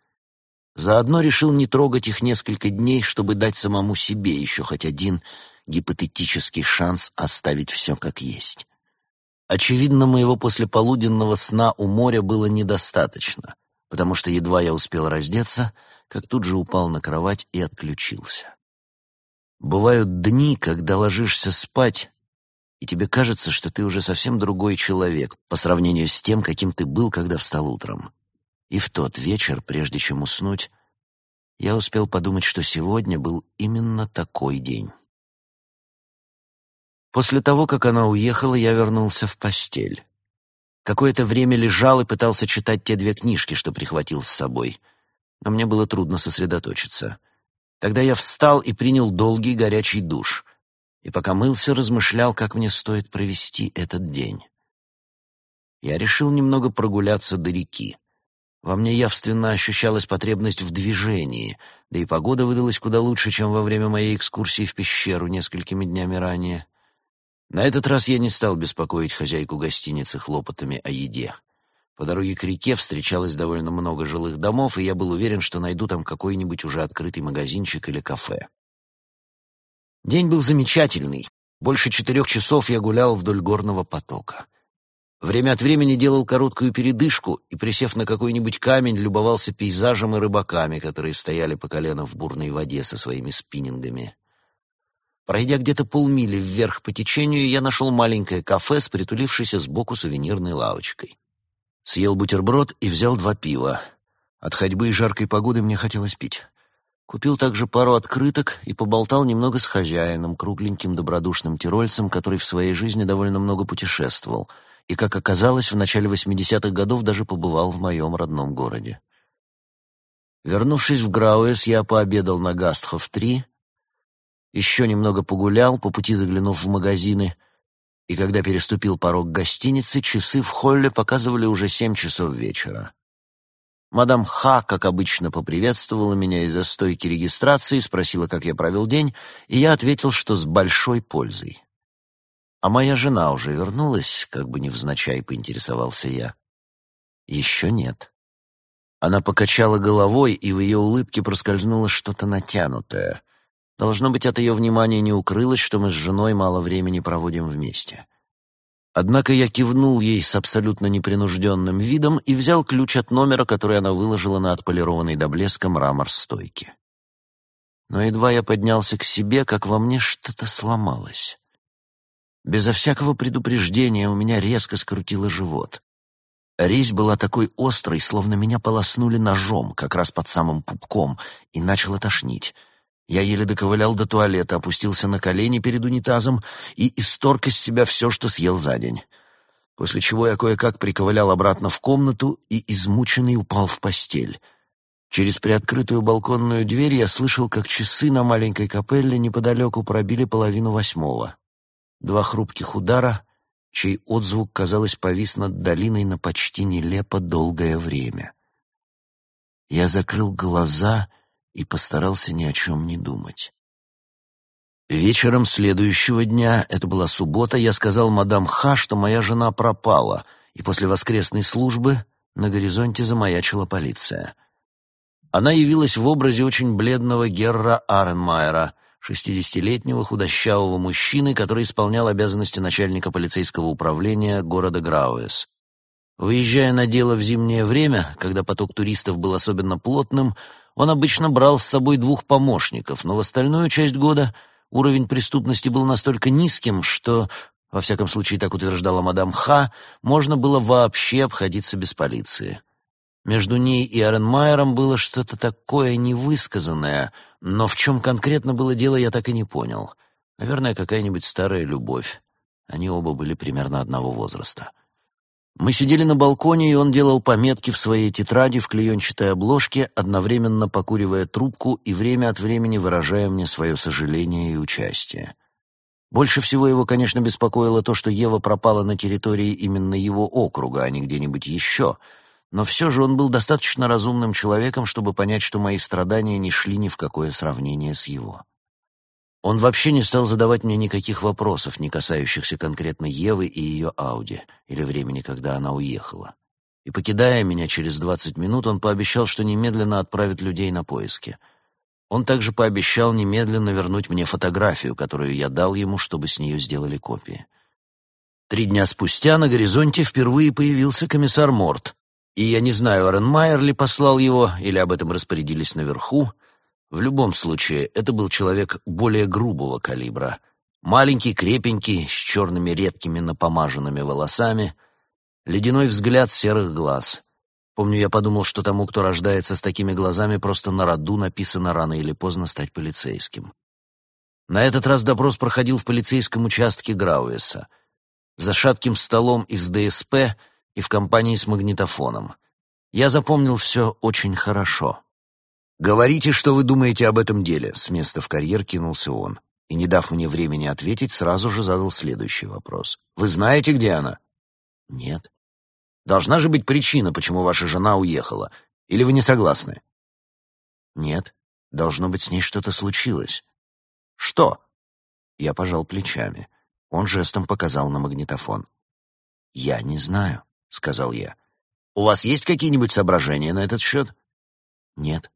Заодно решил не трогать их несколько дней, чтобы дать самому себе еще хоть один гипотетический шанс оставить все как есть. Очевидно, моего послеполуденного сна у моря было недостаточно, потому что едва я успел раздеться, как тут же упал на кровать и отключился. Бывают дни, когда ложишься спать, и тебе кажется, что ты уже совсем другой человек по сравнению с тем, каким ты был, когда встал утром. И в тот вечер, прежде чем уснуть, я успел подумать, что сегодня был именно такой день. После того, как она уехала, я вернулся в постель. Какое-то время лежал и пытался читать те две книжки, что прихватил с собой. Но мне было трудно сосредоточиться — Тогда я встал и принял долгий горячий душ. И пока мылся, размышлял, как мне стоит провести этот день. Я решил немного прогуляться до реки. Во мне явственно ощущалась потребность в движении, да и погода выдалась куда лучше, чем во время моей экскурсии в пещеру несколькими днями ранее. На этот раз я не стал беспокоить хозяйку гостиницы хлопотами о еде. По дороге к реке встречалось довольно много жилых домов, и я был уверен, что найду там какой-нибудь уже открытый магазинчик или кафе. День был замечательный. Больше четырех часов я гулял вдоль горного потока. Время от времени делал короткую передышку и, присев на какой-нибудь камень, любовался пейзажем и рыбаками, которые стояли по колено в бурной воде со своими спиннингами. Пройдя где-то полмили вверх по течению, я нашел маленькое кафе с притулившейся сбоку сувенирной лавочкой. Съел бутерброд и взял два пива. От ходьбы и жаркой погоды мне хотелось пить. Купил также пару открыток и поболтал немного с хозяином, кругленьким добродушным тирольцем, который в своей жизни довольно много путешествовал, и, как оказалось, в начале 80-х годов даже побывал в моем родном городе. Вернувшись в Грауэс, я пообедал на Гастхоф-3, еще немного погулял, по пути заглянув в магазины — и когда переступил порог гостиницы, часы в холле показывали уже семь часов вечера. Мадам Ха, как обычно, поприветствовала меня из-за стойки регистрации, спросила, как я провел день, и я ответил, что с большой пользой. «А моя жена уже вернулась?» — как бы невзначай поинтересовался я. «Еще нет». Она покачала головой, и в ее улыбке проскользнуло что-то натянутое. Должно быть, от ее внимания не укрылось, что мы с женой мало времени проводим вместе. Однако я кивнул ей с абсолютно непринужденным видом и взял ключ от номера, который она выложила на отполированный до блеска мрамор стойки. Но едва я поднялся к себе, как во мне что-то сломалось. Безо всякого предупреждения у меня резко скрутило живот. Резь была такой острой, словно меня полоснули ножом, как раз под самым пупком, и начало тошнить — я еле доковылял до туалета, опустился на колени перед унитазом и исторг из себя все, что съел за день. После чего я кое-как приковылял обратно в комнату и, измученный, упал в постель. Через приоткрытую балконную дверь я слышал, как часы на маленькой капелле неподалеку пробили половину восьмого. Два хрупких удара, чей отзвук, казалось, повис над долиной на почти нелепо долгое время. Я закрыл глаза и и постарался ни о чем не думать. Вечером следующего дня, это была суббота, я сказал мадам Ха, что моя жена пропала, и после воскресной службы на горизонте замаячила полиция. Она явилась в образе очень бледного Герра Аренмайера, шестидесятилетнего худощавого мужчины, который исполнял обязанности начальника полицейского управления города Грауэс. Выезжая на дело в зимнее время, когда поток туристов был особенно плотным, он обычно брал с собой двух помощников, но в остальную часть года уровень преступности был настолько низким, что, во всяком случае так утверждала мадам Ха, можно было вообще обходиться без полиции. Между ней и Аренмайером было что-то такое невысказанное, но в чем конкретно было дело, я так и не понял. Наверное, какая-нибудь старая любовь. Они оба были примерно одного возраста. Мы сидели на балконе, и он делал пометки в своей тетради в клеенчатой обложке, одновременно покуривая трубку и время от времени выражая мне свое сожаление и участие. Больше всего его, конечно, беспокоило то, что Ева пропала на территории именно его округа, а не где-нибудь еще — но все же он был достаточно разумным человеком, чтобы понять, что мои страдания не шли ни в какое сравнение с его. Он вообще не стал задавать мне никаких вопросов, не касающихся конкретно Евы и ее Ауди, или времени, когда она уехала. И, покидая меня через двадцать минут, он пообещал, что немедленно отправит людей на поиски. Он также пообещал немедленно вернуть мне фотографию, которую я дал ему, чтобы с нее сделали копии. Три дня спустя на горизонте впервые появился комиссар Морт, и я не знаю, Оренмайер ли послал его, или об этом распорядились наверху. В любом случае, это был человек более грубого калибра. Маленький, крепенький, с черными редкими напомаженными волосами, ледяной взгляд серых глаз. Помню, я подумал, что тому, кто рождается с такими глазами, просто на роду написано рано или поздно стать полицейским. На этот раз допрос проходил в полицейском участке Грауэса. За шатким столом из ДСП — и в компании с магнитофоном. Я запомнил все очень хорошо. «Говорите, что вы думаете об этом деле», — с места в карьер кинулся он. И, не дав мне времени ответить, сразу же задал следующий вопрос. «Вы знаете, где она?» «Нет». «Должна же быть причина, почему ваша жена уехала. Или вы не согласны?» «Нет. Должно быть, с ней что-то случилось». «Что?» Я пожал плечами. Он жестом показал на магнитофон. «Я не знаю» сказал я. «У вас есть какие-нибудь соображения на этот счет?» «Нет».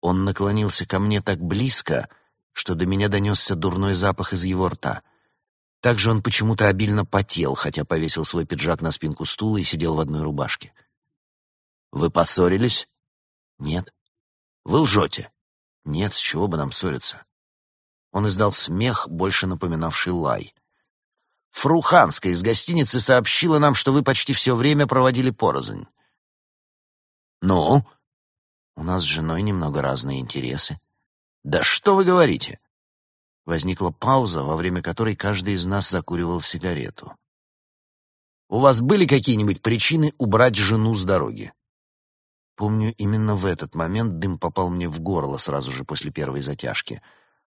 Он наклонился ко мне так близко, что до меня донесся дурной запах из его рта. Также он почему-то обильно потел, хотя повесил свой пиджак на спинку стула и сидел в одной рубашке. «Вы поссорились?» «Нет». «Вы лжете?» «Нет, с чего бы нам ссориться?» Он издал смех, больше напоминавший лай. Фру Ханская из гостиницы сообщила нам, что вы почти все время проводили порознь. Ну? У нас с женой немного разные интересы. Да что вы говорите? Возникла пауза, во время которой каждый из нас закуривал сигарету. У вас были какие-нибудь причины убрать жену с дороги? Помню, именно в этот момент дым попал мне в горло сразу же после первой затяжки.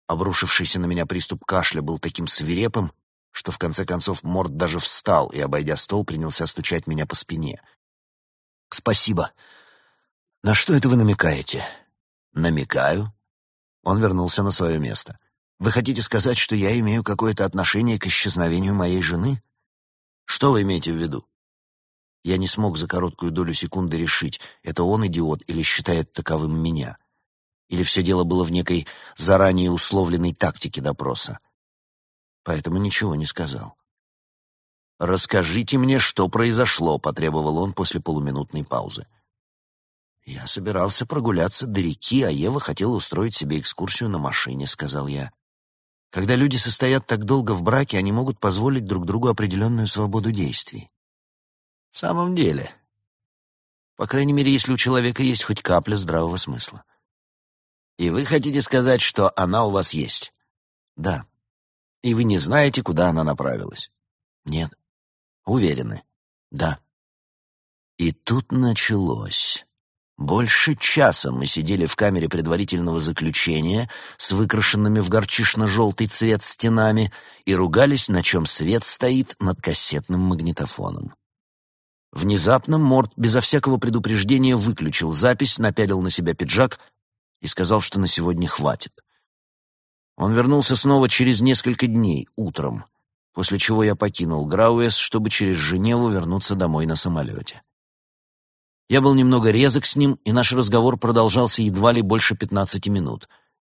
Обрушившийся на меня приступ кашля был таким свирепым, что в конце концов Морд даже встал и, обойдя стол, принялся стучать меня по спине. «Спасибо. На что это вы намекаете?» «Намекаю?» Он вернулся на свое место. «Вы хотите сказать, что я имею какое-то отношение к исчезновению моей жены? Что вы имеете в виду?» Я не смог за короткую долю секунды решить, это он идиот или считает таковым меня. Или все дело было в некой заранее условленной тактике допроса поэтому ничего не сказал. «Расскажите мне, что произошло», — потребовал он после полуминутной паузы. «Я собирался прогуляться до реки, а Ева хотела устроить себе экскурсию на машине», — сказал я. «Когда люди состоят так долго в браке, они могут позволить друг другу определенную свободу действий». «В самом деле», по крайней мере, если у человека есть хоть капля здравого смысла. И вы хотите сказать, что она у вас есть? Да. И вы не знаете, куда она направилась? Нет. Уверены? Да. И тут началось. Больше часа мы сидели в камере предварительного заключения с выкрашенными в горчишно-желтый цвет стенами и ругались, на чем свет стоит над кассетным магнитофоном. Внезапно Морд безо всякого предупреждения выключил запись, напялил на себя пиджак и сказал, что на сегодня хватит. Он вернулся снова через несколько дней, утром, после чего я покинул Грауэс, чтобы через Женеву вернуться домой на самолете. Я был немного резок с ним, и наш разговор продолжался едва ли больше 15 минут.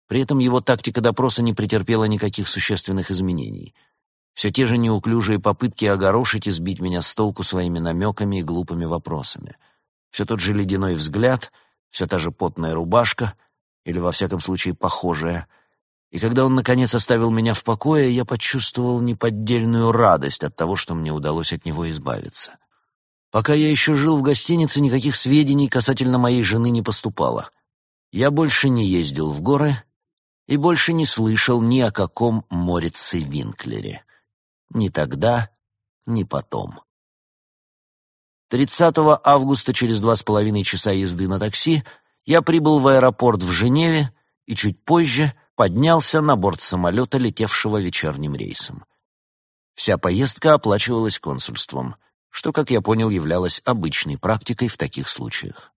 При этом его тактика допроса не претерпела никаких существенных изменений. Все те же неуклюжие попытки огорошить и сбить меня с толку своими намеками и глупыми вопросами. Все тот же ледяной взгляд, все та же потная рубашка, или, во всяком случае, похожая. И когда он, наконец, оставил меня в покое, я почувствовал неподдельную радость от того, что мне удалось от него избавиться. Пока я еще жил в гостинице, никаких сведений касательно моей жены не поступало. Я больше не ездил в горы и больше не слышал ни о каком Морице Винклере. Ни тогда, ни потом. 30 августа, через два с половиной часа езды на такси, я прибыл в аэропорт в Женеве и чуть позже поднялся на борт самолета, летевшего вечерним рейсом. Вся поездка оплачивалась консульством — что, как я понял, являлось обычной практикой в таких случаях.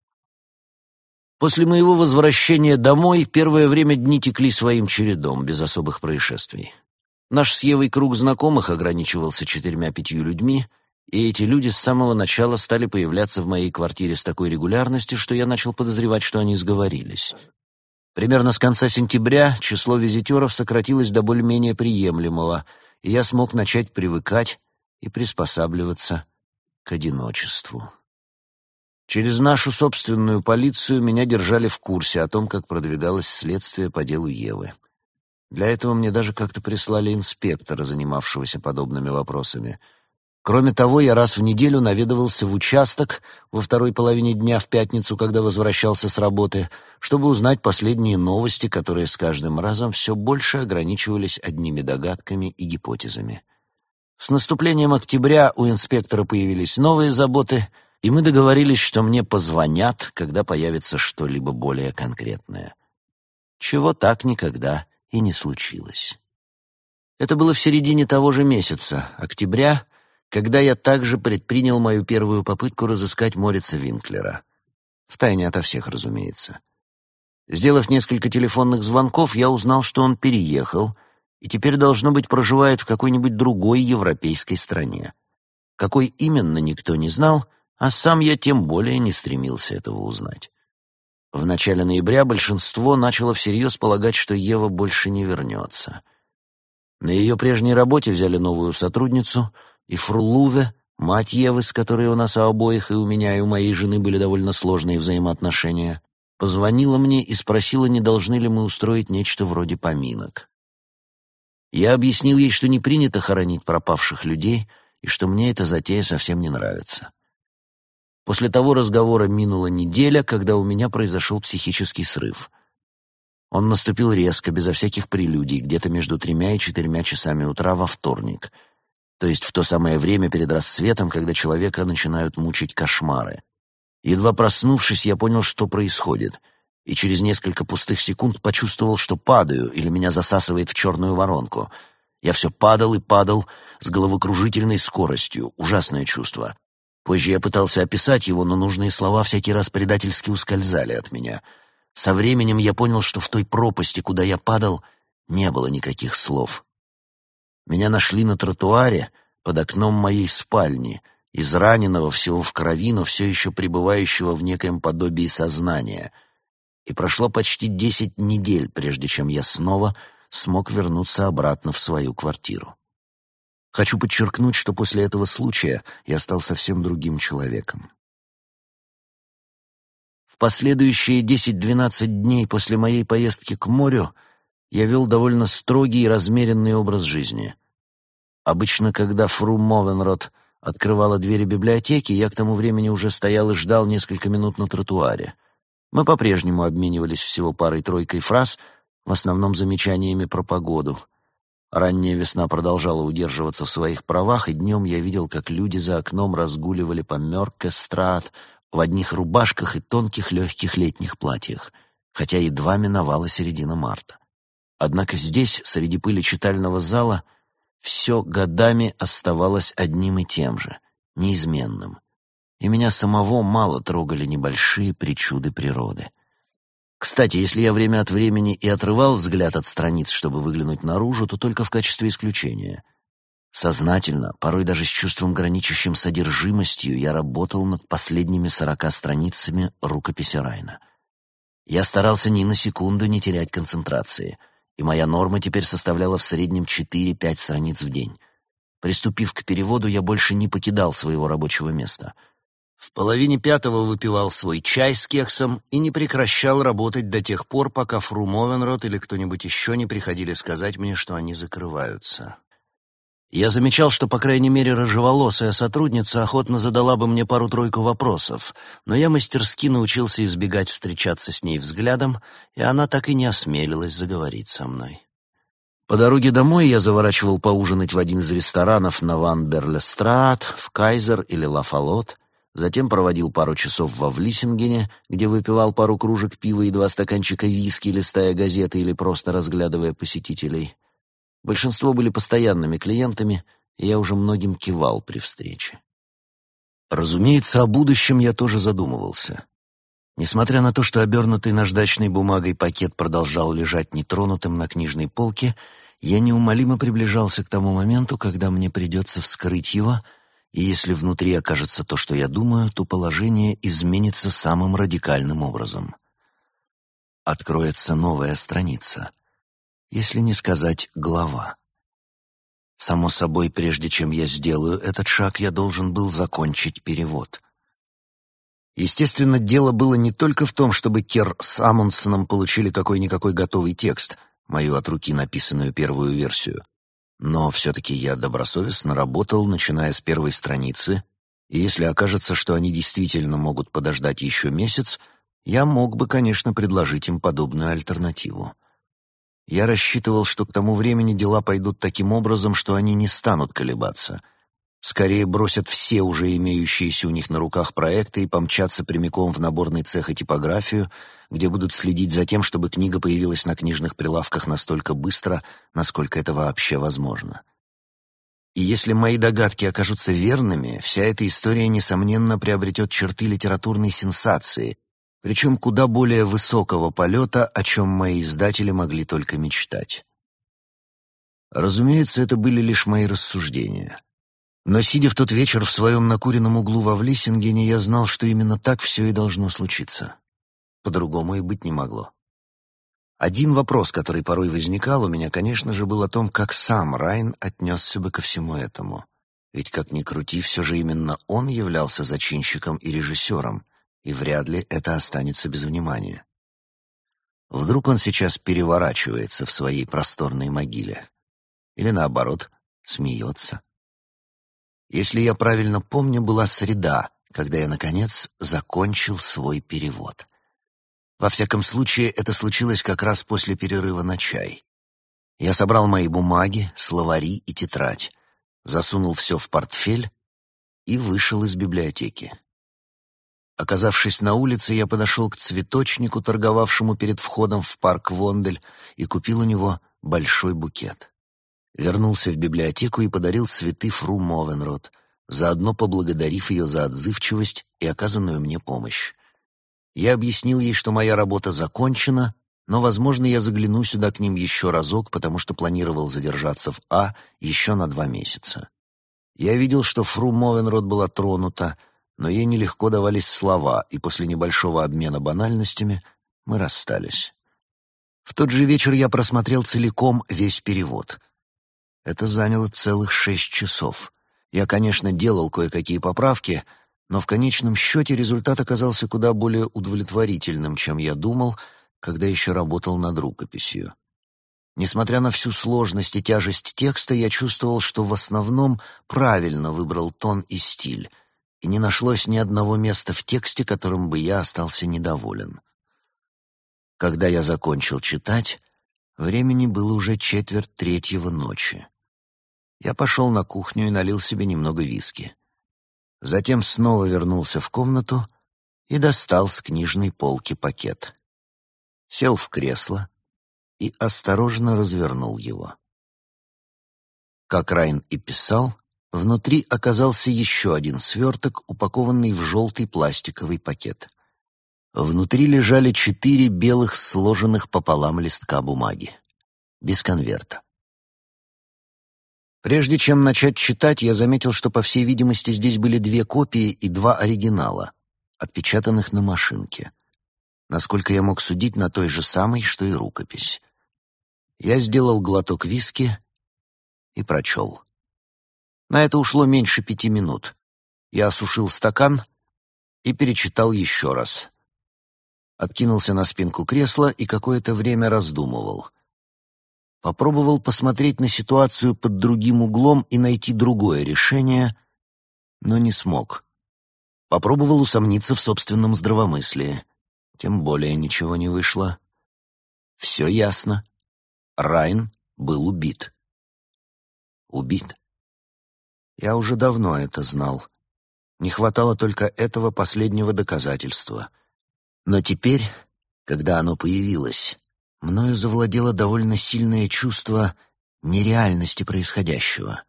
После моего возвращения домой первое время дни текли своим чередом, без особых происшествий. Наш с Евой круг знакомых ограничивался четырьмя-пятью людьми, и эти люди с самого начала стали появляться в моей квартире с такой регулярностью, что я начал подозревать, что они сговорились. Примерно с конца сентября число визитеров сократилось до более-менее приемлемого, и я смог начать привыкать и приспосабливаться к одиночеству. Через нашу собственную полицию меня держали в курсе о том, как продвигалось следствие по делу Евы. Для этого мне даже как-то прислали инспектора, занимавшегося подобными вопросами. Кроме того, я раз в неделю наведывался в участок во второй половине дня в пятницу, когда возвращался с работы, чтобы узнать последние новости, которые с каждым разом все больше ограничивались одними догадками и гипотезами. С наступлением октября у инспектора появились новые заботы, и мы договорились, что мне позвонят, когда появится что-либо более конкретное. Чего так никогда и не случилось. Это было в середине того же месяца, октября, когда я также предпринял мою первую попытку разыскать Морица Винклера. Втайне ото всех, разумеется. Сделав несколько телефонных звонков, я узнал, что он переехал — и теперь, должно быть, проживает в какой-нибудь другой европейской стране. Какой именно, никто не знал, а сам я тем более не стремился этого узнать. В начале ноября большинство начало всерьез полагать, что Ева больше не вернется. На ее прежней работе взяли новую сотрудницу, и Фрулуве, мать Евы, с которой у нас обоих и у меня, и у моей жены были довольно сложные взаимоотношения, позвонила мне и спросила, не должны ли мы устроить нечто вроде поминок. Я объяснил ей, что не принято хоронить пропавших людей и что мне эта затея совсем не нравится. После того разговора минула неделя, когда у меня произошел психический срыв. Он наступил резко, безо всяких прелюдий, где-то между тремя и четырьмя часами утра во вторник, то есть в то самое время перед рассветом, когда человека начинают мучить кошмары. Едва проснувшись, я понял, что происходит — и через несколько пустых секунд почувствовал, что падаю или меня засасывает в черную воронку. Я все падал и падал с головокружительной скоростью, ужасное чувство. Позже я пытался описать его, но нужные слова всякий раз предательски ускользали от меня. Со временем я понял, что в той пропасти, куда я падал, не было никаких слов. Меня нашли на тротуаре под окном моей спальни, израненного всего в крови, но все еще пребывающего в некоем подобии сознания — и прошло почти десять недель, прежде чем я снова смог вернуться обратно в свою квартиру. Хочу подчеркнуть, что после этого случая я стал совсем другим человеком. В последующие десять-двенадцать дней после моей поездки к морю я вел довольно строгий и размеренный образ жизни. Обычно, когда фру Мовенрот открывала двери библиотеки, я к тому времени уже стоял и ждал несколько минут на тротуаре — мы по-прежнему обменивались всего парой-тройкой фраз, в основном замечаниями про погоду. Ранняя весна продолжала удерживаться в своих правах, и днем я видел, как люди за окном разгуливали по Мёркестрат в одних рубашках и тонких легких летних платьях, хотя едва миновала середина марта. Однако здесь, среди пыли читального зала, все годами оставалось одним и тем же, неизменным и меня самого мало трогали небольшие причуды природы. Кстати, если я время от времени и отрывал взгляд от страниц, чтобы выглянуть наружу, то только в качестве исключения. Сознательно, порой даже с чувством граничащим содержимостью, я работал над последними сорока страницами рукописи Райна. Я старался ни на секунду не терять концентрации, и моя норма теперь составляла в среднем 4-5 страниц в день. Приступив к переводу, я больше не покидал своего рабочего места. В половине пятого выпивал свой чай с кексом и не прекращал работать до тех пор, пока Фру Мовенрот или кто-нибудь еще не приходили сказать мне, что они закрываются. Я замечал, что, по крайней мере, рыжеволосая сотрудница охотно задала бы мне пару-тройку вопросов, но я мастерски научился избегать встречаться с ней взглядом, и она так и не осмелилась заговорить со мной. По дороге домой я заворачивал поужинать в один из ресторанов на Ван Берлестрат, в Кайзер или Лафалот, затем проводил пару часов во Влисингене, где выпивал пару кружек пива и два стаканчика виски, листая газеты или просто разглядывая посетителей — Большинство были постоянными клиентами, и я уже многим кивал при встрече. Разумеется, о будущем я тоже задумывался. Несмотря на то, что обернутый наждачной бумагой пакет продолжал лежать нетронутым на книжной полке, я неумолимо приближался к тому моменту, когда мне придется вскрыть его, и если внутри окажется то, что я думаю, то положение изменится самым радикальным образом. Откроется новая страница — если не сказать глава. Само собой, прежде чем я сделаю этот шаг, я должен был закончить перевод. Естественно, дело было не только в том, чтобы Кер с Амундсеном получили какой-никакой готовый текст, мою от руки написанную первую версию. Но все-таки я добросовестно работал, начиная с первой страницы, и если окажется, что они действительно могут подождать еще месяц, я мог бы, конечно, предложить им подобную альтернативу. Я рассчитывал, что к тому времени дела пойдут таким образом, что они не станут колебаться. Скорее бросят все уже имеющиеся у них на руках проекты и помчатся прямиком в наборный цех и типографию, где будут следить за тем, чтобы книга появилась на книжных прилавках настолько быстро, насколько это вообще возможно. И если мои догадки окажутся верными, вся эта история, несомненно, приобретет черты литературной сенсации, причем куда более высокого полета, о чем мои издатели могли только мечтать. Разумеется, это были лишь мои рассуждения. Но, сидя в тот вечер в своем накуренном углу во Влисингене, я знал, что именно так все и должно случиться. По-другому и быть не могло. Один вопрос, который порой возникал у меня, конечно же, был о том, как сам Райн отнесся бы ко всему этому. Ведь, как ни крути, все же именно он являлся зачинщиком и режиссером — и вряд ли это останется без внимания. Вдруг он сейчас переворачивается в своей просторной могиле. Или наоборот, смеется. Если я правильно помню, была среда, когда я, наконец, закончил свой перевод. Во всяком случае, это случилось как раз после перерыва на чай. Я собрал мои бумаги, словари и тетрадь, засунул все в портфель и вышел из библиотеки. Оказавшись на улице, я подошел к цветочнику, торговавшему перед входом в парк Вондель, и купил у него большой букет. Вернулся в библиотеку и подарил цветы Фру Мовенрот, заодно поблагодарив ее за отзывчивость и оказанную мне помощь. Я объяснил ей, что моя работа закончена, но, возможно, я загляну сюда к ним еще разок, потому что планировал задержаться в А еще на два месяца. Я видел, что Фру Мовенрот была тронута, но ей нелегко давались слова, и после небольшого обмена банальностями мы расстались. В тот же вечер я просмотрел целиком весь перевод. Это заняло целых шесть часов. Я, конечно, делал кое-какие поправки, но в конечном счете результат оказался куда более удовлетворительным, чем я думал, когда еще работал над рукописью. Несмотря на всю сложность и тяжесть текста, я чувствовал, что в основном правильно выбрал тон и стиль — и не нашлось ни одного места в тексте, которым бы я остался недоволен. Когда я закончил читать, времени было уже четверть третьего ночи. Я пошел на кухню и налил себе немного виски. Затем снова вернулся в комнату и достал с книжной полки пакет. Сел в кресло и осторожно развернул его. Как Райн и писал, Внутри оказался еще один сверток, упакованный в желтый пластиковый пакет. Внутри лежали четыре белых сложенных пополам листка бумаги. Без конверта. Прежде чем начать читать, я заметил, что, по всей видимости, здесь были две копии и два оригинала, отпечатанных на машинке. Насколько я мог судить, на той же самой, что и рукопись. Я сделал глоток виски и прочел. На это ушло меньше пяти минут. Я осушил стакан и перечитал еще раз. Откинулся на спинку кресла и какое-то время раздумывал. Попробовал посмотреть на ситуацию под другим углом и найти другое решение, но не смог. Попробовал усомниться в собственном здравомыслии. Тем более ничего не вышло. Все ясно. Райн был убит. Убит. Я уже давно это знал. Не хватало только этого последнего доказательства. Но теперь, когда оно появилось, мною завладело довольно сильное чувство нереальности происходящего.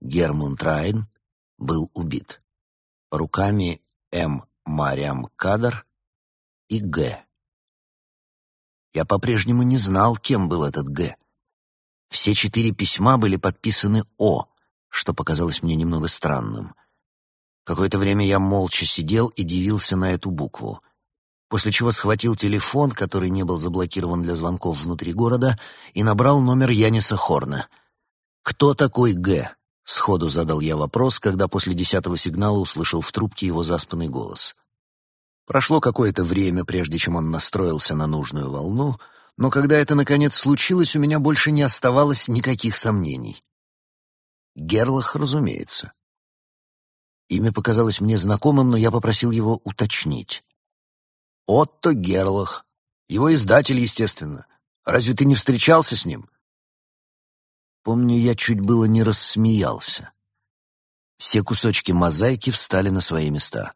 Гермунд Райн был убит. Руками М. Мариам Кадр и Г. Я по-прежнему не знал, кем был этот Г. Все четыре письма были подписаны «О», что показалось мне немного странным. Какое-то время я молча сидел и дивился на эту букву, после чего схватил телефон, который не был заблокирован для звонков внутри города, и набрал номер Яниса Хорна. «Кто такой Г?» — сходу задал я вопрос, когда после десятого сигнала услышал в трубке его заспанный голос. Прошло какое-то время, прежде чем он настроился на нужную волну, но когда это наконец случилось, у меня больше не оставалось никаких сомнений. Герлах, разумеется. Имя показалось мне знакомым, но я попросил его уточнить. «Отто Герлах. Его издатель, естественно. Разве ты не встречался с ним?» Помню, я чуть было не рассмеялся. Все кусочки мозаики встали на свои места.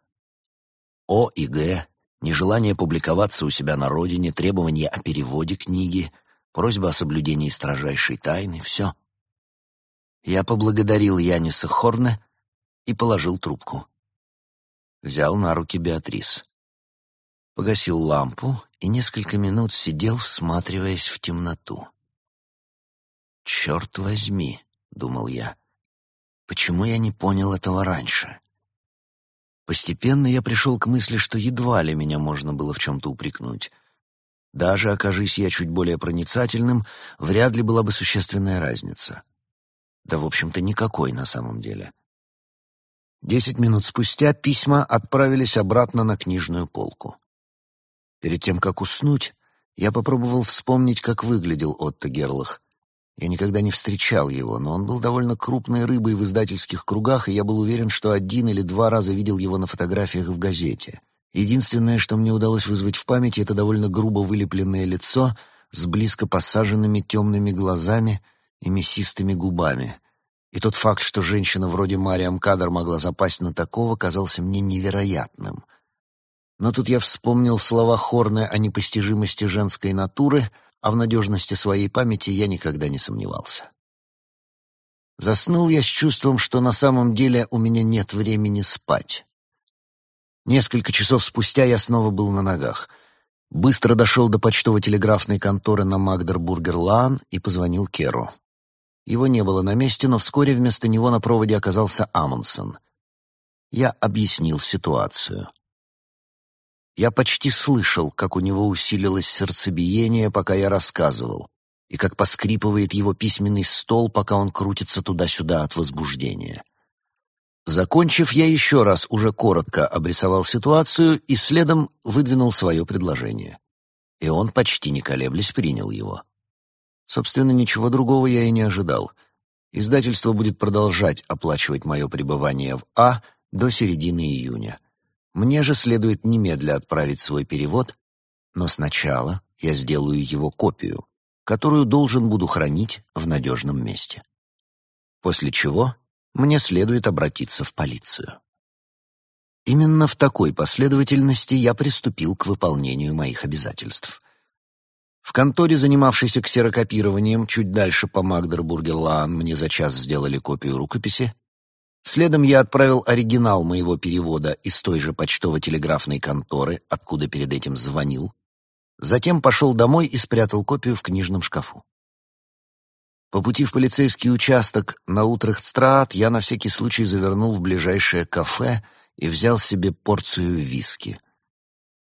О и Г, нежелание публиковаться у себя на родине, требование о переводе книги, просьба о соблюдении строжайшей тайны — все. Я поблагодарил Яниса Хорне и положил трубку. Взял на руки Беатрис. Погасил лампу и несколько минут сидел, всматриваясь в темноту. «Черт возьми», — думал я, — «почему я не понял этого раньше?» Постепенно я пришел к мысли, что едва ли меня можно было в чем-то упрекнуть. Даже окажись я чуть более проницательным, вряд ли была бы существенная разница. Да, в общем-то, никакой на самом деле. Десять минут спустя письма отправились обратно на книжную полку. Перед тем, как уснуть, я попробовал вспомнить, как выглядел Отто Герлах. Я никогда не встречал его, но он был довольно крупной рыбой в издательских кругах, и я был уверен, что один или два раза видел его на фотографиях в газете. Единственное, что мне удалось вызвать в памяти, это довольно грубо вылепленное лицо с близко посаженными темными глазами и мясистыми губами. И тот факт, что женщина вроде Мариам Кадр могла запасть на такого, казался мне невероятным. Но тут я вспомнил слова Хорны о непостижимости женской натуры, а в надежности своей памяти я никогда не сомневался. Заснул я с чувством, что на самом деле у меня нет времени спать. Несколько часов спустя я снова был на ногах. Быстро дошел до почтово-телеграфной конторы на Магдербургер-Лаан и позвонил Керу. Его не было на месте, но вскоре вместо него на проводе оказался Амундсен. Я объяснил ситуацию. Я почти слышал, как у него усилилось сердцебиение, пока я рассказывал, и как поскрипывает его письменный стол, пока он крутится туда-сюда от возбуждения. Закончив, я еще раз уже коротко обрисовал ситуацию и следом выдвинул свое предложение. И он, почти не колеблясь, принял его. Собственно, ничего другого я и не ожидал. Издательство будет продолжать оплачивать мое пребывание в А до середины июня. Мне же следует немедля отправить свой перевод, но сначала я сделаю его копию, которую должен буду хранить в надежном месте. После чего мне следует обратиться в полицию. Именно в такой последовательности я приступил к выполнению моих обязательств. В конторе, занимавшейся ксерокопированием, чуть дальше по Магдербургер-Лаан мне за час сделали копию рукописи. Следом я отправил оригинал моего перевода из той же почтово-телеграфной конторы, откуда перед этим звонил. Затем пошел домой и спрятал копию в книжном шкафу. По пути в полицейский участок на Утрехтстрат я на всякий случай завернул в ближайшее кафе и взял себе порцию виски.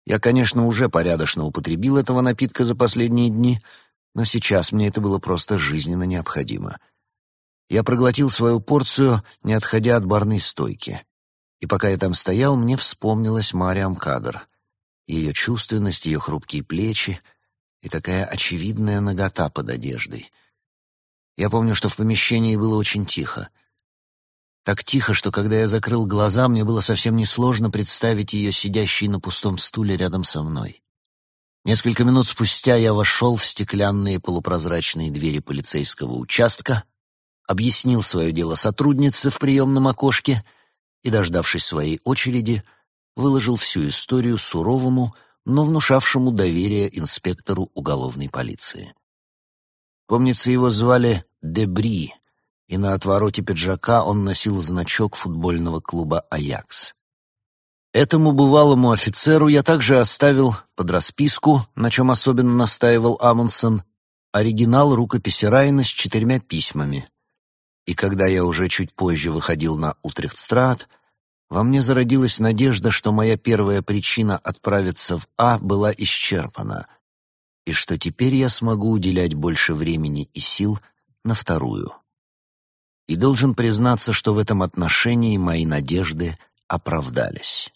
Я, конечно, уже порядочно употребил этого напитка за последние дни, но сейчас мне это было просто жизненно необходимо. Я проглотил свою порцию, не отходя от барной стойки. И пока я там стоял, мне вспомнилась Мариам Кадр. Ее чувственность, ее хрупкие плечи и такая очевидная нагота под одеждой. Я помню, что в помещении было очень тихо. Так тихо, что когда я закрыл глаза, мне было совсем несложно представить ее сидящей на пустом стуле рядом со мной. Несколько минут спустя я вошел в стеклянные полупрозрачные двери полицейского участка, объяснил свое дело сотруднице в приемном окошке и, дождавшись своей очереди, выложил всю историю суровому, но внушавшему доверие инспектору уголовной полиции. Помнится, его звали Дебри, и на отвороте пиджака он носил значок футбольного клуба «Аякс». Этому бывалому офицеру я также оставил под расписку, на чем особенно настаивал Амундсен, оригинал рукописи Райна с четырьмя письмами, и когда я уже чуть позже выходил на Утрехтстрат, во мне зародилась надежда, что моя первая причина отправиться в А была исчерпана, и что теперь я смогу уделять больше времени и сил на вторую. И должен признаться, что в этом отношении мои надежды оправдались.